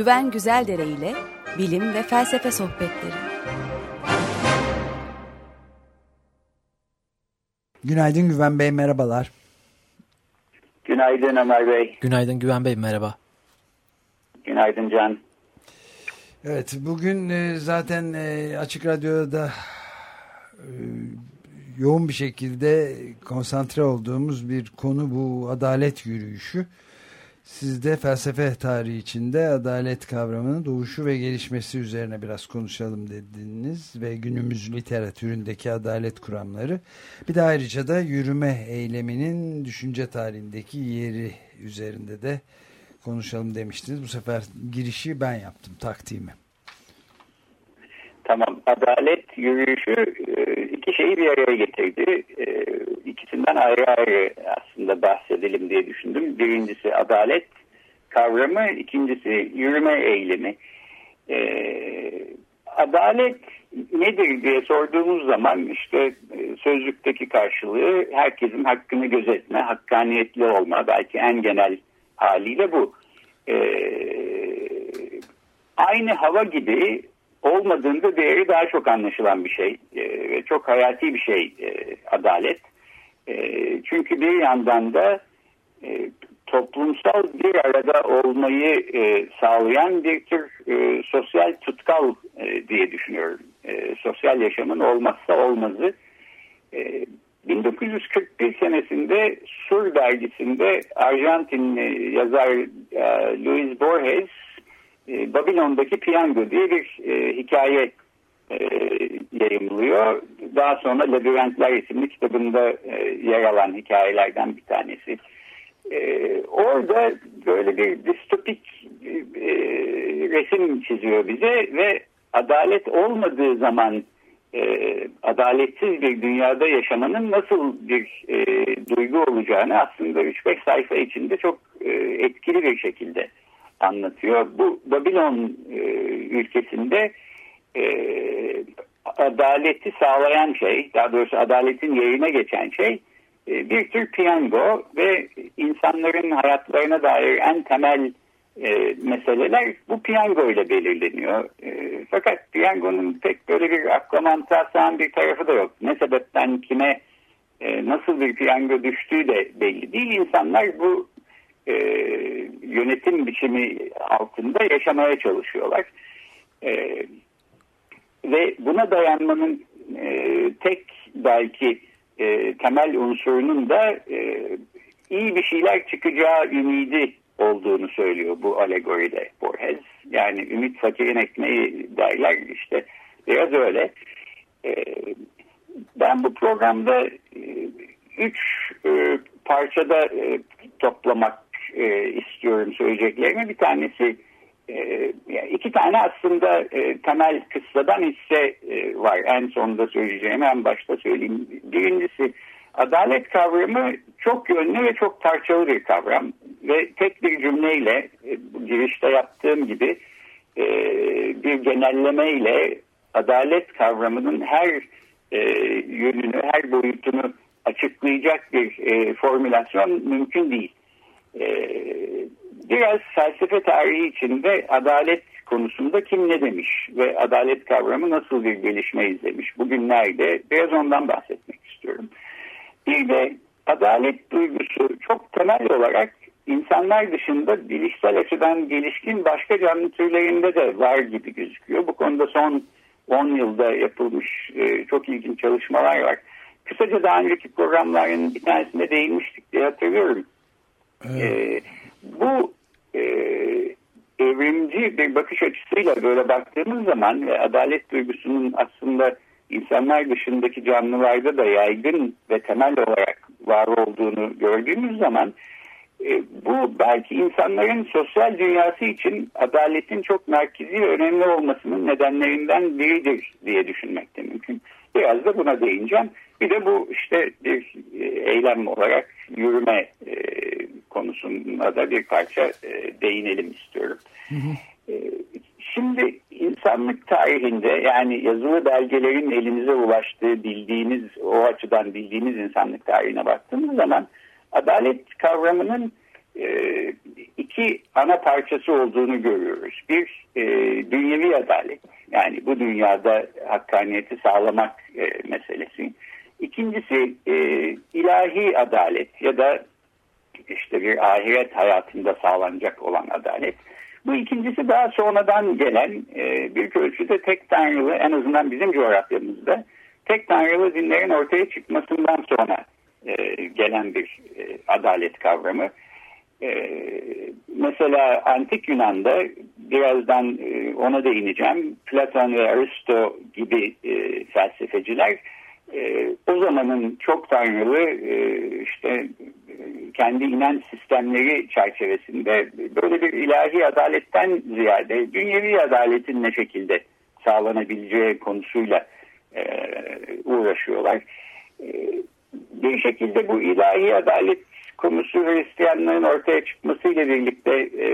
Güven Güzeldere ile bilim ve felsefe sohbetleri. Günaydın Güven Bey merhabalar. Günaydın Ömer Bey. Günaydın Güven Bey merhaba. Günaydın Can. Evet bugün e, zaten e, Açık Radyo'da e, yoğun bir şekilde konsantre olduğumuz bir konu bu adalet yürüyüşü. Siz de felsefe tarihi içinde adalet kavramının doğuşu ve gelişmesi üzerine biraz konuşalım dediniz ve günümüz literatüründeki adalet kuramları. Bir de ayrıca da yürüme eyleminin düşünce tarihindeki yeri üzerinde de konuşalım demiştiniz. Bu sefer girişi ben yaptım takdimi. Tamam. Adalet yürüyüşü e, iki şeyi bir araya getirdi. E, İkisinden ayrı ayrı aslında bahsedelim diye düşündüm. Birincisi adalet kavramı, ikincisi yürüme eylemi. E, adalet nedir diye sorduğumuz zaman işte e, sözlükteki karşılığı herkesin hakkını gözetme, hakkaniyetli olma belki en genel haliyle bu. Ee, aynı hava gibi olmadığında değeri daha çok anlaşılan bir şey ee, ve çok hayati bir şey e, adalet. E, çünkü bir yandan da e, toplumsal bir arada olmayı e, sağlayan bir tür e, sosyal tutkal e, diye düşünüyorum. E, sosyal yaşamın olmazsa olmazı. E, 1941 senesinde Sur dergisinde Arjantinli yazar e, Luis Borges e, Babilon'daki piyango diye bir e, hikaye e, yayımlıyor. Daha sonra Labirentler isimli kitabında e, yer alan hikayelerden bir tanesi. E, orada böyle bir distopik e, resim çiziyor bize ve adalet olmadığı zaman e, adaletsiz bir dünyada yaşamanın nasıl bir e, duygu olacağını aslında 3-5 sayfa içinde çok e, etkili bir şekilde anlatıyor. Bu Babilon e, ülkesinde e, adaleti sağlayan şey, daha doğrusu adaletin yerine geçen şey e, bir tür piyango ve insanların hayatlarına dair en temel e, meseleler bu piyango ile belirleniyor. E, fakat piyangonun pek böyle bir akla mantığa bir tarafı da yok. Ne sebepten kime e, nasıl bir piyango düştüğü de belli değil. İnsanlar bu e, yönetim biçimi altında yaşamaya çalışıyorlar. E, ve buna dayanmanın e, tek belki e, temel unsurunun da e, iyi bir şeyler çıkacağı ümidi olduğunu söylüyor bu alegoride Borges. Yani ümit fakirin ekmeği derler işte biraz öyle. E, ben bu programda e, üç e, parçada e, toplamak e, istiyorum söyleyeceklerimi. Bir tanesi e, iki tane aslında e, temel kıssadan hisse e, var. En sonunda söyleyeceğim en başta söyleyeyim. Birincisi adalet kavramı çok yönlü ve çok parçalı bir kavram. Ve tek bir cümleyle e, girişte yaptığım gibi e, bir genellemeyle adalet kavramının her e, yönünü, her boyutunu açıklayacak bir e, formülasyon mümkün değil. E, biraz felsefe tarihi içinde adalet konusunda kim ne demiş ve adalet kavramı nasıl bir gelişme izlemiş bugünlerde biraz ondan bahsetmek istiyorum. Bir de adalet duygusu çok temel olarak insanlar dışında bilişsel açıdan gelişkin başka canlı türlerinde de var gibi gözüküyor. Bu konuda son 10 yılda yapılmış e, çok ilginç çalışmalar var. Kısaca daha önceki programların bir tanesinde değinmiştik diye hatırlıyorum. Evet. E, bu e, evrimci bir bakış açısıyla böyle baktığımız zaman ve adalet duygusunun aslında insanlar dışındaki canlılarda da yaygın ve temel olarak var olduğunu gördüğümüz zaman e, bu belki insanların sosyal dünyası için adaletin çok merkezi ve önemli olmasının nedenlerinden biridir diye düşünmek de mümkün. Biraz da buna değineceğim. Bir de bu işte bir e, eylem olarak yürüme e, konusunda da bir parça e, değinelim istiyorum. Hı hı. E, şimdi insanlık tarihinde yani yazılı belgelerin elimize ulaştığı bildiğimiz o açıdan bildiğimiz insanlık tarihine baktığımız zaman adalet kavramının e, iki ana parçası olduğunu görüyoruz. Bir e, dünyevi adalet yani bu dünyada hakkaniyeti sağlamak e, meselesi. İkincisi e, ilahi adalet ya da işte bir ahiret hayatında sağlanacak olan adalet. Bu ikincisi daha sonradan gelen e, büyük ölçüde tek tanrılı en azından bizim coğrafyamızda tek tanrılı dinlerin ortaya çıkmasından sonra e, gelen bir e, adalet kavramı. E, mesela Antik Yunan'da birazdan e, ona değineceğim. Platon ve Aristo gibi e, felsefeciler e, o zamanın çok tanrılı e, işte kendi inanç sistemleri çerçevesinde böyle bir ilahi adaletten ziyade dünyevi adaletin ne şekilde sağlanabileceği konusuyla e, uğraşıyorlar. E, bir şekilde bu ilahi adalet konusu Hristiyanlığın ortaya çıkmasıyla birlikte e,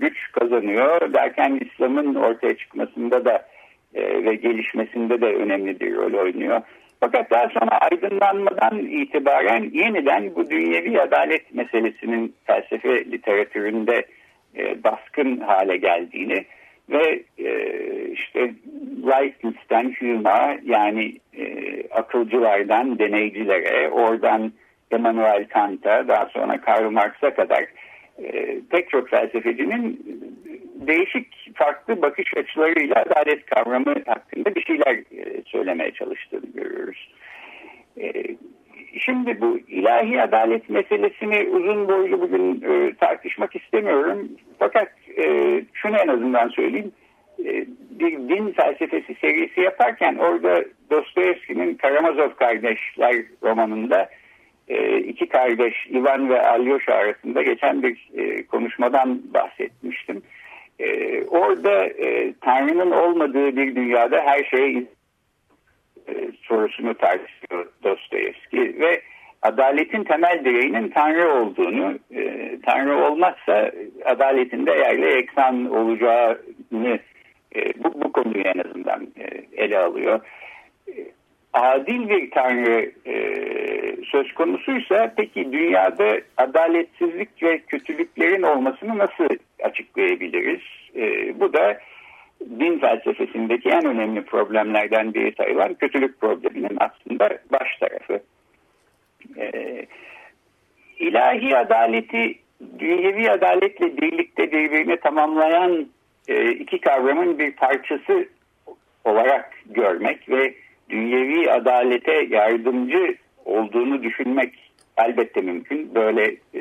güç kazanıyor. Derken İslam'ın ortaya çıkmasında da e, ve gelişmesinde de önemli bir rol oynuyor. Fakat daha sonra aydınlanmadan itibaren yeniden bu dünyevi adalet meselesinin felsefe literatüründe e, baskın hale geldiğini ve e, işte Leibniz'den Hume'a yani e, akılcılardan deneycilere, oradan Immanuel Kant'a, daha sonra Karl Marx'a kadar e, pek çok felsefecinin değişik farklı bakış açılarıyla adalet kavramı hakkında bir şeyler e, söylemeye çalıştığını görüyoruz. E, şimdi bu ilahi adalet meselesini uzun boylu bugün e, tartışmak istemiyorum. Fakat şunu en azından söyleyeyim. Bir din felsefesi serisi yaparken orada Dostoyevski'nin Karamazov Kardeşler romanında e, iki kardeş Ivan ve Alyosha arasında geçen bir e, konuşmadan bahsetmiştim. E, orada e, Tanrı'nın olmadığı bir dünyada her şey sorusunu tartışıyor Dostoyevski ve adaletin temel direğinin Tanrı olduğunu, Tanrı olmazsa adaletin de yerle eksan olacağını bu, bu konuyu en azından ele alıyor. Adil bir Tanrı e, söz konusuysa peki dünyada adaletsizlik ve kötülüklerin olmasını nasıl açıklayabiliriz? E, bu da din felsefesindeki en önemli problemlerden biri sayılan kötülük probleminin aslında baş tarafı. E, ilahi adaleti dünyevi adaletle birlikte birbirini tamamlayan e, iki kavramın bir parçası olarak görmek ve dünyevi adalete yardımcı olduğunu düşünmek elbette mümkün. Böyle e,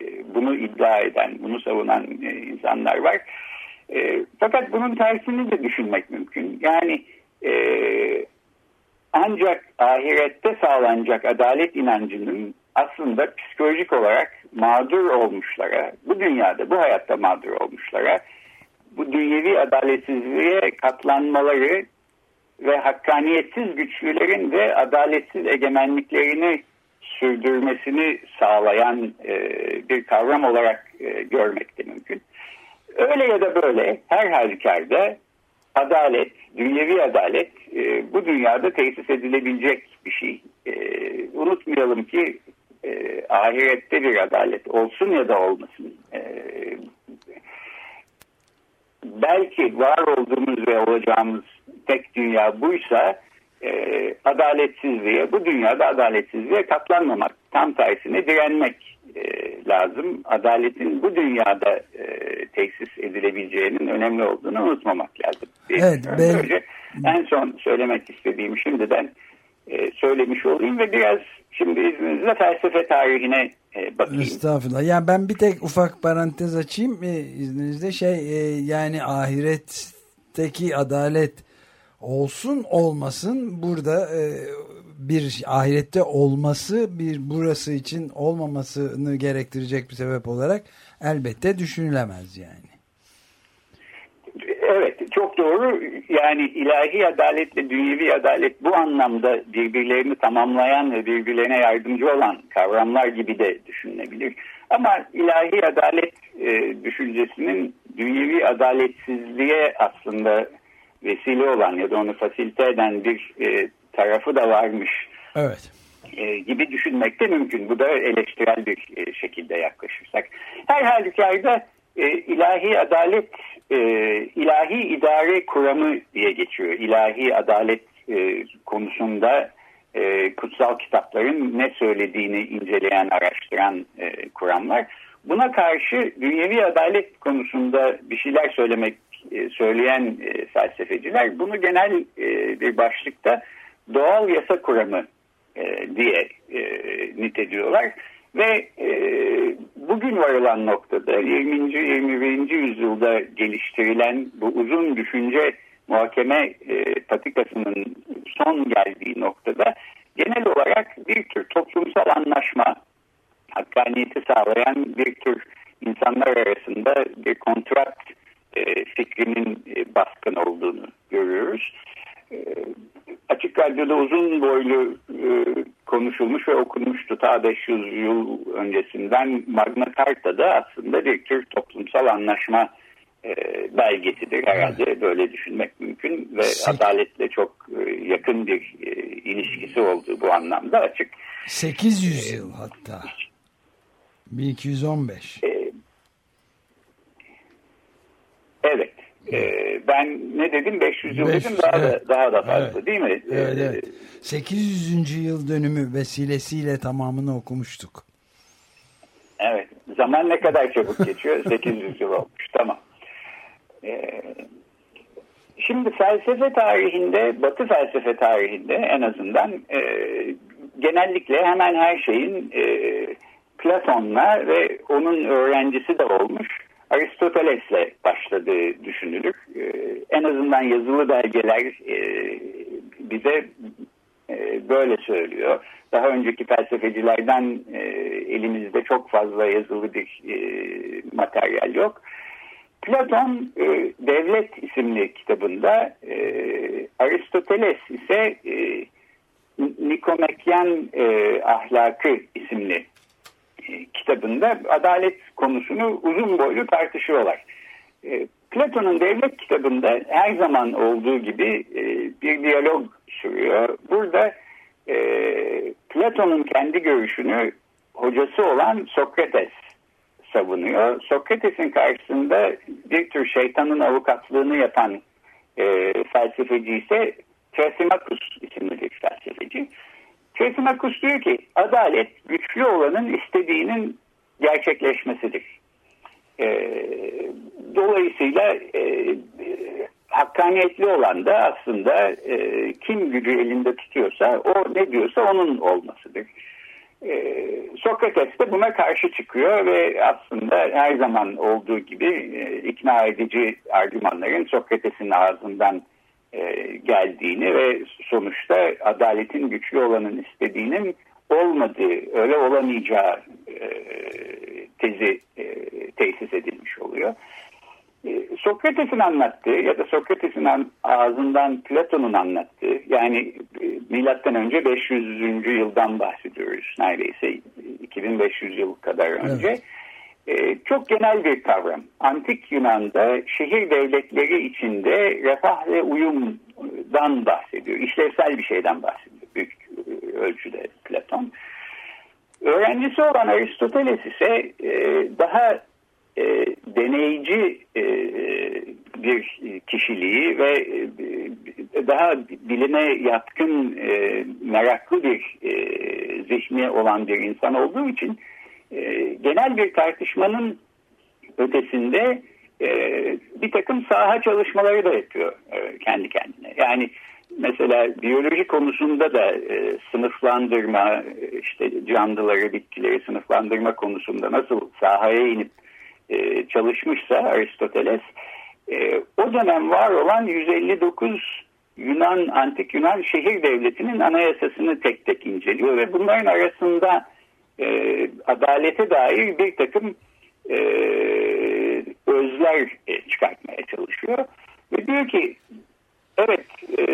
e, bunu iddia eden, bunu savunan e, insanlar var. Fakat bunun tersini de düşünmek mümkün. Yani ancak ahirette sağlanacak adalet inancının aslında psikolojik olarak mağdur olmuşlara, bu dünyada, bu hayatta mağdur olmuşlara, bu dünyevi adaletsizliğe katlanmaları ve hakkaniyetsiz güçlülerin de adaletsiz egemenliklerini sürdürmesini sağlayan e, bir kavram olarak e, görmek de mümkün. Öyle ya da böyle her halükarda adalet, dünyevi adalet e, bu dünyada tesis edilebilecek bir şey. E, unutmayalım ki e, ahirette bir adalet olsun ya da olmasın. E, belki var olduğumuz ve olacağımız tek dünya buysa e, adaletsizliğe, bu dünyada adaletsizliğe katlanmamak, tam tersine direnmek e, lazım. Adaletin bu dünyada e, tesis edilebileceğinin önemli olduğunu unutmamak lazım. Evet, ben... en son söylemek istediğim şimdiden e, söylemiş olayım ve biraz şimdi izninizle felsefe tarihine e, bakayım. Estağfurullah. Yani ben bir tek ufak parantez açayım e, izninizle şey e, yani ahiretteki adalet olsun olmasın burada e, bir ahirette olması bir burası için olmamasını gerektirecek bir sebep olarak elbette düşünülemez yani. Evet çok doğru yani ilahi adaletle dünyevi adalet bu anlamda birbirlerini tamamlayan ve birbirlerine yardımcı olan kavramlar gibi de düşünülebilir. Ama ilahi adalet e, düşüncesinin dünyevi adaletsizliğe aslında vesile olan ya da onu fasilite eden bir e, tarafı da varmış. Evet. E, gibi düşünmek de mümkün. Bu da eleştirel bir e, şekilde yaklaşırsak. Her halükarda e, ilahi adalet ilahi idare kuramı diye geçiyor. İlahi adalet konusunda kutsal kitapların ne söylediğini inceleyen, araştıran kuramlar. Buna karşı dünyevi adalet konusunda bir şeyler söylemek söyleyen e, felsefeciler bunu genel e, bir başlıkta doğal yasa kuramı diye niteliyorlar. Ve bugün varılan noktada 20. 21. yüzyılda geliştirilen bu uzun düşünce muhakeme patikasının son geldiği noktada genel olarak bir tür toplumsal anlaşma, hakkaniyeti sağlayan bir tür insanlar arasında bir kontrat e, fikrinin e, baskın olduğunu görüyoruz. E, açık Radyo'da uzun boylu konuşulmuş ve okunmuştu ta 500 yıl öncesinden Magna Carta'da aslında bir tür toplumsal anlaşma e, belgesidir herhalde böyle düşünmek mümkün ve Sek- adaletle çok e, yakın bir e, ilişkisi olduğu bu anlamda açık. 800 yıl hatta. 1215. E, evet. E, ben ne dedim 500 yıl 500, dedim daha evet. da daha da fazla Evet. değil mi? Evet, E, evet. 800. yıl dönümü vesilesiyle tamamını okumuştuk. Evet. Zaman ne kadar çabuk geçiyor? *laughs* 800 yıl olmuş. Tamam. Ee, şimdi felsefe tarihinde, batı felsefe tarihinde en azından e, genellikle hemen her şeyin e, Platon'la ve onun öğrencisi de olmuş Aristoteles'le başladığı düşünülür. E, en azından yazılı belgeler e, bize e, böyle söylüyor. Daha önceki felsefecilerden e, elimizde çok fazla yazılı bir materyal yok. Platon Devlet isimli kitabında Aristoteles ise e, Ahlakı isimli kitabında adalet konusunu uzun boylu tartışıyorlar. E, Platon'un devlet kitabında her zaman olduğu gibi e, bir diyalog sürüyor. Burada e, Platon'un kendi görüşünü hocası olan Sokrates savunuyor. Sokrates'in karşısında bir tür şeytanın avukatlığını yapan e, felsefeci ise Thrasymachus isimli bir felsefeci. Thrasymachus diyor ki adalet güçlü olanın istediğinin gerçekleşmesidir. E, dolayısıyla e, hakkaniyetli olan da aslında e, kim gücü elinde tutuyorsa o ne diyorsa onun olmasıdır. E, Sokrates de buna karşı çıkıyor ve aslında her zaman olduğu gibi e, ikna edici argümanların Sokrates'in ağzından geldiğini ve sonuçta adaletin güçlü olanın istediğinin olmadığı, öyle olamayacağı e, tezi e, tesis edilmiş oluyor. E, Sokrates'in anlattığı ya da Sokrates'in an- ağzından Platon'un anlattığı yani e, milattan önce 500. yıldan bahsediyoruz neredeyse 2500 yıl kadar önce. E, çok genel bir kavram. Antik Yunan'da şehir devletleri içinde refah ve uyumdan bahsediyor. İşlevsel bir şeyden bahsediyor büyük e, ölçüde Platon. Öğrencisi olan Aristoteles ise e, daha e, deneyici bir kişiliği ve daha bilime yatkın meraklı bir zihni olan bir insan olduğu için e, genel bir tartışmanın ötesinde e, bir takım saha çalışmaları da yapıyor e, kendi kendine. Yani mesela biyoloji konusunda da sınıflandırma, işte canlıları, bitkileri sınıflandırma konusunda nasıl sahaya inip çalışmışsa Aristoteles, o dönem var olan 159 Yunan, antik Yunan şehir devletinin anayasasını tek tek inceliyor ve bunların arasında e, adalete dair bir takım e, özler e, çıkartmaya çalışıyor. Ve diyor ki evet e,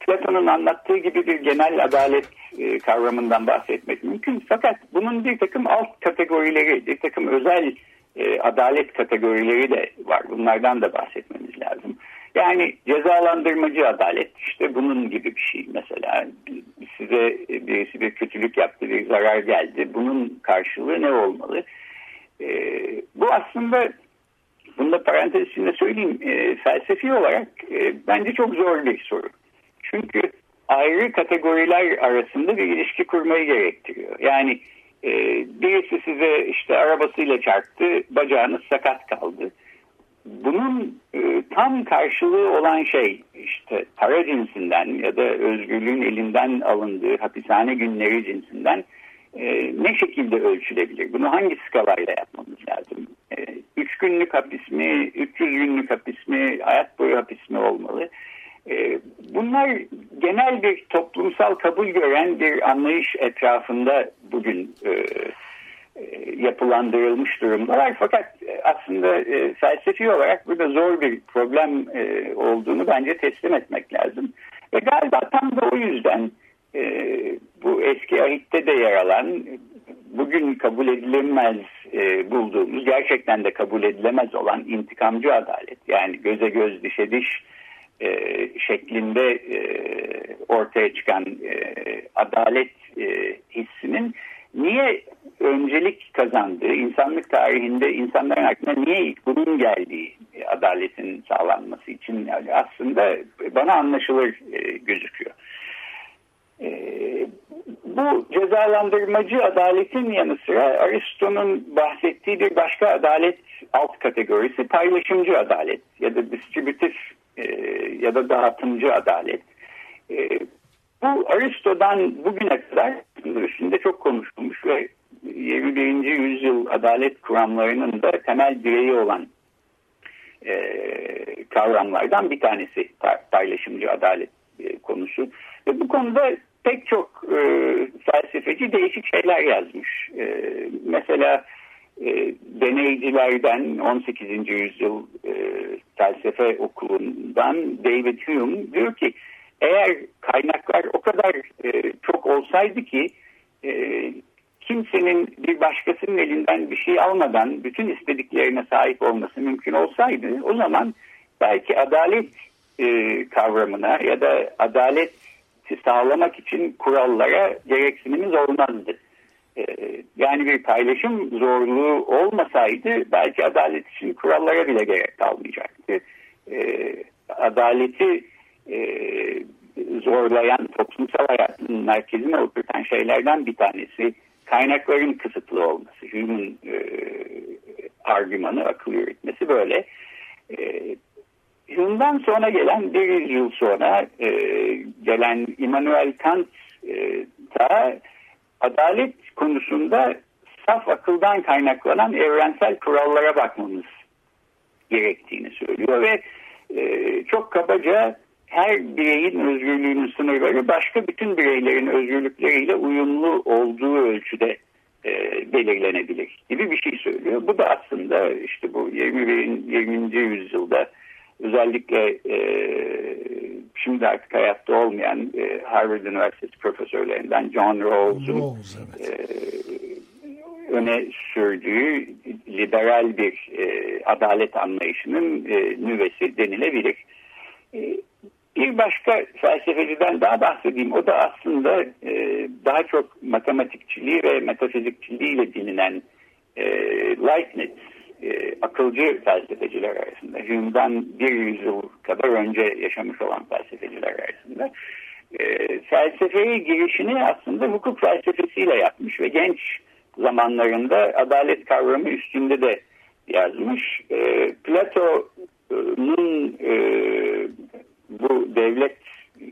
Platon'un anlattığı gibi bir genel adalet e, kavramından bahsetmek mümkün. Fakat bunun bir takım alt kategorileri, bir takım özel e, adalet kategorileri de var. Bunlardan da bahsetmemiz lazım. Yani cezalandırmacı adalet işte bunun gibi bir şey mesela. Size birisi bir kötülük yaptı bir zarar geldi. Bunun karşılığı ne olmalı? E, bu aslında bunda parantez içinde söyleyeyim e, felsefi olarak e, bence çok zor bir soru. Çünkü ayrı kategoriler arasında bir ilişki kurmayı gerektiriyor. Yani e, birisi size işte arabasıyla çarptı bacağınız sakat kaldı bunun e, tam karşılığı olan şey işte para cinsinden ya da özgürlüğün elinden alındığı hapishane günleri cinsinden e, ne şekilde ölçülebilir? Bunu hangi skalayla yapmamız lazım? E, üç günlük hapis mi, 300 günlük hapis mi, hayat boyu hapis mi olmalı? E, bunlar genel bir toplumsal kabul gören bir anlayış etrafında bugün e, e, yapılandırılmış durumdalar. Fakat e, aslında e, felsefi olarak burada zor bir problem e, olduğunu bence teslim etmek lazım. Ve galiba tam da o yüzden e, bu eski ahitte de yer alan bugün kabul edilemez e, bulduğumuz, gerçekten de kabul edilemez olan intikamcı adalet. Yani göze göz dişe diş e, şeklinde e, ortaya çıkan e, adalet e, hissinin niye öncelik kazandığı, insanlık tarihinde insanların aklına niye ilk bunun geldiği adaletin sağlanması için yani aslında bana anlaşılır e, gözüküyor. E, bu cezalandırmacı adaletin yanı sıra Aristo'nun bahsettiği bir başka adalet alt kategorisi paylaşımcı adalet ya da distributif e, ya da dağıtımcı adalet. Bu Aristo'dan bugüne kadar üstünde çok konuşulmuş ve 21. yüzyıl adalet kuramlarının da temel direği olan e, kavramlardan bir tanesi paylaşımcı adalet e, konusu. Ve bu konuda pek çok e, felsefeci değişik şeyler yazmış. E, mesela e, deneycilerden 18. yüzyıl e, felsefe okulundan David Hume diyor ki eğer kaynaklar o kadar e, çok olsaydı ki e, kimsenin bir başkasının elinden bir şey almadan bütün istediklerine sahip olması mümkün olsaydı o zaman belki adalet e, kavramına ya da adalet sağlamak için kurallara gereksinimiz olmazdı. E, yani bir paylaşım zorluğu olmasaydı belki adalet için kurallara bile gerek kalmayacaktı. E, adaleti e, zorlayan toplumsal hayatın merkezine oturtan şeylerden bir tanesi kaynakların kısıtlı olması. Hume'un e, argümanı, akıl yürütmesi böyle. E, Hume'dan sonra gelen bir yıl sonra e, gelen Immanuel Kant e, da adalet konusunda saf akıldan kaynaklanan evrensel kurallara bakmamız gerektiğini söylüyor ve e, çok kabaca her bireyin özgürlüğünün sınırları başka bütün bireylerin özgürlükleriyle uyumlu olduğu ölçüde e, belirlenebilir gibi bir şey söylüyor. Bu da aslında işte bu 21. 20. yüzyılda özellikle e, şimdi artık hayatta olmayan e, Harvard Üniversitesi profesörlerinden John Rawls'un Rawls, evet. e, öne sürdüğü liberal bir e, adalet anlayışının e, nüvesi denilebilir. E, bir başka felsefeciden daha bahsedeyim. O da aslında e, daha çok matematikçiliği ve metafizikçiliğiyle bilinen e, Leibniz, e, akılcı felsefeciler arasında. Hume'dan bir yüzyıl kadar önce yaşamış olan felsefeciler arasında. E, felsefeye girişini aslında hukuk felsefesiyle yapmış ve genç zamanlarında adalet kavramı üstünde de yazmış. E, Plato'nun e, bu devlet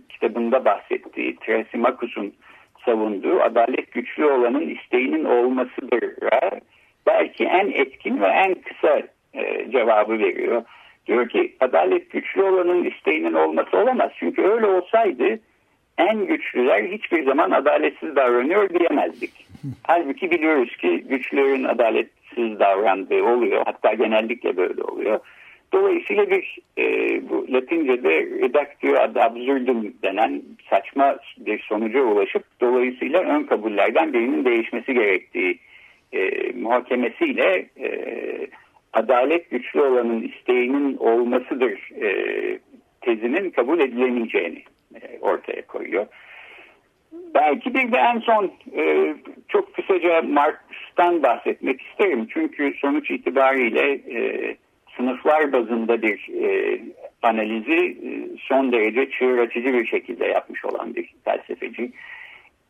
kitabında bahsettiği Thrasymachus'un savunduğu adalet güçlü olanın isteğinin olmasıdır. Belki en etkin ve en kısa e, cevabı veriyor. Diyor ki adalet güçlü olanın isteğinin olması olamaz. Çünkü öyle olsaydı en güçlüler hiçbir zaman adaletsiz davranıyor diyemezdik. *laughs* Halbuki biliyoruz ki güçlülerin adaletsiz davrandığı oluyor. Hatta genellikle böyle oluyor. Dolayısıyla bir e, bu Latince'de redaktio ad absurdum denen saçma bir sonuca ulaşıp dolayısıyla ön kabullerden birinin değişmesi gerektiği e, muhakemesiyle e, adalet güçlü olanın isteğinin olmasıdır e, tezinin kabul edilemeyeceğini e, ortaya koyuyor. Belki bir de en son e, çok kısaca Marx'tan bahsetmek isterim. Çünkü sonuç itibariyle e, sınıflar bazında bir e, analizi e, son derece çığıratıcı bir şekilde yapmış olan bir felsefeci.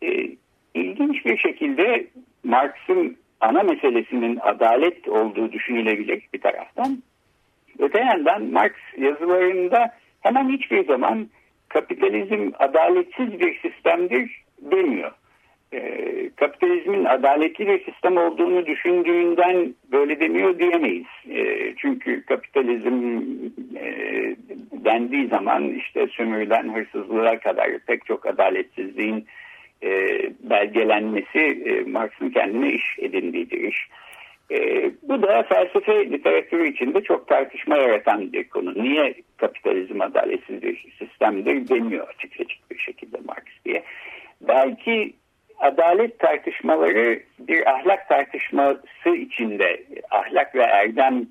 E, ilginç bir şekilde Marx'ın ana meselesinin adalet olduğu düşünülebilir bir taraftan. Öte yandan Marx yazılarında hemen hiçbir zaman kapitalizm adaletsiz bir sistemdir demiyor. E, kapitalizmin adaletli bir sistem olduğunu düşündüğünden böyle demiyor diyemeyiz. E, çünkü kapitalizm e, dendiği zaman işte sömürüden hırsızlığa kadar pek çok adaletsizliğin belgelenmesi e, Marx'ın kendine iş edindiği bir iş. Bu da felsefe literatürü içinde çok tartışma yaratan bir konu. Niye kapitalizm adaletsiz bir sistemdir demiyor açık açık bir şekilde Marx diye. Belki adalet tartışmaları bir ahlak tartışması içinde, ahlak ve erdem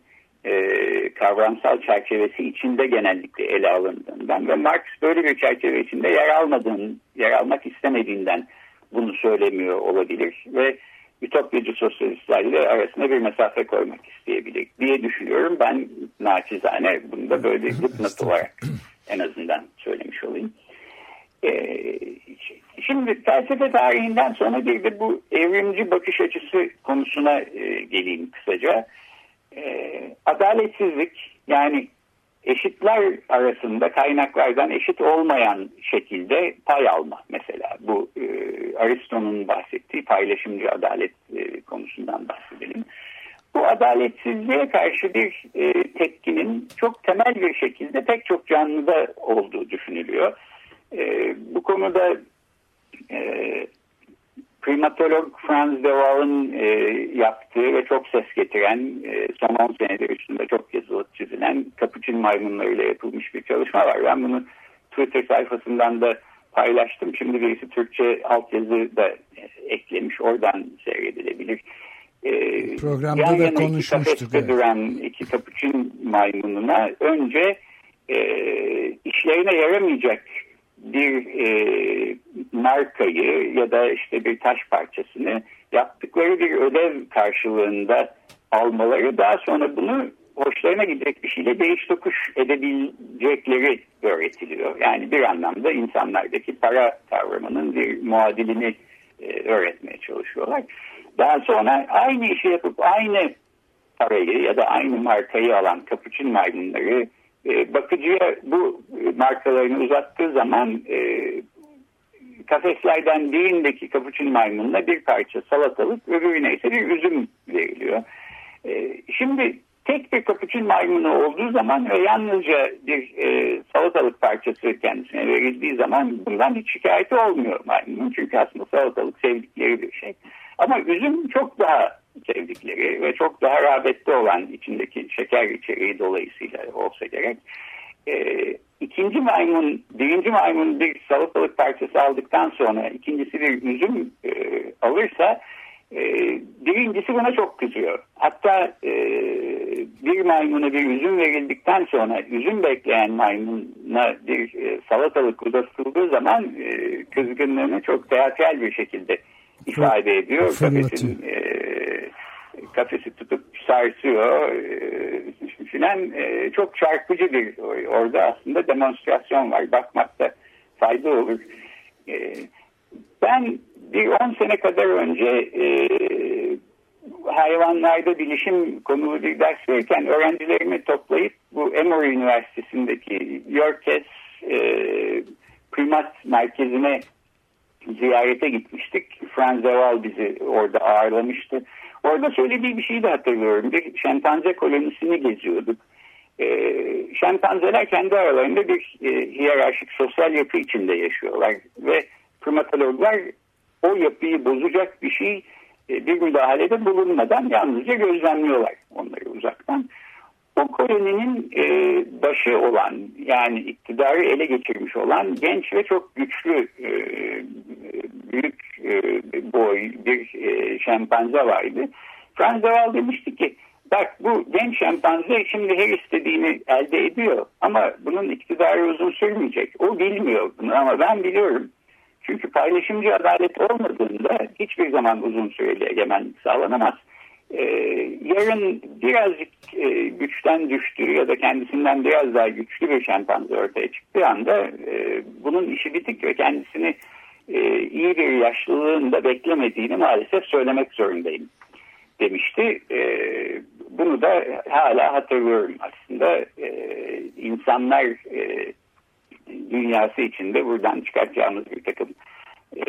e, kavramsal çerçevesi içinde genellikle ele alındığından ve Marx böyle bir çerçeve içinde yer almadığın, yer almak istemediğinden bunu söylemiyor olabilir ve ütopyacı sosyalistlerle arasında bir mesafe koymak isteyebilir diye düşünüyorum. Ben naçizane bunu da böyle dipnot olarak en azından söylemiş olayım. Ee, şimdi felsefe tarihinden sonra bir de bu evrimci bakış açısı konusuna e, geleyim kısaca. Ee, adaletsizlik yani eşitler arasında kaynaklardan eşit olmayan şekilde pay alma mesela. Bu e, Aristo'nun bahsettiği paylaşımcı adalet e, konusundan bahsedelim. Bu adaletsizliğe karşı bir e, tepkinin çok temel bir şekilde pek çok canlıda olduğu düşünülüyor. E, bu konuda e, primatolog Franz de Waal'ın e, yaptığı ve çok ses getiren e, son 10 senedir üstünde çok yazılıp çizilen kapuçin maymunlarıyla yapılmış bir çalışma var. Ben bunu Twitter sayfasından da paylaştım. Şimdi birisi Türkçe altyazı da eklemiş. Oradan seyredilebilir. E, Programda yan da konuşmuştuk. Evet. duran iki kapuçin maymununa önce e, işlerine yaramayacak bir e, markayı ya da işte bir taş parçasını yaptıkları bir ödev karşılığında almaları daha sonra bunu hoşlarına gidecek bir şeyle değiş tokuş edebilecekleri öğretiliyor. Yani bir anlamda insanlardaki para kavramının bir muadilini e, öğretmeye çalışıyorlar. Daha sonra aynı işi yapıp aynı parayı ya da aynı markayı alan kapuçin maymunları e, bakıcıya bu markalarını uzattığı zaman e, kafeslerden birindeki kapuçin maymununa bir parça salatalık öbürüne ise bir üzüm veriliyor. E, şimdi tek bir kapuçin maymunu olduğu zaman ve yalnızca bir e, salatalık parçası kendisine verildiği zaman bundan hiç şikayeti olmuyor maymunun. Çünkü aslında salatalık sevdikleri bir şey. Ama üzüm çok daha sevdikleri ve çok daha rağbette olan içindeki şeker içeriği dolayısıyla olsa gerek. E, ikinci maymun, birinci maymun bir salatalık parçası aldıktan sonra ikincisi bir üzüm e, alırsa e, birincisi buna çok kızıyor. Hatta e, bir maymuna bir üzüm verildikten sonra üzüm bekleyen maymuna bir e, salatalık uzatıldığı zaman e, kızgınlığını çok teatral bir şekilde ifade ediyor. Kafesin, e, kafesi tutup sarsıyor e, filan e, çok çarpıcı bir orada aslında demonstrasyon var. Bakmakta fayda olur. E, ben bir 10 sene kadar önce e, hayvanlarda bilişim konulu bir ders verirken öğrencilerimi toplayıp bu Emory Üniversitesi'ndeki Yorkes e, primat merkezine ziyarete gitmiştik. Franz Deval bizi orada ağırlamıştı. Orada söylediği bir şeyi de hatırlıyorum. Bir şempanze kolonisini geziyorduk. E, şempanzeler kendi aralarında bir e, hiyerarşik sosyal yapı içinde yaşıyorlar. Ve primatologlar o yapıyı bozacak bir şey e, bir müdahalede bulunmadan yalnızca gözlemliyorlar onları uzaktan o koloninin e, başı olan yani iktidarı ele geçirmiş olan genç ve çok güçlü e, büyük e, boy bir e, şempanze vardı. Franz Deval demişti ki bak bu genç şempanze şimdi her istediğini elde ediyor ama bunun iktidarı uzun sürmeyecek. O bilmiyor bunu ama ben biliyorum. Çünkü paylaşımcı adalet olmadığında hiçbir zaman uzun süreli egemenlik sağlanamaz e, yarın birazcık e, güçten düştüğü ya da kendisinden biraz daha güçlü bir şempanze ortaya çıktığı anda e, bunun işi bitik ve kendisini e, iyi bir yaşlılığında beklemediğini maalesef söylemek zorundayım demişti. E, bunu da hala hatırlıyorum aslında. E, insanlar e, dünyası içinde buradan çıkartacağımız bir takım e,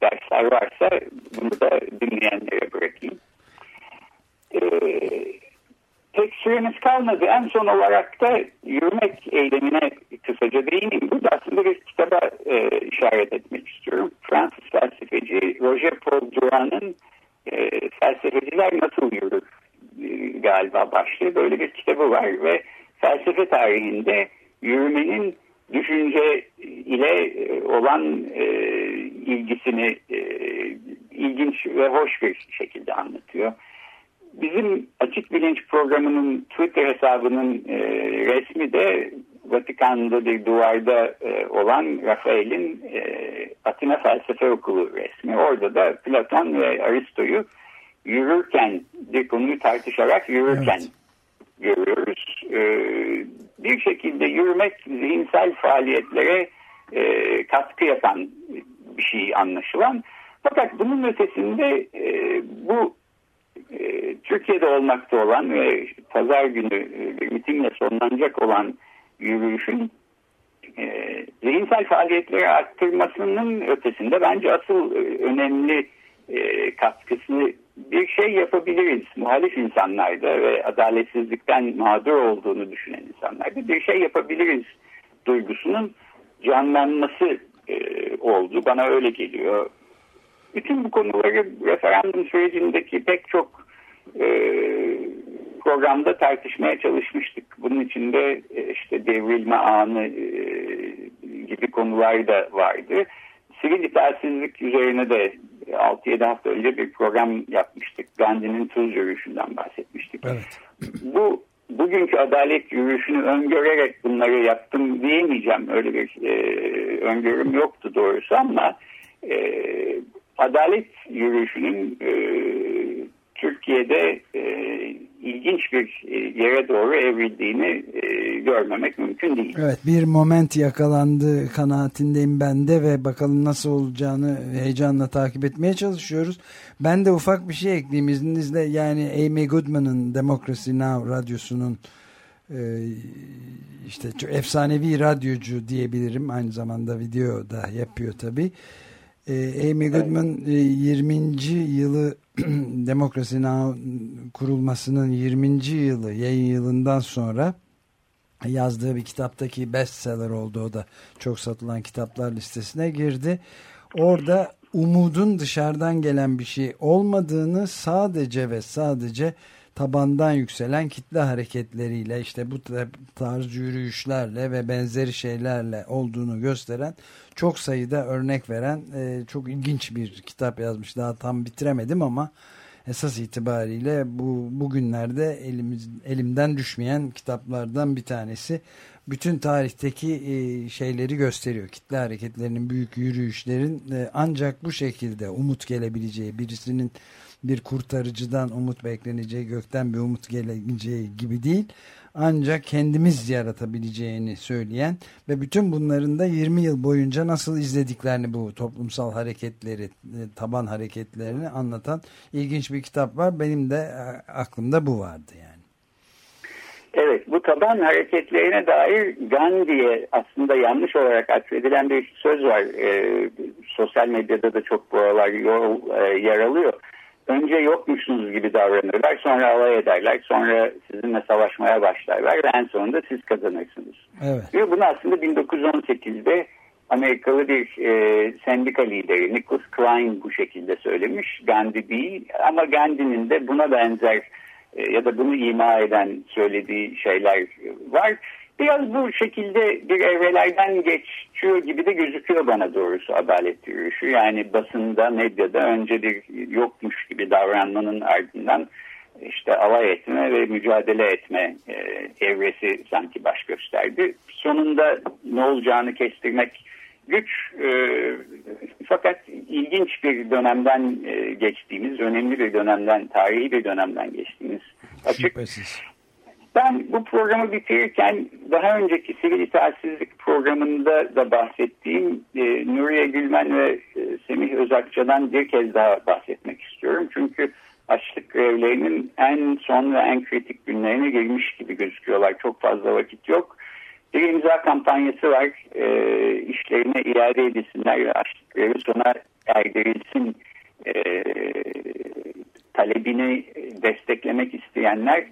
dersler varsa bunu da dinleyenlere bırakayım. Ee, tek süremiz kalmadı. En son olarak da yürümek eylemine kısaca değineyim. Burada aslında bir kitaba e, işaret etmek istiyorum. Fransız felsefeci Roger Paul Durand'ın e, Felsefeciler Nasıl Yürür e, galiba başlığı. Böyle bir kitabı var ve felsefe tarihinde yürümenin düşünce ile e, olan e, ilgisini e, ilginç ve hoş bir şekilde anlatıyor. Bizim Açık Bilinç programının Twitter hesabının e, resmi de Vatikan'da bir duvarda e, olan Rafael'in e, Atina Felsefe Okulu resmi. Orada da Platon ve Aristo'yu yürürken bir konuyu tartışarak yürürken Evet. görüyoruz. E, bir şekilde yürümek zihinsel faaliyetlere e, katkı yapan bir şey anlaşılan. Fakat bunun ötesinde e, bu e, Türkiye'de olmakta olan ve pazar günü e, mitingle sonlanacak olan yürüyüşün e, zihinsel faaliyetleri arttırmasının ötesinde bence asıl e, önemli e, katkısı bir şey yapabiliriz. Muhalif insanlarda ve adaletsizlikten mağdur olduğunu düşünen insanlarda bir şey yapabiliriz duygusunun canlanması oldu. Bana öyle geliyor. Bütün bu konuları referandum sürecindeki pek çok e, programda tartışmaya çalışmıştık. Bunun içinde e, işte devrilme anı e, gibi konular da vardı. Sivil itaatsizlik üzerine de 6-7 hafta önce bir program yapmıştık. Gandhi'nin tuz yürüyüşünden bahsetmiştik. Evet. Bu bugünkü adalet yürüyüşünü öngörerek bunları yaptım diyemeyeceğim. Öyle bir e, öngörüm yoktu doğrusu ama e, adalet yürüyüşünün e, Türkiye'de e, ilginç bir e, yere doğru evrildiğini e, görmemek mümkün değil. Evet bir moment yakalandı kanaatindeyim ben de ve bakalım nasıl olacağını heyecanla takip etmeye çalışıyoruz. Ben de ufak bir şey ekleyeyim izninizle yani Amy Goodman'ın Democracy Now radyosunun e, işte efsanevi radyocu diyebilirim aynı zamanda video da yapıyor tabi. E, Amy Goodman e, 20. yılı *clears throat* Demokrasi kurulmasının 20. yılı yayın yılından sonra yazdığı bir kitaptaki bestseller oldu o da çok satılan kitaplar listesine girdi. Orada umudun dışarıdan gelen bir şey olmadığını sadece ve sadece tabandan yükselen kitle hareketleriyle işte bu tarz yürüyüşlerle ve benzeri şeylerle olduğunu gösteren çok sayıda örnek veren e, çok ilginç bir kitap yazmış. Daha tam bitiremedim ama esas itibariyle bu bugünlerde elimiz, elimden düşmeyen kitaplardan bir tanesi. Bütün tarihteki e, şeyleri gösteriyor. Kitle hareketlerinin büyük yürüyüşlerin e, ancak bu şekilde umut gelebileceği birisinin bir kurtarıcıdan umut bekleneceği gökten bir umut geleceği gibi değil ancak kendimiz yaratabileceğini söyleyen ve bütün bunların da 20 yıl boyunca nasıl izlediklerini bu toplumsal hareketleri taban hareketlerini anlatan ilginç bir kitap var benim de aklımda bu vardı yani. Evet bu taban hareketlerine dair Gandhi'ye aslında yanlış olarak atfedilen bir söz var. E, sosyal medyada da çok bu aralar yol, e, yer alıyor önce yokmuşsunuz gibi davranırlar, sonra alay ederler, sonra sizinle savaşmaya başlarlar ve en sonunda siz kazanırsınız. Evet. Ve bunu aslında 1918'de Amerikalı bir e, sendika lideri Nicholas Klein bu şekilde söylemiş. Gandhi değil ama Gandhi'nin de buna benzer e, ya da bunu ima eden söylediği şeyler var. Biraz bu şekilde bir evrelerden geçiyor gibi de gözüküyor bana doğrusu adalet yürüyüşü. Yani basında, medyada önce bir yokmuş gibi davranmanın ardından işte alay etme ve mücadele etme e, evresi sanki baş gösterdi. Sonunda ne olacağını kestirmek güç e, fakat ilginç bir dönemden e, geçtiğimiz, önemli bir dönemden, tarihi bir dönemden geçtiğimiz açık. Şüphesiz. Ben bu programı bitirirken daha önceki sivil itaatsizlik programında da bahsettiğim e, Nuriye Gülmen ve e, Semih Özakça'dan bir kez daha bahsetmek istiyorum. Çünkü açlık grevlerinin en son ve en kritik günlerine girmiş gibi gözüküyorlar. Çok fazla vakit yok. Bir imza kampanyası var. E, işlerine iade edilsinler ve açlık grevi sona erdirilsin e, talebini desteklemek isteyenler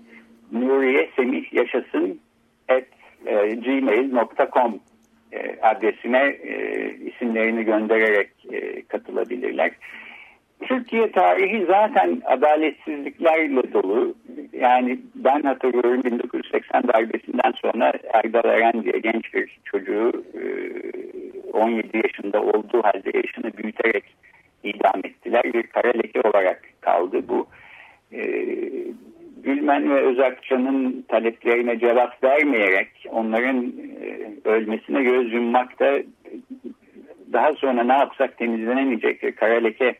Nuriye Semih Yaşasın at e, gmail.com e, adresine e, isimlerini göndererek e, katılabilirler. Türkiye tarihi zaten adaletsizliklerle dolu. Yani ben hatırlıyorum 1980 darbesinden sonra Erdal Eren diye genç bir çocuğu 17 yaşında olduğu halde yaşını büyüterek idam ettiler. Bir kara leke olarak kaldı bu. Gülmen ve Özakçı'nın taleplerine cevap vermeyerek onların e, ölmesine göz yummak da daha sonra ne yapsak temizlenemeyecek kara leke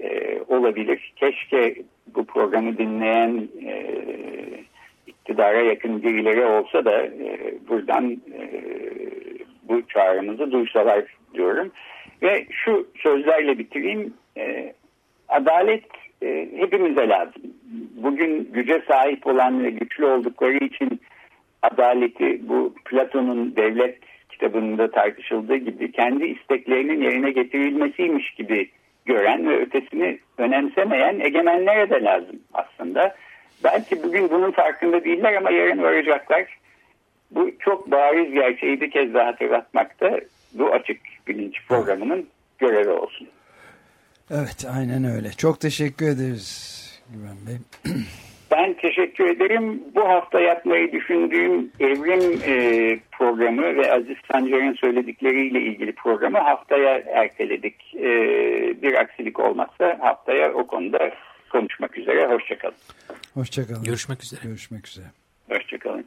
e, olabilir. Keşke bu programı dinleyen e, iktidara yakın birileri olsa da e, buradan e, bu çağrımızı duysalar diyorum. Ve şu sözlerle bitireyim. E, adalet e, hepimize lazım. Bugün güce sahip olan ve güçlü oldukları için adaleti bu Platon'un devlet kitabında tartışıldığı gibi kendi isteklerinin yerine getirilmesiymiş gibi gören ve ötesini önemsemeyen egemenlere de lazım aslında. Belki bugün bunun farkında değiller ama yarın varacaklar. Bu çok bariz gerçeği bir kez daha hatırlatmakta bu açık bilinç programının görevi olsun. Evet aynen öyle. Çok teşekkür ederiz Güven Bey. *clears throat* Ben teşekkür ederim. Bu hafta yapmayı düşündüğüm evrim e, programı ve Aziz Sancar'ın söyledikleriyle ilgili programı haftaya erteledik. E, bir aksilik olmazsa haftaya o konuda konuşmak üzere. Hoşçakalın. Hoşçakalın. Görüşmek üzere. Görüşmek üzere. Hoşçakalın.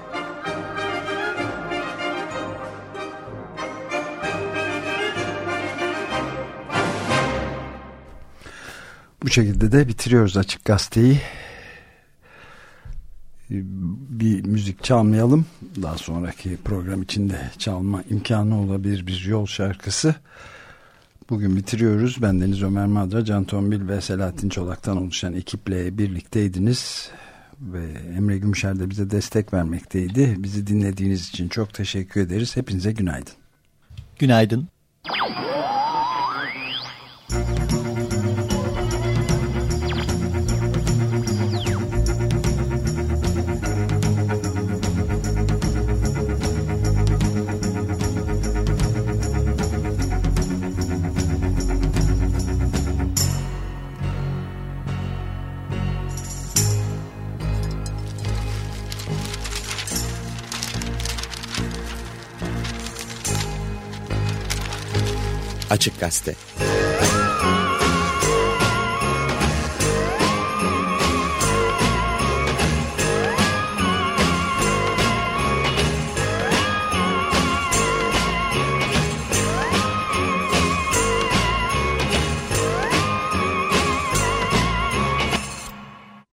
Şekilde de bitiriyoruz Açık Gazete'yi. Bir müzik çalmayalım. Daha sonraki program içinde çalma imkanı olabilir bir yol şarkısı. Bugün bitiriyoruz. Ben Deniz Ömer Madra, Can Tombil ve Selahattin Çolak'tan oluşan ekiple birlikteydiniz. Ve Emre Gümüşer de bize destek vermekteydi. Bizi dinlediğiniz için çok teşekkür ederiz. Hepinize günaydın. Günaydın. Açık Gazete